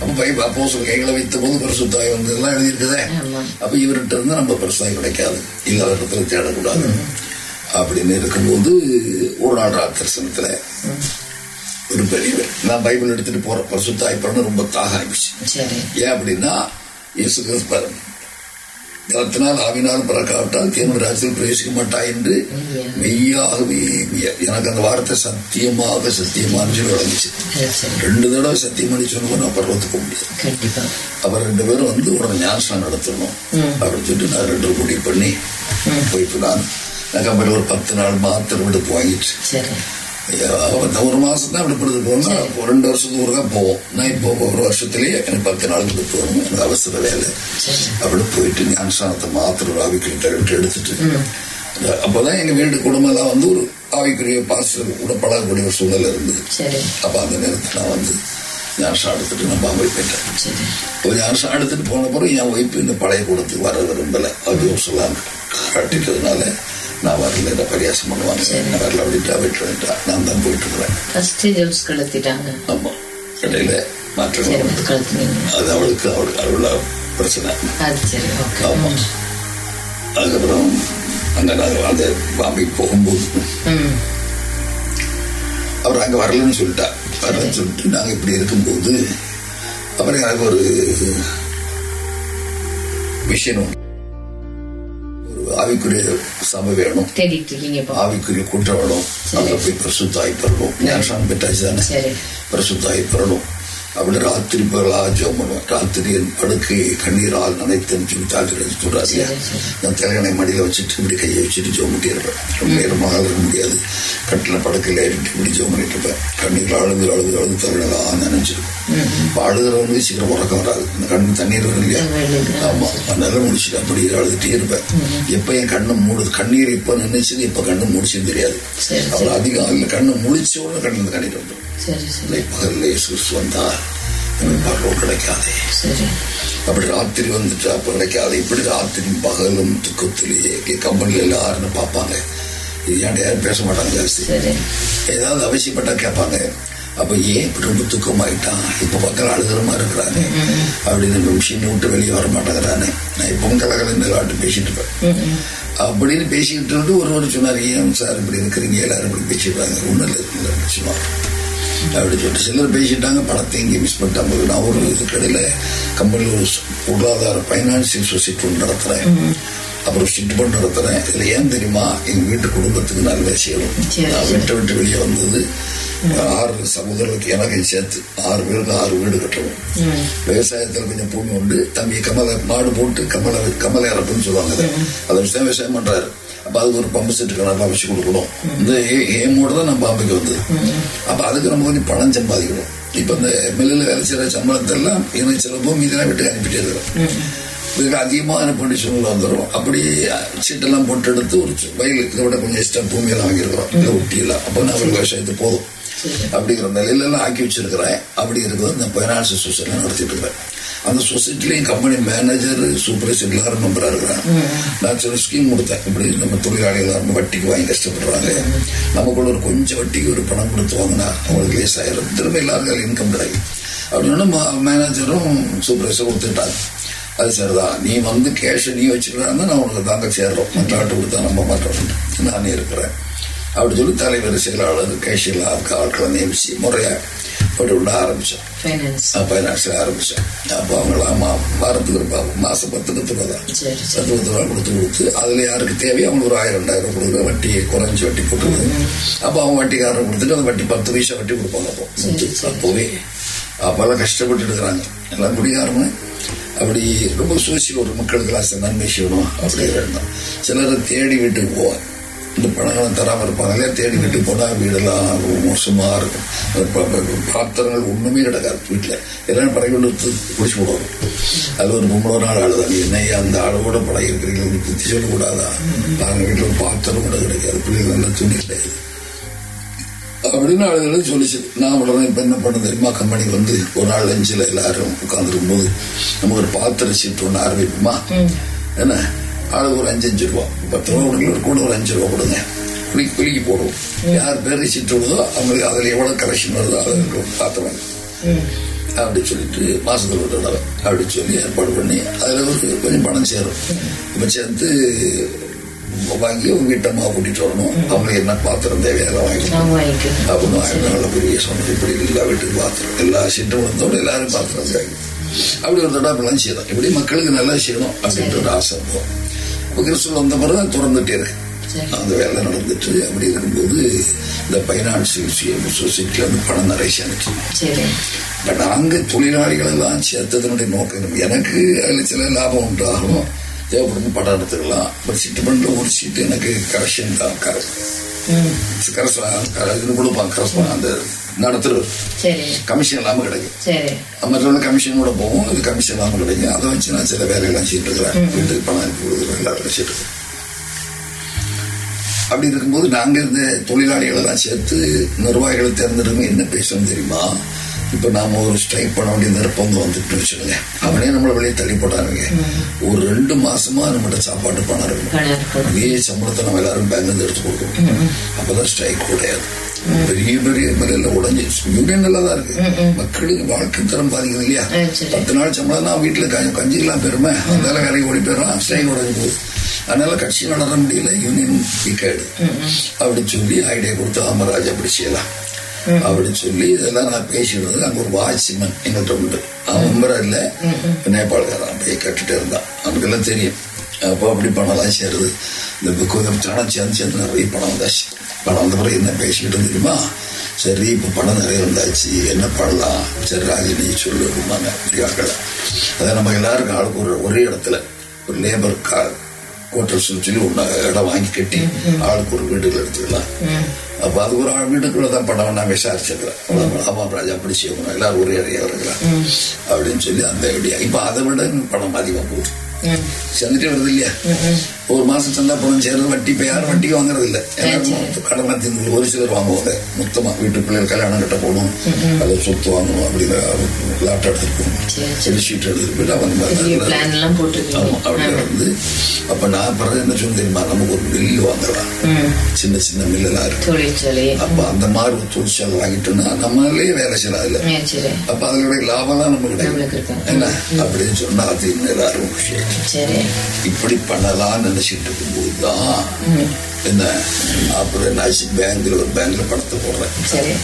அப்ப பைபிள் அப்போ கைகளை வைத்த போது பரிசுத்தாய் வந்து எல்லாம் எழுதியிருக்குதே. அப்ப இவர்கிட்ட இருந்து நம்ம பரிசுத்தாய் கிடைக்காது. இல்லாத இடத்துல தேடக்கூடாது. அப்படின்னு இருக்கும்போது ஒரு நாள் ராத்திரசனத்துல ஒரு பெரியவர் நான் பைபிள் எடுத்துட்டு போற பரிசுத்தாய் பண்ண ரொம்ப தாக ஆயிடுச்சு. ஏன் அப்படின்னா இயேசு கிறிஸ்து ஜலத்தினால் ஆவினால் பிறக்காவிட்டால் தேவன் ராஜ்யத்தில் பிரவேசிக்க மாட்டாய் என்று மெய்யாகவே மெய்யா- எனக்கு அந்த வார்த்தை சத்தியமாக சத்தியமானு சொல்லி சரி ரெண்டு தடவை சத்தியமணி சொன்னபோது நான் பருவத்துக்கு முடியாது. அவர் ரெண்டு பேரும் வந்து உடனே ஞானஸ்தானம் நடத்தணும் அப்படின்னு சொல்லிட்டு நான் ரெண்டு முடிவு பண்ணி போயிட்டு நான் கம்பெனியில் ஒரு பத்து நாள் மாத்திரம் விடுப்பு வாங்கிட்டு ஒரு மாசம் தான் ஒரு ரெண்டு வருஷத்துக்கு ஒருக்கா போவோம். நான் இப்போ ஒரு வருஷத்துலயே எனக்கு பத்து நாள் விடுப்பு வரும் எனக்கு அவசர வேலை. அப்படி போயிட்டு ஞானஸ்தானத்தை மாத்திரம் ஆவிக்குரிய தடவிட்டு எடுத்துட்டு அப்பதான் எங்க வீட்டு குடும்பம் எல்லாம் வந்து ஒரு ஆவிக்குரிய பாச கூட பழகக்கூடிய ஒரு சூழ்நிலை இருந்தது. அப்ப அந்த நேரத்தில் நான் வந்து ஞானஸ்தானம் எடுத்துட்டு நான் பாம்பே போயிட்டேன். இப்போ ஞானஸ்தானம் எடுத்துட்டு போன பிறகு என் ஒய்ஃபு இந்த பழைய கூடத்துக்கு வர விரும்பல. ஒரு சொல்லாம் காட்டிட்டதுனால நான் வரல என்ன பரியாசம் பண்ணுவாங்க நான் வரல அப்படின்ட்டு விட்டுட்டா நான் தான் போயிட்டு இருக்கிறேன் ஃபர்ஸ்ட் ஜெப்ஸ் கழுத்திட்டாங்க ஆமா இடையில கழுத்துனீங்க அது அவளுக்கு அவளுக்கு அவள பிரச்சனை ஆமா அதுக்கப்புறம் நாங்கள் அந்த பாம்பே போகும்போது அவர் அங்க வரலன்னு சொல்லிட்டா வரலன்னு சொல்லிட்டு நாங்க இப்படி இருக்கும்போது அப்புறம் எனக்கு ஒரு விஷயம் ஆவிக்குரிய சபை வேணும் ஆவிக்குரிய கூட்டம் வேணும் அங்க போய் பரிசுத்தாய் பெறணும் ஞானசாமி பெற்றாச்சு தானே பரிசுத்தாய் பெறணும் அப்படி ராத்திரி பகலா ஜெபம் பண்ணுவேன் ராத்திரி என் படுக்கை கண்ணீரால் சொல்றாரு சரி, சரி. நான் தலையணை மடியில வச்சுட்டு இப்படி கையை வச்சுட்டு ஜெபம் பண்ணிட்டு இருப்பேன். ரொம்ப நேரமாக இருக்க முடியாது. கட்டில படுக்கையில் ஏறிட்டு இப்படி பண்ணிட்டு இருப்பேன். கண்ணீர் அழுது அழுது அழுது தலையணலாம் நினைச்சிருப்பேன் இப்போ அழுகிறவனுக்கு சீக்கிரம் உறக்கம் வராது. இந்த கண்ணு தண்ணீர் வரும் இல்லையா? வருது. ஆமா. அதனால முடிச்சுட்டு அப்படி அழுதுட்டே இருப்பேன். எப்ப என் கண்ணு மூடுது? கண்ணீர் எப்ப நினைச்சது எப்ப கண்ணு முடிச்சுன்னு தெரியாது. அப்புறம் அதிகம் இல்ல கண்ணு முழிச்ச உடனே கண்ணில் கண்ணீர் வந்துடும் பகல்ல இயேசு வந்தார். பார்வை கிடைக்காதே. அப்படி ராத்திரி வந்துட்டு அப்ப கிடைக்காது இப்படி ராத்திரியும் பகலும் துக்கத்திலேயே கம்பெனில எல்லாரும் பார்ப்பாங்க. இது ஏன்டா யாரும் பேச மாட்டாங்க ஜாஸ்தி? ஏதாவது அவசியப்பட்டா கேட்பாங்க. அப்ப ஏன் இப்படி ரொம்ப துக்கமாயிட்டான்? இப்ப பக்கம் அழுகிற மாதிரி இருக்கிறானே. அப்படின்னு இந்த மிஷினை விட்டு வெளியே வர மாட்டேங்கிறானே. நான் இப்பவும் கலகலன்னு எல்லார்ட்டும் பேசிட்டு இருப்பேன். அப்படின்னு பேசிக்கிட்டு இருந்து ஒரு ஒரு சொன்னார் ஏன் சார் இப்படி இருக்கிறீங்க? எல்லாரும் இப்படி பேசிடுறாங்க ஒன்றும் இல்லை சொன்னார் அப்படி சொல்லிட்டு சிலர் பேசிட்டாங்க பணத்தை இங்கே மிஸ் பண்ணிட்டாங்க. நான் ஒரு இது கடையில் கம்பெனியில் ஒரு பொருளாதார பைனான்சியல் சொசைட்டி ஒன்று நடத்துறேன். அப்புறம் சிட் பண்ண நடத்துறேன். இதுல ஏன் தெரியுமா? எங்க வீட்டு குடும்பத்துக்கு நல்ல செய்யணும் நான். விட்டு விட்டு வெளியே வந்தது ஆறு சகோதரர்களுக்கு எனக்கு சேர்த்து ஆறு பேருக்கு ஆறு வீடு கட்டணும் விவசாயத்துல கொஞ்சம் பூமி உண்டு. தம்பி கமலை மாடு போட்டு கமலை கமலை இறப்புன்னு சொல்லுவாங்க அதை. விவசாயம் பண்றாரு. அப்போ அதுக்கு ஒரு பம்பு செட்டு கணக்கெல்லாம் வச்சு கொடுக்கணும். இந்த ஏமோட தான் நம்ம பாம்புக்கு வந்தது. அப்ப அதுக்கு நம்ம கொஞ்சம் பணம் சம்பாதிக்கணும். இப்ப இந்த மில்லில் வேலை செய்யற சம்பளத்தெல்லாம் எனக்கு சில பூமி இதெல்லாம் விட்டு அனுப்பிட்டே இருக்கிறோம் இதுக்கு அதிகமாக அனுப்பி சூழ்நிலை வந்துடும் அப்படி சீட்டெல்லாம் போட்டு எடுத்து ஒரு வயலுக்கு விட கொஞ்சம் எக்ஸ்ட்ரா பூமியெல்லாம் வாங்கியிருக்கிறோம். இந்த ஒட்டி எல்லாம் அப்போ நான் விவசாயத்து போதும். அப்படிங்கிற நிலையில ஆக்கி வச்சிருக்கிறேன். அப்படி இருக்கிறது இந்த பைனான்ஸ் சொசைட்டி நடத்திட்டு இருக்கிறேன். அந்த சொசைட்டிலையும் கம்பெனி மேனேஜர் சூப்பர்வைசர் எல்லாரும் நம்பராக இருக்கிறாங்க நான் சில ஸ்கீம் கொடுத்தேன். இப்படி நம்ம தொழிலாளிகள் வட்டிக்கு வாங்கி கஷ்டப்படுறாங்க. நமக்குள்ள ஒரு கொஞ்சம் வட்டிக்கு ஒரு பணம் கொடுத்து வாங்கினா அவங்களுக்கு லேசாயிரும் திரும்ப எல்லாருக்கும் இன்கம் கிடைக்கும். அப்படின்னு மேனேஜரும் சூப்பர்வைசர் கொடுத்துட்டாங்க. அது சரிதான் நீ வந்து கேஷ் நீ வச்சுக்கிறாங்க நான் உனக்கு தாங்க சேர்றோம். மற்ற ஆட்டு கொடுத்தா நம்ப மாட்டோம் நானே இருக்கிறேன். அப்படி சொல்லி தலைவர் செயலாளர் கேஷியல் ஆட்களை நியமிச்சு முறையா போட்டு விட ஆரம்பிச்சோம் ஃபைனான்ஸ் பைனான்ஸில் ஆரம்பிச்சேன் அப்போ அவங்களாம் மா வாரத்துக்கு ஒரு மாசம் பத்து பத்து ரூபா தான் பத்து பத்து ரூபா கொடுத்து கொடுத்து அதுல யாருக்கு தேவையோ அவங்களுக்கு ஒரு ஆயிரம் ரெண்டாயிரம் கொடுக்குற வட்டி குறைஞ்சி வட்டி போட்டுருது அப்போ அவங்க வட்டிக்காரன் கொடுத்துட்டு அந்த வட்டி பத்து பைசா வட்டி கொடுப்பாங்க அப்போ அப்போவே அப்பெல்லாம் கஷ்டப்பட்டு இருக்கிறாங்க எல்லாம் குடிகாரங்க அப்படி ரொம்ப சோசியல் ஒரு மக்களுக்கெல்லாம் சில நன்மை செய்யணும் அப்படி இருந்தோம் சிலர் தேடி வீட்டுக்கு போவாங்க இந்த பணங்களும் தராம இருப்பாங்க. இல்லையா? தேடி வீட்டுக்கு போனா வீடெல்லாம் ரொம்ப மோசமா இருக்கும். பாத்திரங்கள் ஒண்ணுமே கிடக்காது வீட்டுல எல்லாம் படகு வந்து குடிச்சு போடுவாங்க. அது ஒரு பொம்பளை நாள் ஆளுதான் நீ என்ன அந்த அளவோட பழகி இருக்கிறீங்க புத்தி சொல்லக்கூடாதா? நாங்க வீட்டுல ஒரு பாத்திரம் கூட கிடைக்காது. பிள்ளைகள் நல்லா துணி கிடையாது அப்படின்னு ஆளுகளும் சொல்லிச்சு. நான் உடனே இப்ப என்ன பண்ண தெரியுமா? கம்பெனிக்கு வந்து ஒரு நாள் லஞ்சில் எல்லாரும் உட்காந்துருக்கும் போது நம்ம ஒரு பாத்திர சீட் ஒன்று ஆரம்பிப்போமா? என்ன? ஆளுக்கு ஒரு அஞ்சு அஞ்சு ரூபா. பத்து ரூபா ஒரு கூட ஒரு அஞ்சு ரூபா கொடுங்க. குளிக்கு குளிக்கு போடுவோம். யார் பேர் சீட் விடுதோ அவங்களுக்கு அதில் எவ்வளவு கலெக்ஷன் வருதோ ஒரு பாத்திரம் அப்படி சொல்லிட்டு மாசத்துல ஒரு தடவை அப்படி சொல்லி ஏற்பாடு பண்ணி அதுல ஒரு கொஞ்சம் பணம் சேரும். இப்ப சேர்த்து வாங்கி உங்க வீட்டம்மா கூட்டிட்டு வரணும். அவங்களுக்கு என்ன பாத்திரம் தேவையெல்லாம் வாங்கி நான் வாங்கிக்கிறேன். அப்படின்னு ஆயிரம் நல்ல பெரிய சொன்னது இப்படி எல்லா வீட்டுக்கு பாத்திரம் எல்லா சீட்டும் வந்தோட எல்லாரும் பாத்திரம் தேவை அப்படி ஒரு தடவை அப்படிலாம் செய்யணும் இப்படி மக்களுக்கு நல்லா செய்யணும் அப்படின்ற ஒரு ஆசை இருக்கும். இப்போ கிறிஸ்துவ வந்த பிறகு திறந்துட்டே இருக்கு. அந்த வேலை நடந்துட்டு அப்படி இருக்கும்போது இந்த பைனான்சியல் சொசைட்டில வந்து பணம் நிறைய சரி பட் அங்க தொழிலாளிகள் எல்லாம் சேர்த்ததனுடைய நோக்கம் எனக்கு அதுல சில லாபம் உண்டாகும் தேவைப்படும் படம் எடுத்துக்கலாம் பட் சிட்டு பண்ணல ஒரு சீட்டு எனக்கு கரெக்ஷன் தான் கரெக்ட் இது கொடுப்பான் கரஸ்பாண்ட் அந்த நடத்துறவர் சரி. கமிஷன் இல்லாம கிடைக்கும். மற்றவங்க கமிஷன் கூட போகும். இது கமிஷன் இல்லாம கிடைக்கும். அதை வச்சு நான் சில வேலைகள்லாம் செய்யிட்டு இருக்கிறேன். வீட்டுக்கு பணம் அனுப்பி கொடுக்குறேன். எல்லாரும் வச்சுட்டு இருக்கேன். அப்படி இருக்கும்போது நாங்க இருந்த தொழிலாளிகள் எல்லாம் சேர்த்து நிர்வாகிகளை தேர்ந்தெடுங்க. என்ன பேசணும் தெரியுமா? இப்ப நாம ஒரு ஸ்ட்ரைக் பண்ண வேண்டிய நிரப்பம் வந்துட்டு வச்சுடுங்க அவனே நம்மளை வெளியே தள்ளி போட்டாருங்க ஒரு ரெண்டு மாசமா நம்மகிட்ட சாப்பாட்டு பணம் இருக்கும். அதே சம்பளத்தை நம்ம எல்லாரும் பேங்க்ல இருந்து எடுத்து கொடுக்கணும் அப்பதான் ஸ்ட்ரைக் கிடையாது பெரிய பெரிய முறையில் உடஞ்சி யூனியன் நல்லா தான் இருக்கு. மக்களுக்கு வாழ்க்கை தரம் பாதிக்குது இல்லையா. பத்து நாள் சம்பளம் தான் வீட்டுல கஞ்சி கஞ்சிக்கலாம் பெருமை அதனால வேலைக்கு ஓடி போயிடலாம் ஸ்ட்ரைக் உடஞ்சி போகுது அதனால கட்சி நடத்த முடியல. யூனியன் வீக் ஆயிடுது. அப்படி சொல்லி ஐடியா கொடுத்து ஆமராஜ் அப்படி செய்யலாம். அப்படி சொல்லி இதெல்லாம் நான் பேசிடுறது அங்க ஒரு வாட்ச்மேன் எங்கள்கிட்ட உண்டு. அவன் மெம்பரா இல்ல. நேபாளக்காரன் போய் கட்டுட்டு இருந்தான். அவனுக்கெல்லாம் தெரியும். அப்போ அப்படி பணம்லாம் சேருது. இந்த புக்கு பணம் சேர்ந்து சேர்ந்து நிறைய பணம் வந்தாச்சு. பணம் வந்த பிறகு என்ன பேசிக்கிட்டு தெரியுமா? சரி இப்போ பணம் நிறைய வந்தாச்சு. என்ன பண்ணலாம்? சரி ராஜி நீ சொல்லு அப்படிம்பாங்க. அதான் நம்ம எல்லாருக்கும் ஆளுக்கு ஒரு ஒரே இடத்துல ஒரு லேபர் கா குவார்டர்ஸ் சொல்லி ஒன்று இடம் வாங்கி கட்டி ஆளுக்கு ஒரு வீடுகள் எடுத்துக்கலாம். அப்போ அது ஒரு ஆள் வீட்டுக்குள்ள தான் பணம் நான் விசாரிச்சிருக்கிறேன் ஆமா ராஜா அப்படி செய்யணும் எல்லாரும் ஒரே அறையா இருக்கலாம் அப்படின்னு சொல்லி அந்த ஐடியா இப்போ அதை விட பணம் அதிகமாக போகுது. சேர்ந்துட்டே வருது இல்லையா? ஒரு மாசம் சந்தா பணம் சேர்றது வட்டி இப்ப யாரும் வட்டிக்கு வாங்குறது இல்ல எல்லாரும் கடனை தின்னு ஒரு சிலர் வாங்குவாங்க. மொத்தமா வீட்டு பிள்ளைகள் கல்யாணம் கட்ட போகணும். அதை சொத்து வாங்கணும் அப்படிங்கிற லாட் எடுத்துட்டு போகணும் சரி, செடி ஷீட் எடுத்துட்டு போயிட்டு அவங்க பெரிய மாதிரி பிளான் எல்லாம் ஆமா போட்டிருக்கீங்க அப்படி வந்து அப்ப நான் பிறகு என்ன சொல்ல தெரியுமா? நமக்கு ஒரு மில்லு வாங்கலாம் சின்ன சின்ன மில்லெல்லாம் இருக்கு. அப்ப அந்த மாதிரி தொழிற்சாலை வாங்கிட்டோம்னா நம்மளே வேலை செய்யலாம் சரி. அப்ப அதனுடைய லாபம் தான் நமக்கு நம்மளுக்கு கிடைக்கும். என்ன? அப்படின்னு சொன்னா அது இன்னும் எல்லாரும் இப்படி பண்ணலாம்னு நினைச்சிட்டு இருக்கும்போது தான் என்ன அப்புறம் என்னாச்சு பேங்க்ல ஒரு பேங்க்ல பணத்தை போடுறேன்.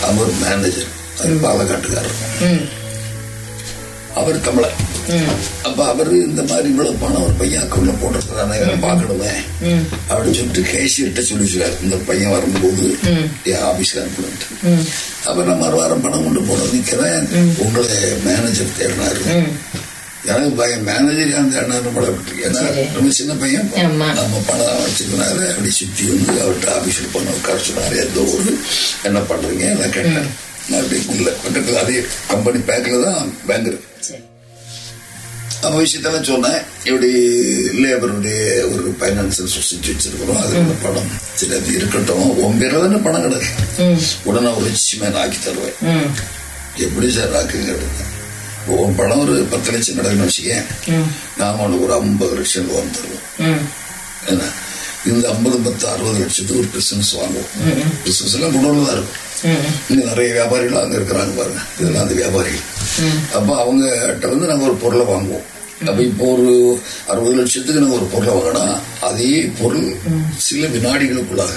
அவர் மேனேஜர் அது பாலக்காட்டுக்காரர். அவர் தமிழர். அப்ப அவரு இந்த மாதிரி இவ்வளவு பணம் ஒரு பையன் அக்கௌண்ட்ல போட்டிருக்கிறானே பார்க்கணுமே. ம். அப்படின்னு சொல்லிட்டு கேஷியர்கிட்ட சொல்லி வச்சுக்காரு இந்த பையன் வரும்போது. என் ஆபீஸ்ல அனுப்பிட்டு அப்ப நான் மறு வாரம் பணம் கொண்டு போன நிக்கிறேன் உங்களை மேனேஜர் தேடினாரு. எனக்கு பையன் மேனேஜர் அந்த படம் விட்டுருக்கு ஏன்னா. ரொம்ப சின்ன பையன். நம்ம பணம் வச்சிருந்தாரு அப்படி சுத்தி வந்து அவர்கிட்ட ஆபீஸ்ல போன உட்கார சொன்னாரு. எந்த ஊரு என்ன பண்றீங்க? எல்லாம் கேட்டேன் நான் அப்படி இல்ல பக்கத்துல அதே கம்பெனி பேங்க்ல தான் பேங்க் இருக்கு. அந்த விஷயத்தெல்லாம் சொன்னேன். இப்படி லேபருடைய ஒரு பைனான்சியல் சொசைட்டி வச்சிருக்கிறோம். அது ஒரு பணம் சரி அது இருக்கட்டும். பேர்ல தானே பணம் கிடக்கு. உடனே ஒரு ரிச் மேன் ஆக்கி தருவேன். எப்படி சார் ஆக்குங்க? உன் பணம் ஒரு பத்து லட்சம் கிடக்குன்னு வச்சுக்கேன். ம். நாம உனக்கு ஒரு ஐம்பது லட்சம் லோன் தருவோம். ம். என்ன? இந்த ஐம்பது பத்து அறுபது லட்சத்துக்கு ஒரு பிசினஸ் வாங்குவோம். பிசினஸ் எல்லாம் குடோன்ல தான் இருக்கும். இன்னும் நிறைய வியாபாரிகள் அங்க இருக்கிறாங்க பாருங்க. இதெல்லாம் அந்த வியாபாரிகள். அப்ப அவங்ககிட்ட வந்து நாங்க ஒரு பொருளை வாங்குவோம். அப்ப இப்போ ஒரு அறுபது லட்சத்துக்கு நாங்க ஒரு பொருளை வாங்கினா அதே பொருள் சில வினாடிகளுக்குள்ளாக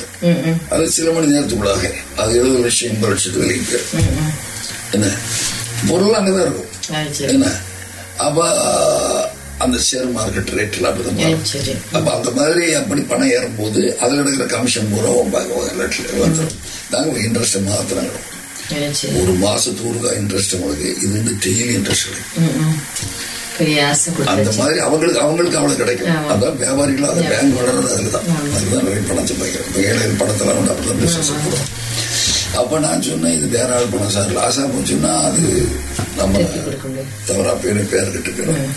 அது சில மணி நேரத்துக்குள்ளாக அது எழுபது லட்சம் எண்பது லட்சத்துக்கு விலைக்கு. என்ன? பொருள் அங்கதான் இருக்கும். என்ன? அப்ப அந்த ஷேர் மார்க்கெட் ரேட்ல அப்படிதான் ம், மாறும். சரி. அப்ப அந்த மாதிரி அப்படி பணம் ஏறும்போது அதுல எடுக்கிற கமிஷன் பூரா பேங்க் வந்துடும் நாங்க இன்ட்ரெஸ்ட் மாத்திரம் ஒரு மாசத்துக்கு ஒரு இன்ட்ரெஸ்ட் உங்களுக்கு இது வந்து டெய்லி இன்ட்ரெஸ்ட் கிடைக்கும் அந்த மாதிரி அவங்களுக்கு அவங்களுக்கு அவ்வளவு கிடைக்கும். அதான் வியாபாரிகள் அந்த பேங்க் வளர்றது அதுதான் அதுதான் நிறைய பணம் சம்பாதிக்கிறோம் இப்ப ஏழை பணத்தெல்லாம் அப்படிதான் பிசினஸ் போடுறோம் அப்ப நான் சொன்னேன் இது வேற ஆள் பணம் சார். லாஸா போச்சுன்னா அது நம்ம தவறா பேரு பேர் கட்டு போயிடும்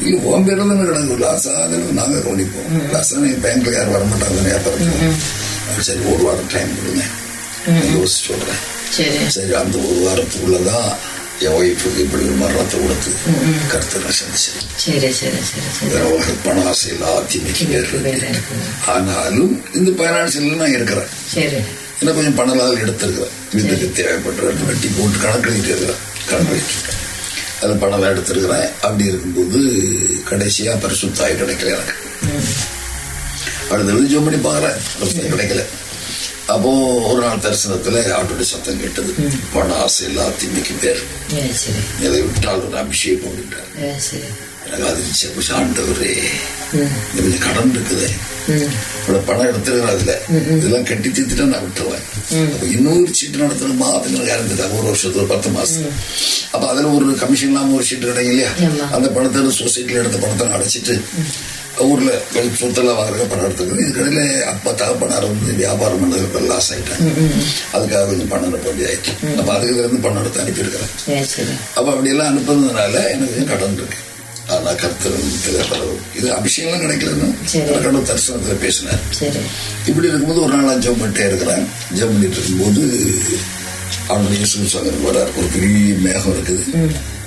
இல்ல உன் பேர்ல தானே கிடக்கு லாஸா அதில் நாங்க கவனிப்போம். லாஸா நீங்க பேங்க்ல யாரும் வர மாட்டாங்க அது சரி ஒரு வாரம் டைம் கொடுங்க. யோசிச்சு சொல்றேன். சரி. அந்த ஒரு வாரத்துக்குள்ளதான் என் ஒய்ஃபுக்கு இப்படி ஒரு மரணத்தை கொடுத்து கருத்தை நான் சந்திச்சேன் சரி சரி சரி சரி. வேற ஒரு பண ஆசை எல்லாத்தையும் இருக்கு, வேற இருக்கு. ஆனாலும் இந்த பைனான்சியல் நான் இருக்கிறேன். இன்னும் கொஞ்சம் பணலால் எடுத்திருக்கிறேன் வீட்டுக்கு தேவைப்படுற வட்டி போட்டு கணக்கு எழுதிட்டு இருக்கிறேன் கணக்கு எழுதிட்டு இருக்கேன் அது பணம் எடுத்திருக்கிறேன். அப்படி இருக்கும்போது கடைசியா பரிசுத்தாய் கிடைக்கல எனக்கு. அடுத்த ஜோம் பண்ணி பரிசுத்தாய் கிடைக்கல. அப்போ ஒரு நாள் தரிசனத்துல ஆட்டோட சத்தம் கேட்டது. பண ஆசை எல்லாத்தையும் இன்னைக்கு பேர். இதை விட்டால் ஒரு அபிஷேகம் சரி. எனக்கு அது ஆண்டவரே கொஞ்சம் கடன் இருக்குது. இவ்வளவு பணம் எடுத்துருக்கிறேன் அதுல. இதெல்லாம் கட்டி தீர்த்துட்டா நான் விட்டுருவேன். அப்ப இன்னொரு சீட்டு நடத்தணுமா? அப்படின்னு இறந்துட்டாங்க ஒரு வருஷத்துக்கு ஒரு பத்து மாசம். அப்ப அதுல ஒரு கமிஷன் இல்லாம ஒரு சீட்டு கிடைக்கும் இல்லையா. அந்த பணத்தை சொசைட்டில எடுத்த பணத்தை அடைச்சிட்டு ஊர்ல சொத்தெல்லாம் வாங்குறதுக்கு பணம் எடுத்துக்கிறது இதுக்கடையில அப்பா தகப்பனார் வந்து வியாபாரம் பண்ணதுக்கு லாஸ் ஆயிட்டாங்க. அதுக்காக கொஞ்சம் பணம் அனுப்ப வேண்டிய ஆயிடுச்சு அப்ப அதுல இருந்து பணம் எடுத்து அனுப்பியிருக்கிறேன். அப்ப அப்படியெல்லாம் அனுப்புனதுனால எனக்கு கொஞ்சம் கடன் இருக்கு. ஆனா கருத்து இது அபிஷேகம் கிடைக்கலன்னு. கடவுள் தரிசனத்துல பேசினார். இப்படி இருக்கும்போது ஒரு நாள் ஜெபம் பண்ணிட்டே இருக்கிறேன். ஜெபம் பண்ணிட்டு இருக்கும்போது அவனுடைய சூழ்ச்சாங்க வர்றாரு. ஒரு பெரிய மேகம் இருக்குது.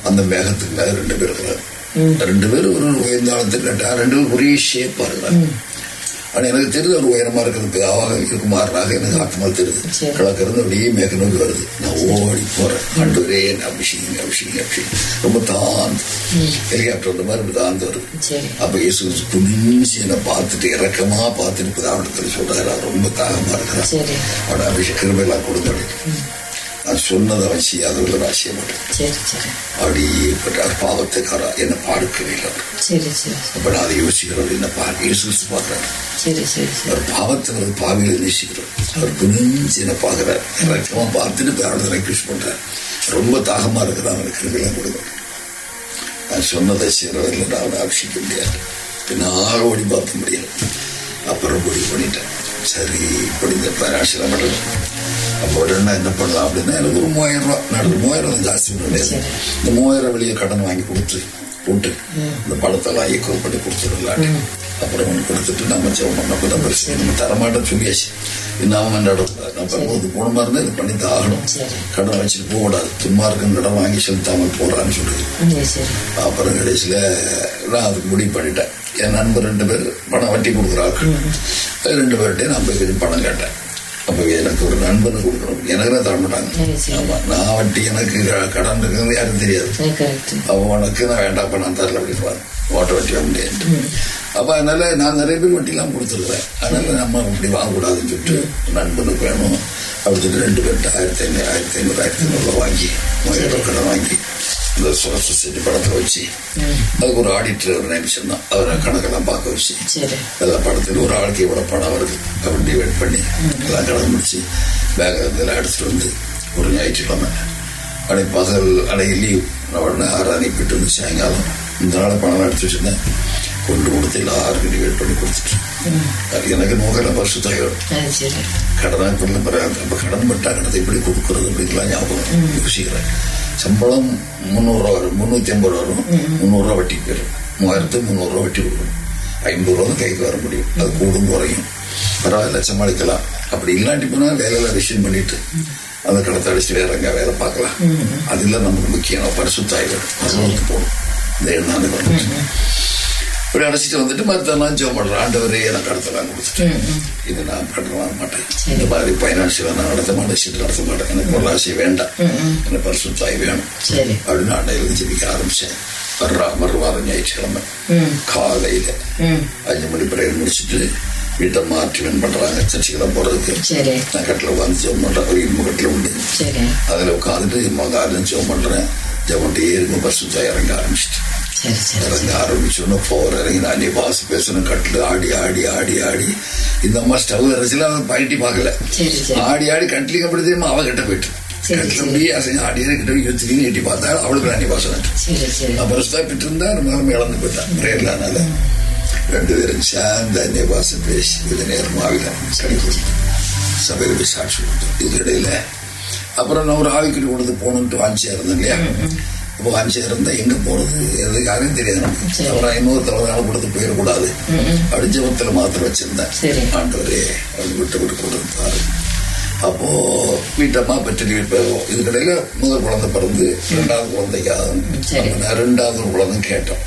அந்த மேகத்துக்கு மேல ரெண்டு பேர் இருக்கிறார். ரெண்டு பேரும் ஒரு உயர்ந்த ஆழத்துக்கு கேட்டா ரெண்டு பேரும் ஒரே ஷேப்பா இருக்கிறாங்க. ஆனா எனக்கு தெரியுது ஒரு உயரமா இருக்கிறது அவாக இருக்குமாறாக எனக்கு ஆத்மா தெரியுது. கிழக்கு இருந்து அப்படியே மேக நோக்கி வருது. நான் ஓடி போறேன். அண்டுரே அபிஷேகம் அபிஷேகம் அபிஷேகம் ரொம்ப தாழ்ந்து ஹெலிகாப்டர் மாதிரி தாழ்ந்து வருது. அப்ப இயேசு குனிஞ்சு என்னை பார்த்துட்டு இறக்கமா பார்த்துட்டு அவனுக்கு சொல்றாரு. அவர் ரொம்ப தாகமா இருக்கிறான் அவனை அபிஷேக கிருமையெல்லாம் கொடுங்க நான் சொன்னதை செய்யாதவர்கள் நான் செய்ய மாட்டேன் அப்படிப்பட்ட பாவத்துக்காரா என்னை பார்க்கவே இல்லை. சரி சரி. அப்ப நான் அதை யோசிக்கிறவர் என்ன பார்க்க இயேசு பார்க்கிறேன் சரி சரி அவர் பாவத்தினது பாவிகளை நேசிக்கிறார். அவர் குனிஞ்சு என்ன பார்க்கிறார். இறக்கமா பார்த்துட்டு அவனை ரெக்வஸ்ட் பண்றார். ரொம்ப தாகமா இருக்கிறான் கிருமையெல்லாம் கொடுங்க. நான் சொன்னதை செய்யறதில்லை நான் அவனை அபிஷேக முடியாது. பின்னால் ஓடி பார்க்க முடியல அப்புறம் முடிவு பண்ணிட்டேன். சரி இப்படி இந்த பைனான்சியல் பண்ணுறது அப்போ உடனே என்ன பண்ணலாம் அப்படின்னா எனக்கு ஒரு மூவாயிரம் ரூபா நடந்து மூவாயிரம் ஜாஸ்தி பண்ண முடியாது இந்த மூவாயிரம் வெளியே கடன் வாங்கி கொடுத்து போட்டு இந்த பணத்தெல்லாம் ஈக்குவல் பண்ணி கொடுத்துடலாம் அப்புறம் ஒன்று கொடுத்துட்டு நம்ம ஜெபம் பண்ணப்போ தான் பிரச்சனை நம்ம தரமாட்டோம் சொல்லியாச்சு இன்னாம நடக்கூடாது நம்ம போது போன மாதிரி இருந்தால் இது பண்ணி தான் ஆகணும். கடன் வச்சுட்டு போகக்கூடாது சும்மா இருக்குன்னு கடன் வாங்கி செலுத்தாமல் போடுறான்னு சொல்லுது அப்புறம் கடைசியில் நான் அதுக்கு முடிவு பண்ணிட்டேன் என் நண்பர் ரெண்டு பேர் பணம் வட்டி கொடுக்குறாங்க ரெண்டு பேர்கிட்டயும் நான் போய் கொஞ்சம் பணம் கேட்டேன் அப்போ எனக்கு ஒரு நண்பனுக்கு கொடுக்கணும் எனக்கு தான் தர மாட்டாங்க. ஆமா நான் வட்டி எனக்கு கடன் இருக்கிறது யாரும் தெரியாது. அவன் உனக்கு நான் வேண்டாம் நான் தரல அப்படின்னு ஓட்ட வட்டி முடியாது அப்ப அதனால நான் நிறைய பேர் வட்டிலாம் கொடுத்துருக்கேன் அதனால நம்ம இப்படி வாங்கக்கூடாதுன்னு சொல்லிட்டு நண்பனுக்கு வேணும் அப்படி சொல்லிட்டு ரெண்டு பேர்கிட்ட ஆயிரத்தி ஐநூறு ஆயிரத்தி ஐநூறு ஆயிரத்தி ஐநூறுல வாங்கி கடன் வாங்கி இந்த சொசைட்டி படத்தை வச்சு. அதுக்கு ஒரு ஆடிட்டர் தான் அவரை கணக்கெல்லாம் பார்க்க வச்சு. எல்லா படத்துல ஒரு ஆளுக்கு இவ்வளவு பணம் வருது. அப்படி டிவைட் பண்ணி எல்லாம் கடன் முடிச்சு பேக் இதெல்லாம் எடுத்துட்டு வந்து ஒரு ஞாயிற்றுக்கிழமை அன்னைக்கு பகல் அன்னைக்கு லீவ் நான் உடனே ஆறு அனுப்பிட்டு வந்து சாயங்காலம் இந்த நாள் பணம் எடுத்து வச்சிருந்தேன். கொண்டு கொடுத்து எல்லாருக்கும் டிவைட் பண்ணி கொடுத்துட்டு அது எனக்கு அது சரி கடனாக பண்ணல பிறகு அப்போ கடன் பட்டா கடத்தை எப்படி கொடுக்கறது அப்படின்லாம் ஞாபகம் யோசிக்கிறேன். சம்பளம் முந்நூறுரூவா வரும். முந்நூற்றி ஐம்பது ரூபா வரும். முந்நூறுரூவா வட்டிக்கு போயிடும் மூவாயிரத்து முந்நூறுரூவா வட்டி கொடுக்கணும் ஐம்பது ரூபா தான் கைக்கு வர முடியும். அது கூடும் குறையும். பரவாயில்ல சமாளிக்கலாம். அப்படி இல்லாட்டி போனால் வேலையில ரிஷன் பண்ணிட்டு அந்த கடத்தை அடிச்சு வேற எங்க வேலை பார்க்கலாம். அதெல்லாம் நமக்கு முக்கியம். பரிசுத்தாய்கள் பரவாயில்ல போகணும். இந்த எண்ணாந்து இப்படி அடைச்சிட்டு வந்துட்டு மற்ற நான் ஜோ பண்றேன் ஆண்டவரே எனக்கு கடத்தலாம் கொடுத்துட்டு. இது நான் வாங்க மாட்டேன். இந்த மாதிரி பைனான்சியல் நான் நடத்த மாட்டேன் சீட்டு நடத்த மாட்டேன். எனக்கு ஒரு ஆசை வேண்டாம். எனக்கு பரிசுத்தாய் வேணும். அப்படின்னு ஆண்டையில ஜெபிக்க ஆரம்பிச்சேன். வர்றா மறுவாரம் ஞாயிற்றுக்கிழமை. காலையில அஞ்சு மணி பிரேயர் முடிச்சுட்டு வீட்டை மாற்றிவன் பண்றாங்க சர்ச்சைக்கெல்லாம் போறதுக்கு. நான் கட்டில் உட்காந்து ஜெபம் பண்றேன். ஒரு இரும்பு கட்டில் உண்டு. அதுல உட்காந்துட்டு மகாலும் ஜெபம் பண்றேன். ஜெபம் பண்ணிட்டே இருக்கும் பரிசுத்தாய் இறங்க ஆரம்பிச்சிட்டு. இறங்க ஆரம்பிச்சோன்னு போற இறங்கி நான் பாச பேசணும் கட்டில் ஆடி ஆடி ஆடி ஆடி இந்த அம்மா ஸ்டவ் இறச்சில அவன் பயட்டி பார்க்கல. ஆடி ஆடி கட்டிலிங்க அப்படி தெரியுமா அவ கிட்ட போயிட்டு கட்டில. அப்படியே அசைஞ்சு ஆடி ஆடி கிட்ட யோசிச்சு எட்டி பார்த்தா அவளுக்கு பாசம் சரி சரி. அப்புறம் ஸ்டாப்பிட்டு இருந்தா நம்ம இழந்து போயிட்டான். பிரேர்லானால ரெண்டு பேரும் சேர்ந்து அந்நிய பாசை பேசி இது நேரம் ஆவில கிடைக்கும் சபையில போய் சாட்சி கொடுத்தோம். இதுக்கு இடையில அப்புறம் நான் ஒரு ஆவிக்குடி கொடுத்து போகணுன்ட்டு வாஞ்சியா இருந்தேன் இல்லையா? அப்போ வாஞ்சியா இருந்தா எங்க போறது? எது யாரையும் தெரியாது. அப்புறம் இன்னொரு தலைவரால் கொடுத்து போயிடக்கூடாது. அப்படி ஜபத்துல மாத்திரம் வச்சிருந்தேன். சரி. ஆண்டவரே அவன் விட்டு விட்டு கொடுத்தாரு அப்போ வீட்டம்மா பெற்று இதுக்கிடையில முதல் குழந்தை பிறந்து ரெண்டாவது குழந்தைக்காக. ரெண்டாவது ஒரு குழந்தை கேட்டோம்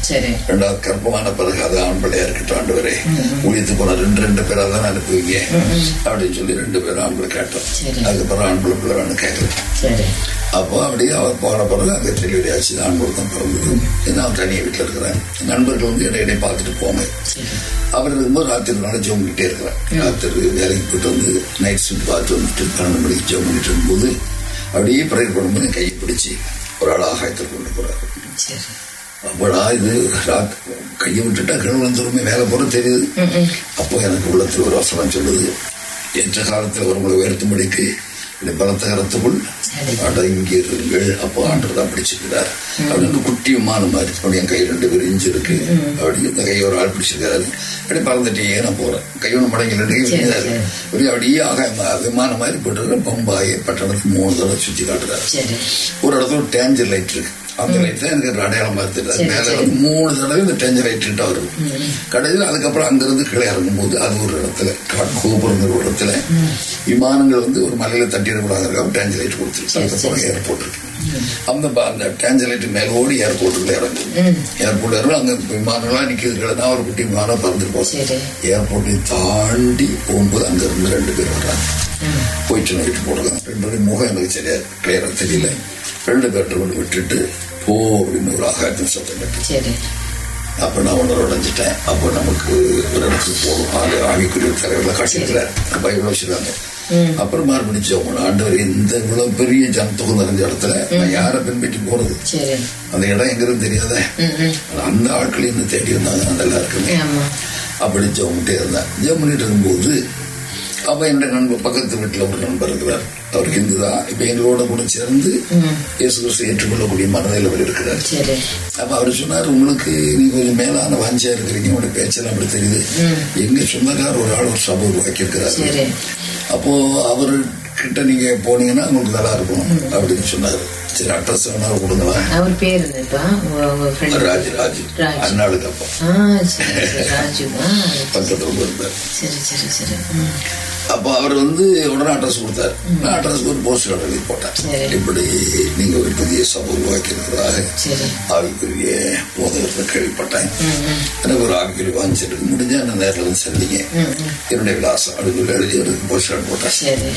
ரெண்டாவது கர்ப்பமான பிறகு அது ஆண் பிள்ளையா இருக்கட்டும் ஆண்டு வரே ஊழியத்துக்கு போன ரெண்டு ரெண்டு பேரா தான் அனுப்புவீங்க? அப்படின்னு சொல்லி ரெண்டு பேரும் ஆண் பிள்ளை கேட்டோம். அதுக்கப்புறம் ஆண் பிள்ளை பிள்ளை வேணும் கேட்கல அப்போ அப்படியே அவர் போன பிறகு அங்கே டெலிவரி ஆச்சு. பிள்ளை தான் பிறந்தது ஏன்னா தனியாக வீட்டில் இருக்கிறேன் நண்பர்கள் வந்து இடையிடையே பார்த்துட்டு போங்க. அவர் இருக்கும்போது ராத்திரி நாளை ஜோம் பண்ணிட்டே இருக்கிறேன் ராத்திரி வேலைக்கு போயிட்டு வந்து நைட் ஷிஃப்ட் பார்த்து வந்துட்டு பன்னெண்டு மணிக்கு ஜோம் பண்ணிட்டு இருக்கும்போது அப்படியே ப்ரேயர் பண்ணும்போது கையை பிடிச்சி ஒரு ஆள் ஆகாயத்தில் கொண்டு சரி. அப்படா இது கையை விட்டுட்டா கிழவு வந்துருமே வேலை போற தெரியுது. அப்போ எனக்கு உள்ளத்தில் ஒரு வசனம் சொல்லுது. என்ற காலத்தில் அவர்களை உயர்த்தும்படிக்கு இந்த பலத்த கரத்துக்குள் சரி. அடங்கி இருங்கள் அப்போ ஆண்டு தான் பிடிச்சிருக்கிறார். அப்படின்னு குட்டி விமானம் மாதிரி. அப்படி என் கை ரெண்டு பேரும் இஞ்சி இருக்கு. அப்படி இந்த கையை ஒரு ஆள் பிடிச்சிருக்காரு அப்படியே பறந்துட்டே நான் போறேன். கையொன்று மடங்கி ரெண்டு கை விரிஞ்சாரு. அப்படியே அப்படியே ஆக விமானம் மாதிரி போட்டு பம்பாய் பட்டணத்துக்கு மூணு தடவை சுத்தி காட்டுறாரு. ஒரு இடத்துல டேஞ்சர் லைட் இருக்கு. அந்த லைட் தான் எனக்கு ஒரு அடையாளமா இருந்தது சரி, மேல. வந்து மூணு தடவை இந்த டேஞ்சர் லைட் கிட்ட வரும் கடைசியில் அதுக்கப்புறம் அங்கிருந்து கீழே இறங்கும்போது அது ஒரு இடத்துல கோபுரங்கிற ஒரு இடத்துல விமானங்கள் வந்து ஒரு மலையில தட்டிடக்கூடாது டேஞ்சர் லைட் கொடுத்துருக்கு ஏர்போர்ட் இருக்கு அந்த டேஞ்சர் லைட் மேல ஓடி ஏர்போர்ட்டுக்குள்ள இறங்கும் ஏர்போர்ட் இறங்கும் அங்க விமானங்கள்லாம் நிக்கிறது கிடந்தா ஒரு குட்டி விமானம் பறந்துட்டு சரி. போகும் ஏர்போர்ட்டை தாண்டி போகும்போது அங்க இருந்து ரெண்டு பேர் வர்றாங்க. போயிட்டு நைட்டு போடுறாங்க ரெண்டு முகம் எனக்கு சரியா கிளியரா தெரியல. ரெண்டு கொண்டு விட்டுட்டு போ அப்படின்னு ஒரு ஆகாயத்தின் சத்தம் கேட்டு அப்ப நான் உணர உடைஞ்சிட்டேன். அப்போ நமக்கு ஒரு இடத்துக்கு போகணும். ஆளு ஆவிக்குரிய தலைவர்களை காட்டியிருக்கிறார். அப்ப இவ்வளவு வச்சிருக்காங்க அப்புறம் மறுபடியும் ஜோமன் ஆண்டவர் இந்த இவ்வளவு பெரிய ஜனத்தொகை நிறைஞ்ச இடத்துல நான் யாரை பின்பற்றி போறது? அந்த இடம் எங்கிறது தெரியாத. அந்த ஆட்கள் என்ன தேடி வந்தாங்க. நல்லா இருக்குமே அப்படி ஜெபமிட்டே இருந்தேன் ஜெபம் பண்ணிட்டு இருக்கும்போது அப்ப என்னுடைய நண்பர் பக்கத்து வீட்டுல ஒரு நண்பர் இருக்கிறார். அவர் ஹிந்து தான் இப்ப எங்களோட கூட சேர்ந்து இயேசு கிறிஸ்து ஏற்றுக்கொள்ளக்கூடிய மனதில் அவர் இருக்கிறார். சரி. அப்ப அவர் சொன்னார் உங்களுக்கு நீ கொஞ்சம் மேலான வாஞ்சியா இருக்கிறீங்க உங்களுடைய பேச்செல்லாம் அப்படி தெரியுது. எங்க சொந்தக்கார் ஒரு ஆள் ஒரு சபை உருவாக்கி இருக்கிறாரு. அப்போ அவர் கிட்ட நீங்க போனீங்கன்னா உங்களுக்கு நல்லா இருக்கும் அப்படின்னு சொன்னாரு. சரி அட்ரஸ் வேணாலும் கொடுங்களேன். அவர் பேர் என்னப்பா ராஜ் ராஜ். ராஜ். அண்ணாளுக்கு அப்பா. பக்கத்துல இருந்தார் சரி சரி சரி. ம். அப்போ அவர் வந்து உடனே அட்ரஸ் கொடுத்தார். நான் அட்ரஸ்க்கு ஒரு போஸ்டர் எழுதி போட்டேன். இப்படி நீங்க ஒரு புதிய சபை உருவாக்கி இருக்கிறதாக சரி. ஆவிக்குரிய போதகத்தை கேள்விப்பட்டேன். எனக்கு ஒரு ஆவிக்குரிய வாங்கிச்சிருக்கு முடிஞ்சா என்ன நேரில் வந்து சந்திங்க என்னுடைய விலாசம் அதுக்குள்ள எழுதி ஒரு போஸ்டர் போட்டேன். சரி.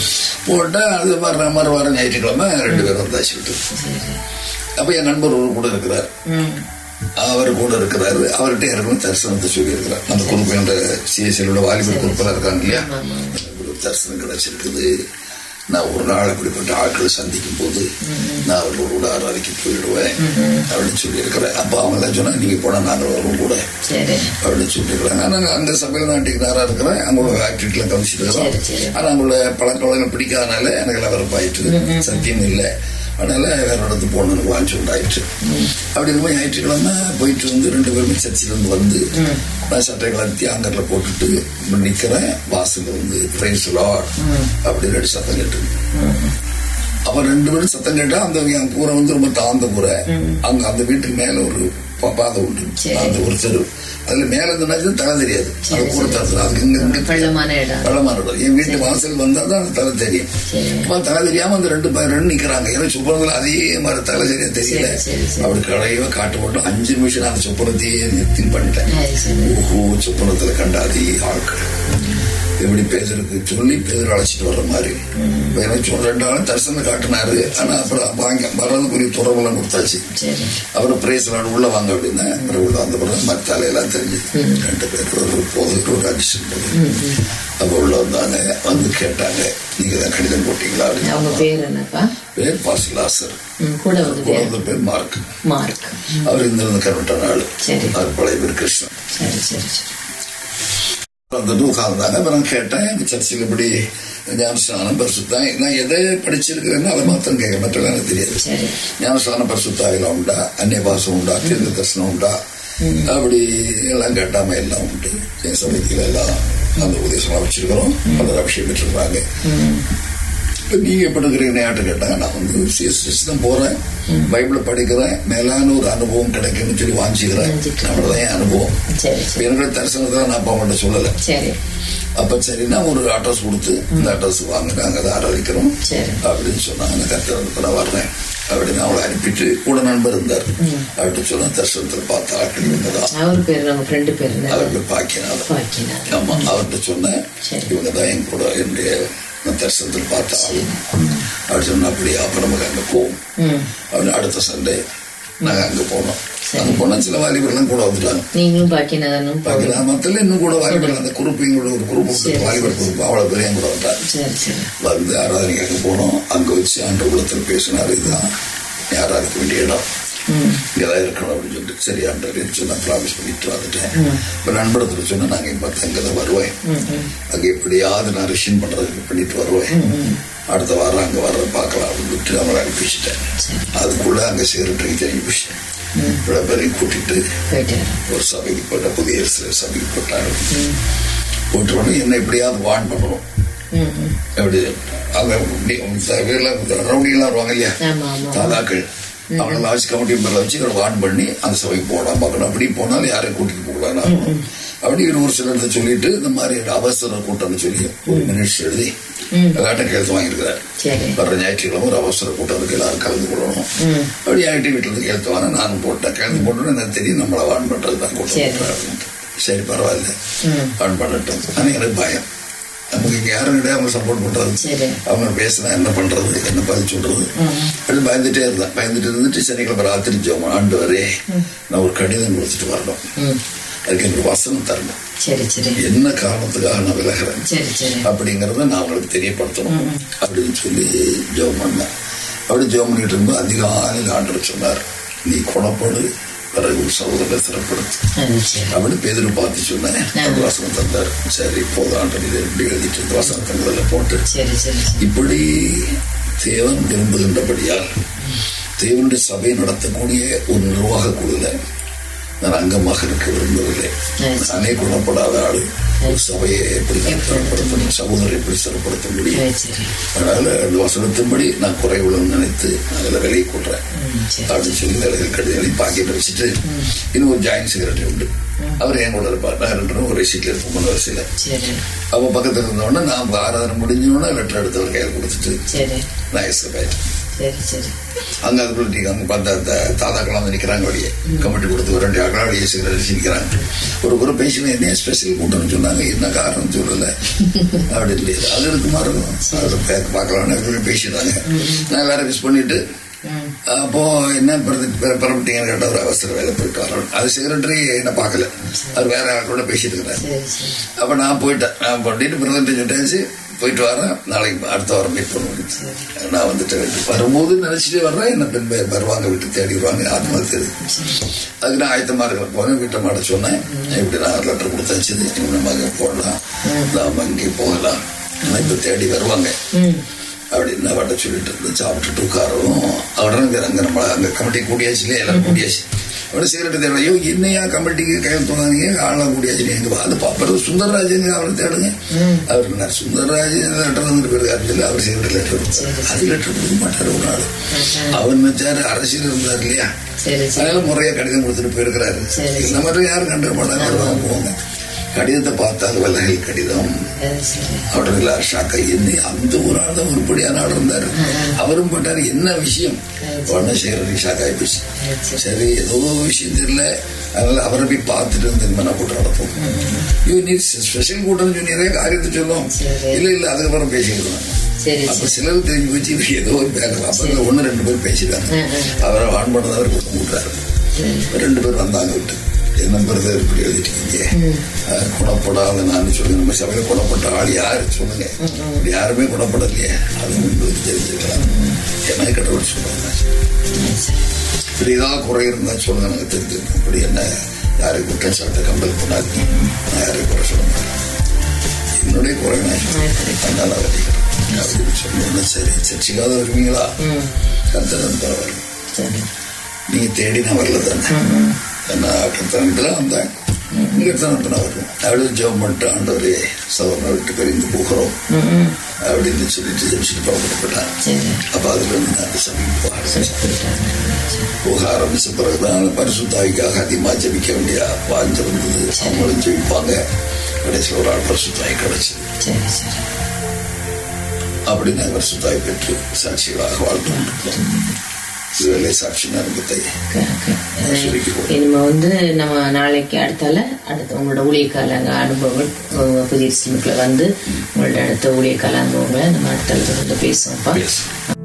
போட்டா அது மறு மறு வாரம் ஞாயிற்றுக்கிழமை ரெண்டு பேரும் வந்தாச்சு விட்டு அப்ப என் நண்பர் ஒரு கூட இருக்கிறார். அவர் கூட இருக்கிறாரு. அவர்கிட்ட ஏற்கனவே தரிசனத்தை சொல்லி இருக்கிறார் அந்த குரூப் என்ற சிஎஸ்எல் வாலிபர் குரூப்பெல்லாம் இருக்காங்க இல்லையா? தரிசனம் கிடைச்சிருக்குது. நான் ஒரு நாள் அப்படிப்பட்ட ஆட்களை சந்திக்கும் போது நான் அவர்களோட கூட ஆராதிக்க போயிடுவேன் அப்படின்னு சொல்லி இருக்கிறேன் அப்ப அவங்க எல்லாம் சொன்னா நீங்க போனா நாங்கள் வருவோம் கூட. சரி. அப்படின்னு சொல்லியிருக்கிறாங்க. ஆனா அந்த சபையில நான் டிக்கிறாரா இருக்கிறேன். அங்குள்ள ஆக்டிவிட்டில கவனிச்சுட்டு இருக்கிறோம் சரி. ஆனா அங்குள்ள பழக்க வழக்கம் பிடிக்காதனால எனக்கு எல்லாம் வெறுப்பாயிட்டு சத்தியம் இல்லை. அதனால வேற இடத்துக்கு போகணும்னு வாஞ்சி உண்டாயிடுச்சு அப்படி இருக்கும்போது ஞாயிற்றுக்கிழமை போயிட்டு வந்து ரெண்டு பேருமே சர்ச்சில் இருந்து வந்து நான் சட்டை கலர்த்தி ஆங்கர்ல போட்டுட்டு நிற்கிறேன் நிக்கிறேன். வந்து பிரைஸ் லார்ட் அப்படி ரெண்டு சத்தம் கேட்டு அப்ப ரெண்டு பேரும் சத்தம் கேட்டா அந்த என் கூரை வந்து ரொம்ப தாழ்ந்த கூரை. அங்க அந்த வீட்டுக்கு மேல ஒரு பாதை உண்டு. அந்த ஒரு தெரு அதுல மேல இருந்தனாச்சு தலை தெரியாது. கூரை தரத்துல அதுக்கு இங்க இங்க பள்ளமான இடம். என் வீட்டு வாசல் வந்தா தான் அந்த தலை தெரியும். அப்ப தலை தெரியாம அந்த ரெண்டு ரெண்டு நிக்கிறாங்க. ஏன்னா சுப்பனத்துல அதே மாதிரி தலை சரியா தெரியல. அப்படி கடையவே காட்டு போட்டு அஞ்சு நிமிஷம் நான் அந்த சுப்பனத்தையே நிறுத்தி பண்ணிட்டேன். ஓஹோ சுப்பனத்துல கண்ட அதே ஆட்கள். எப்படி பேதருக்கு சொல்லி பேதர் அழைச்சிட்டு வர்ற மாதிரி. எனக்கு ரெண்டு ஆளும் தரிசனம் காட்டினாரு. ஆனா அப்புறம் வாங்க வர்றதுக்குரிய துறவெல்லாம் கொடுத்தாச்சு. சரி. அப்புறம் பிரேஸ் நாடு உள்ள வாங்க அப்படின்னா உள்ள வந்த பிறகு மற்ற தலையெல்லாம் தெரிஞ்சு. ரெண்டு பேர் ஒரு போதுக்கு ஒரு அடிஷன் அப்ப உள்ள வந்தாங்க வந்து கேட்டாங்க நீங்க தான் கடிதம் போட்டீங்களா? அப்படின்னு. பேர் பேர் பாசிலாசர் கூட வந்து பேர். பேர் மார்க். மார்க். அவர் இந்த இருந்து கருவிட்டான ஆளு. அவர் பழைய பேர் கிருஷ்ணன். சரி சரி சரி. வந்துட்டு உட்கார்ந்தாங்க அப்புறம் கேட்டேன் சர்ச்சில் இப்படி ஞானஸ்தானம் பரிசுத்தான் நான் எதை படிச்சிருக்கிறேன்னு அதை மாத்திரம் கேட்க மற்றெல்லாம் எனக்கு தெரியாது. சரி. ஞானஸ்தான பரிசுத்தாவிலாம் உண்டா? அந்நிய பாசம் உண்டா? தீர்க்க தரிசனம் உண்டா? அப்படி எல்லாம் கேட்டாம எல்லாம் உண்டு. என் சமயத்தில் எல்லாம் அந்த உபதேசமா வச்சிருக்கிறோம். பலர் அபிஷேகம் பெற்றிருக்கிறாங்க. இப்ப நீங்க எப்படி இருக்கிறீங்க யார்ட்ட கேட்டாங்க நான் வந்து சிஎஸ்எஸ் தான் போறேன். பைபிளை படிக்கிறேன். மேலான ஒரு அனுபவம் கிடைக்கும்னு சொல்லி வாஞ்சிக்கிறேன். அவ்வளவுதான் என் அனுபவம். என்னுடைய தரிசனத்தை நான் அப்பா அவன்கிட்ட சொல்லல. அப்ப சரி நான் ஒரு அட்ரஸ் கொடுத்து இந்த அட்ரஸ் வாங்க நாங்க அதை. அப்படின்னு சொன்னாங்க. கத்தர் நான் வர்றேன். அப்படின்னு அவளை அனுப்பிட்டு கூட நண்பர் இருந்தார். அப்படின்னு சொன்ன தரிசனத்துல பார்த்த ஆட்கள் இவங்கதான் அவர் பேர் நம்ம ஃப்ரெண்டு பேர் பாக்கியனால பாக்கினார். ஆமா அவர்கிட்ட சொன்னேன். இவங்க தான் என் கூட என்னுடைய தரிசனத்தில் பார்த்த அப்படி சொன்னா அப்படியா அப்ப நமக்கு அங்க போவோம். அப்படின்னு அடுத்த சண்டே நாங்க அங்க போனோம். அங்க போனா சில வாலிபர்லாம் கூட வந்துட்டாங்க. நீங்களும் பாக்கினாதனும் பாக்கி கிராமத்துல இன்னும் கூட வாலிபர் அந்த குரூப் எங்களோட ஒரு குரூப் வாலிபர் குரூப் அவ்வளவு பேர் என் கூட வந்தாங்க வந்து ஆராதனைக்கு அங்க போனோம். அங்க வச்சு ஆண்டு உள்ளத்தில் பேசினார். இதுதான் ஆராதிக்க வேண்டிய இடம். ம். இங்கதான் இருக்கணும் அப்படின்னு சொல்லிட்டு சரி ஆண்டர் சொன்னா ப்ராமிஸ் பண்ணிட்டு வந்துட்டேன். இப்போ நண்பரத்தில் சொன்னா நாங்க இப்போ அங்கே தான் வருவேன். அங்க எப்படியாவது நான் ரிஷன் பண்றதுக்கு பண்ணிட்டு வருவேன். அடுத்த வாரம் அங்க வர்ற பார்க்கலாம் அப்படின்னு விட்டு அவங்களை அனுப்பி வச்சுட்டேன். அதுக்குள்ள அங்க செக்ரட்டரிக்கு அனுப்பி வச்சிட்டேன். இவ்வளோ பேரையும் கூட்டிட்டு ஒரு சபைக்கு போட்ட புதிய சபைக்கு போட்டாரு போட்ட உடனே என்ன எப்படியாவது வான் பண்ணணும். எப்படி? அவங்க ரவுடியெல்லாம் வருவாங்க இல்லையா? தாதாக்கள். அவங்கள லாட்ஜ் கமிட்டி மேல வச்சு இவரை வான் பண்ணி அந்த சபைக்கு போகலாம் பார்க்கணும். அப்படி போனாலும் யாரையும் கூட்டிட்டு போகலாம் அப்படி ஒரு சிலர்கிட்ட சொல்லிட்டு இந்த மாதிரி அவசர கூட்டம்னு சொல்லி ஒரு மினிட்ஸ் எழுதி அதாட்ட கையெழுத்து வாங்கியிருக்கிறார். சரி. வர ஞாயிற்றுக்கிழமை ஒரு அவசர கூட்டம் இருக்கு எல்லாரும் கலந்து கொள்ளணும் அப்படி ஆகிட்டு வீட்டுல இருந்து கையெழுத்து வாங்க நானும் போட்டேன். கையெழுத்து போட்டோன்னு எனக்கு தெரியும் நம்மளை வான் பண்றது தான் கூட்டம் சரி. பரவாயில்ல. வான் பண்ணட்டும். ஆனா எனக்கு பயம். நமக்கு யாரும் கிடையாது அவங்க சப்போர்ட் பண்றது. அவங்க பேசினா என்ன பண்றது? என்ன பதில் சொல்றது? அப்படி பயந்துட்டே இருந்தேன். பயந்துட்டு இருந்துட்டு சனிக்கிழமை ராத்திரி ஜோம் ஆண்டு வரே நான் ஒரு கடிதம் கொடுத்துட்டு வரணும். அதுக்கு எனக்கு வசனம் தரணும். என்ன காரணத்துக்காக நான் விலகிறேன்? அப்படிங்கறத நான் அவங்களுக்கு தெரியப்படுத்தணும். அப்படின்னு சொல்லி ஜோம் பண்ணேன். அப்படி ஜோம் பண்ணிட்டு இருக்கும்போது அதிகாலையில் ஆண்டவர் சொன்னார் நீ குணப்படு பிறகு சகோதரரை சிறப்படுத்து அது சரி அப்படி பேதரு பார்த்து சொன்னேன் வசனம் தந்தார். சரி போதும் ஆண்டவர் இதை எப்படி எழுதிட்டு இருந்த வசனத்தை முதல்ல போட்டு. இப்படி தேவன் விரும்புகின்றபடியால் தேவனுடைய சபை நடத்தக்கூடிய ஒரு நிர்வாக குழுல நான் அங்கமாக இருக்க விரும்பவில்லை நானே குணப்படாத ஆளு. ஒரு சபையை எப்படி சிறப்படுத்த சகோதரரை எப்படி சிறப்படுத்த முடியும்? அதனால வசனத்தின்படி நான் குறைவுள்ளன்னு நினைத்து அதில் விலையை கொள்றேன். சரி அப்படின்னு சொல்லி வேலைகள் கடிதங்களை பாக்கெட் வச்சுட்டு இன்னும் ஒரு ஜாயின்ட் செக்ரட்டரி உண்டு. அவர் என் கூட இருப்பார். நான் ரெண்டு ஒரு சீட்ல இருப்போம் மூணு வரிசையில். அவ பக்கத்துல இருந்தவொடனே நான் ஆராதனை முடிஞ்சோடனே லெட்டர் எடுத்து அவர் கையில் கொடுத்துட்டு நான் எஸ்கப் ஆயிட்டேன். அங்க அதுக்குள்ள நீங்க அங்க பார்த்தா தாத்தாக்கெல்லாம் நிக்கிறாங்க வெளியே கமிட்டி கொடுத்து ஒரு ரெண்டு சிகரெட் நிக்கிறாங்க ஒரு ஒரு பேசின என்ன ஸ்பெஷல் கூட்டம்னு சொன்னாங்க என்ன காரணம் சொல்லல. அப்படி இல்லையா அது இருக்குமா இருக்கும். அதை பார்க்கலாம்னு அப்படி பேசிட்டாங்க நான் எல்லாரும் மிஸ் பண்ணிட்டு அப்போ என்ன பரப்பிட்டீங்கன்னு கேட்ட ஒரு அவசர வேலை போயிட்டு வரணும் அது செக்ரட்டரி என்ன பார்க்கல. அவர் வேற ஆளோட பேசிட்டு இருக்கிறாரு. அப்ப நான் போயிட்டேன். நான் பண்ணிட்டு பிரதன்ட்டு சொல்லிட்டாச்சு போயிட்டு வரேன். நாளைக்கு அடுத்த வாரம் மீட் பண்ணுவோம். நான் வந்துட்டு வரும்போது நினைச்சிட்டு வர்றேன். என்ன பெண் பேர் வருவாங்க வீட்டு தேடி வருவாங்க அது மாதிரி தெரியுது அதுக்கு நான் ஆயத்தமா இருக்கிற போனேன். வீட்டை மாட சொன்னேன். இப்படி நான் லெட்டர் கொடுத்தாச்சு நம்ம அங்கே போடலாம். நாம இங்கே போகலாம். ஆனா இப்ப தேடி வருவாங்க. அப்படின்னு அவட்ட சொல்லிட்டு இருந்து சாப்பிட்டுட்டு உட்காரும் உடனே அங்க நம்ம அங்க கமிட்டி கூடியாச்சு இல்லையா? எல்லாரும் கூடியாச்சு. அவட சிகரெட் தேவை ஐயோ என்னையா கமிட்டிக்கு கையில் தோணாதீங்க ஆளாம் கூடியாச்சு எங்க அது பாப்பறது சுந்தரராஜன் அவரை தேடுங்க. அவருக்கு நான் சுந்தரராஜன் லெட்டர் வந்துட்டு போயிருக்காரு? அவர் சிகரெட் லெட்டர் அது லெட்டர் கொடுக்க மாட்டாரு ஒரு நாள் அவர் நினைச்சாரு அரசியல் இருந்தார் இல்லையா? அதனால முறையா கடிதம் கொடுத்துட்டு போயிருக்கிறாரு. இந்த மாதிரி யாரும் கண்டுக்க மாட்டாங்க. போவாங்க கடிதத்தை பார்த்தால் விலகல் கடிதம். அவர் எல்லாரும் ஷாக்கா. என்ன அந்த ஒரு ஆள் தான் உருப்படியான ஆள் இருந்தாரு. அவரும் போட்டாரு. என்ன விஷயம்? உடனே சேகரி ஷாக் ஆயிப்போச்சு. சரி ஏதோ விஷயம் தெரியல. அதனால அவரை போய் பார்த்துட்டு வந்து என்ன போட்டு நடப்போம் நீ ஸ்பெஷல் கூட்டம் சொன்னீரே காரியத்தை சொல்லும். இல்ல இல்ல அதுக்கப்புறம் பேசிக்கலாம். சரி அப்ப சிலர் தெரிஞ்சு போச்சு இவரு ஏதோ ஒரு பேக்கலாம் அப்ப ஒன்னு ரெண்டு பேர் பேசிட்டாங்க. அவரை பண்ணதை அவர் கூட்டம் கூட்டாரு ரெண்டு பேர் வந்தாங்க விட்டு என்ன பிரதர் இப்படி எழுதிட்டீங்க. குணப்படாத நான் சொல்லுங்க நம்ம சபையில குணப்பட்ட ஆள் யாரு? சொல்லுங்க. இப்படி யாருமே குணப்படலையே. அது உங்களுக்கு தெரிஞ்சுக்கலாம். என்ன கடவுள் சொல்லுவாங்க இப்படி ஏதாவது குறை இருந்தா சொல்லுங்க. நாங்க தெரிஞ்சுக்கணும் இப்படி என்ன? யாரை குற்றம் சாட்ட கம்பல் பண்ணாதீங்க. நான் யாரையும் குறை சொல்ல மாட்டேன். என்னுடைய குறை நான். அதனால வலிக்கிறேன் அப்படின்னு சொன்னோன்னு சரி? சர்ச்சைக்காத வருவீங்களா கருத்தரம் பரவாயில்ல நீங்க தேடி நான் வரல தானே நான் கருத்தரனுக்கு தான் வந்தேன். கருத்தரனுக்கு நான் வருவேன் அப்படி ஜெபம் பண்ணிட்டு ஆண்டவரே சவரனை விட்டு பிரிந்து போகிறோம். அப்படின்னு சொல்லிட்டு ஜெபிச்சுட்டு புறப்பட்டு போயிட்டான் சரி. அப்ப அதுல இருந்து அந்த சமயம் போக ஆரம்பிச்சேன். போயிட்டாங்க போக ஆரம்பிச்ச பிறகுதான் பரிசுத்தாய்க்காக அதிகமா ஜெபிக்க வேண்டிய வாஞ்ச வந்தது. அவங்களும் ஜெபிப்பாங்க. கடைசியில் ஒரு ஆள் பரிசுத்தாய் கிடைச்சது. அப்படி நான் பரிசுத்தாய் பெற்று சாட்சிகளாக வாழ்ந்து கொண்டிருக்கிறோம் இதுவேளை சாட்சி நரம்பத்தை சுருக்கி போடும் இனிமே வந்து நம்ம நாளைக்கு அடுத்தால அடுத்த உங்களோட ஊழியக்கால அனுபவங்கள் புதிய சிமுக்கில் வந்து உங்களோட அடுத்த ஊழியக்கால அனுபவங்களை நம்ம அடுத்த வந்து பேசுவோம்ப்பா. பேசுவோம்.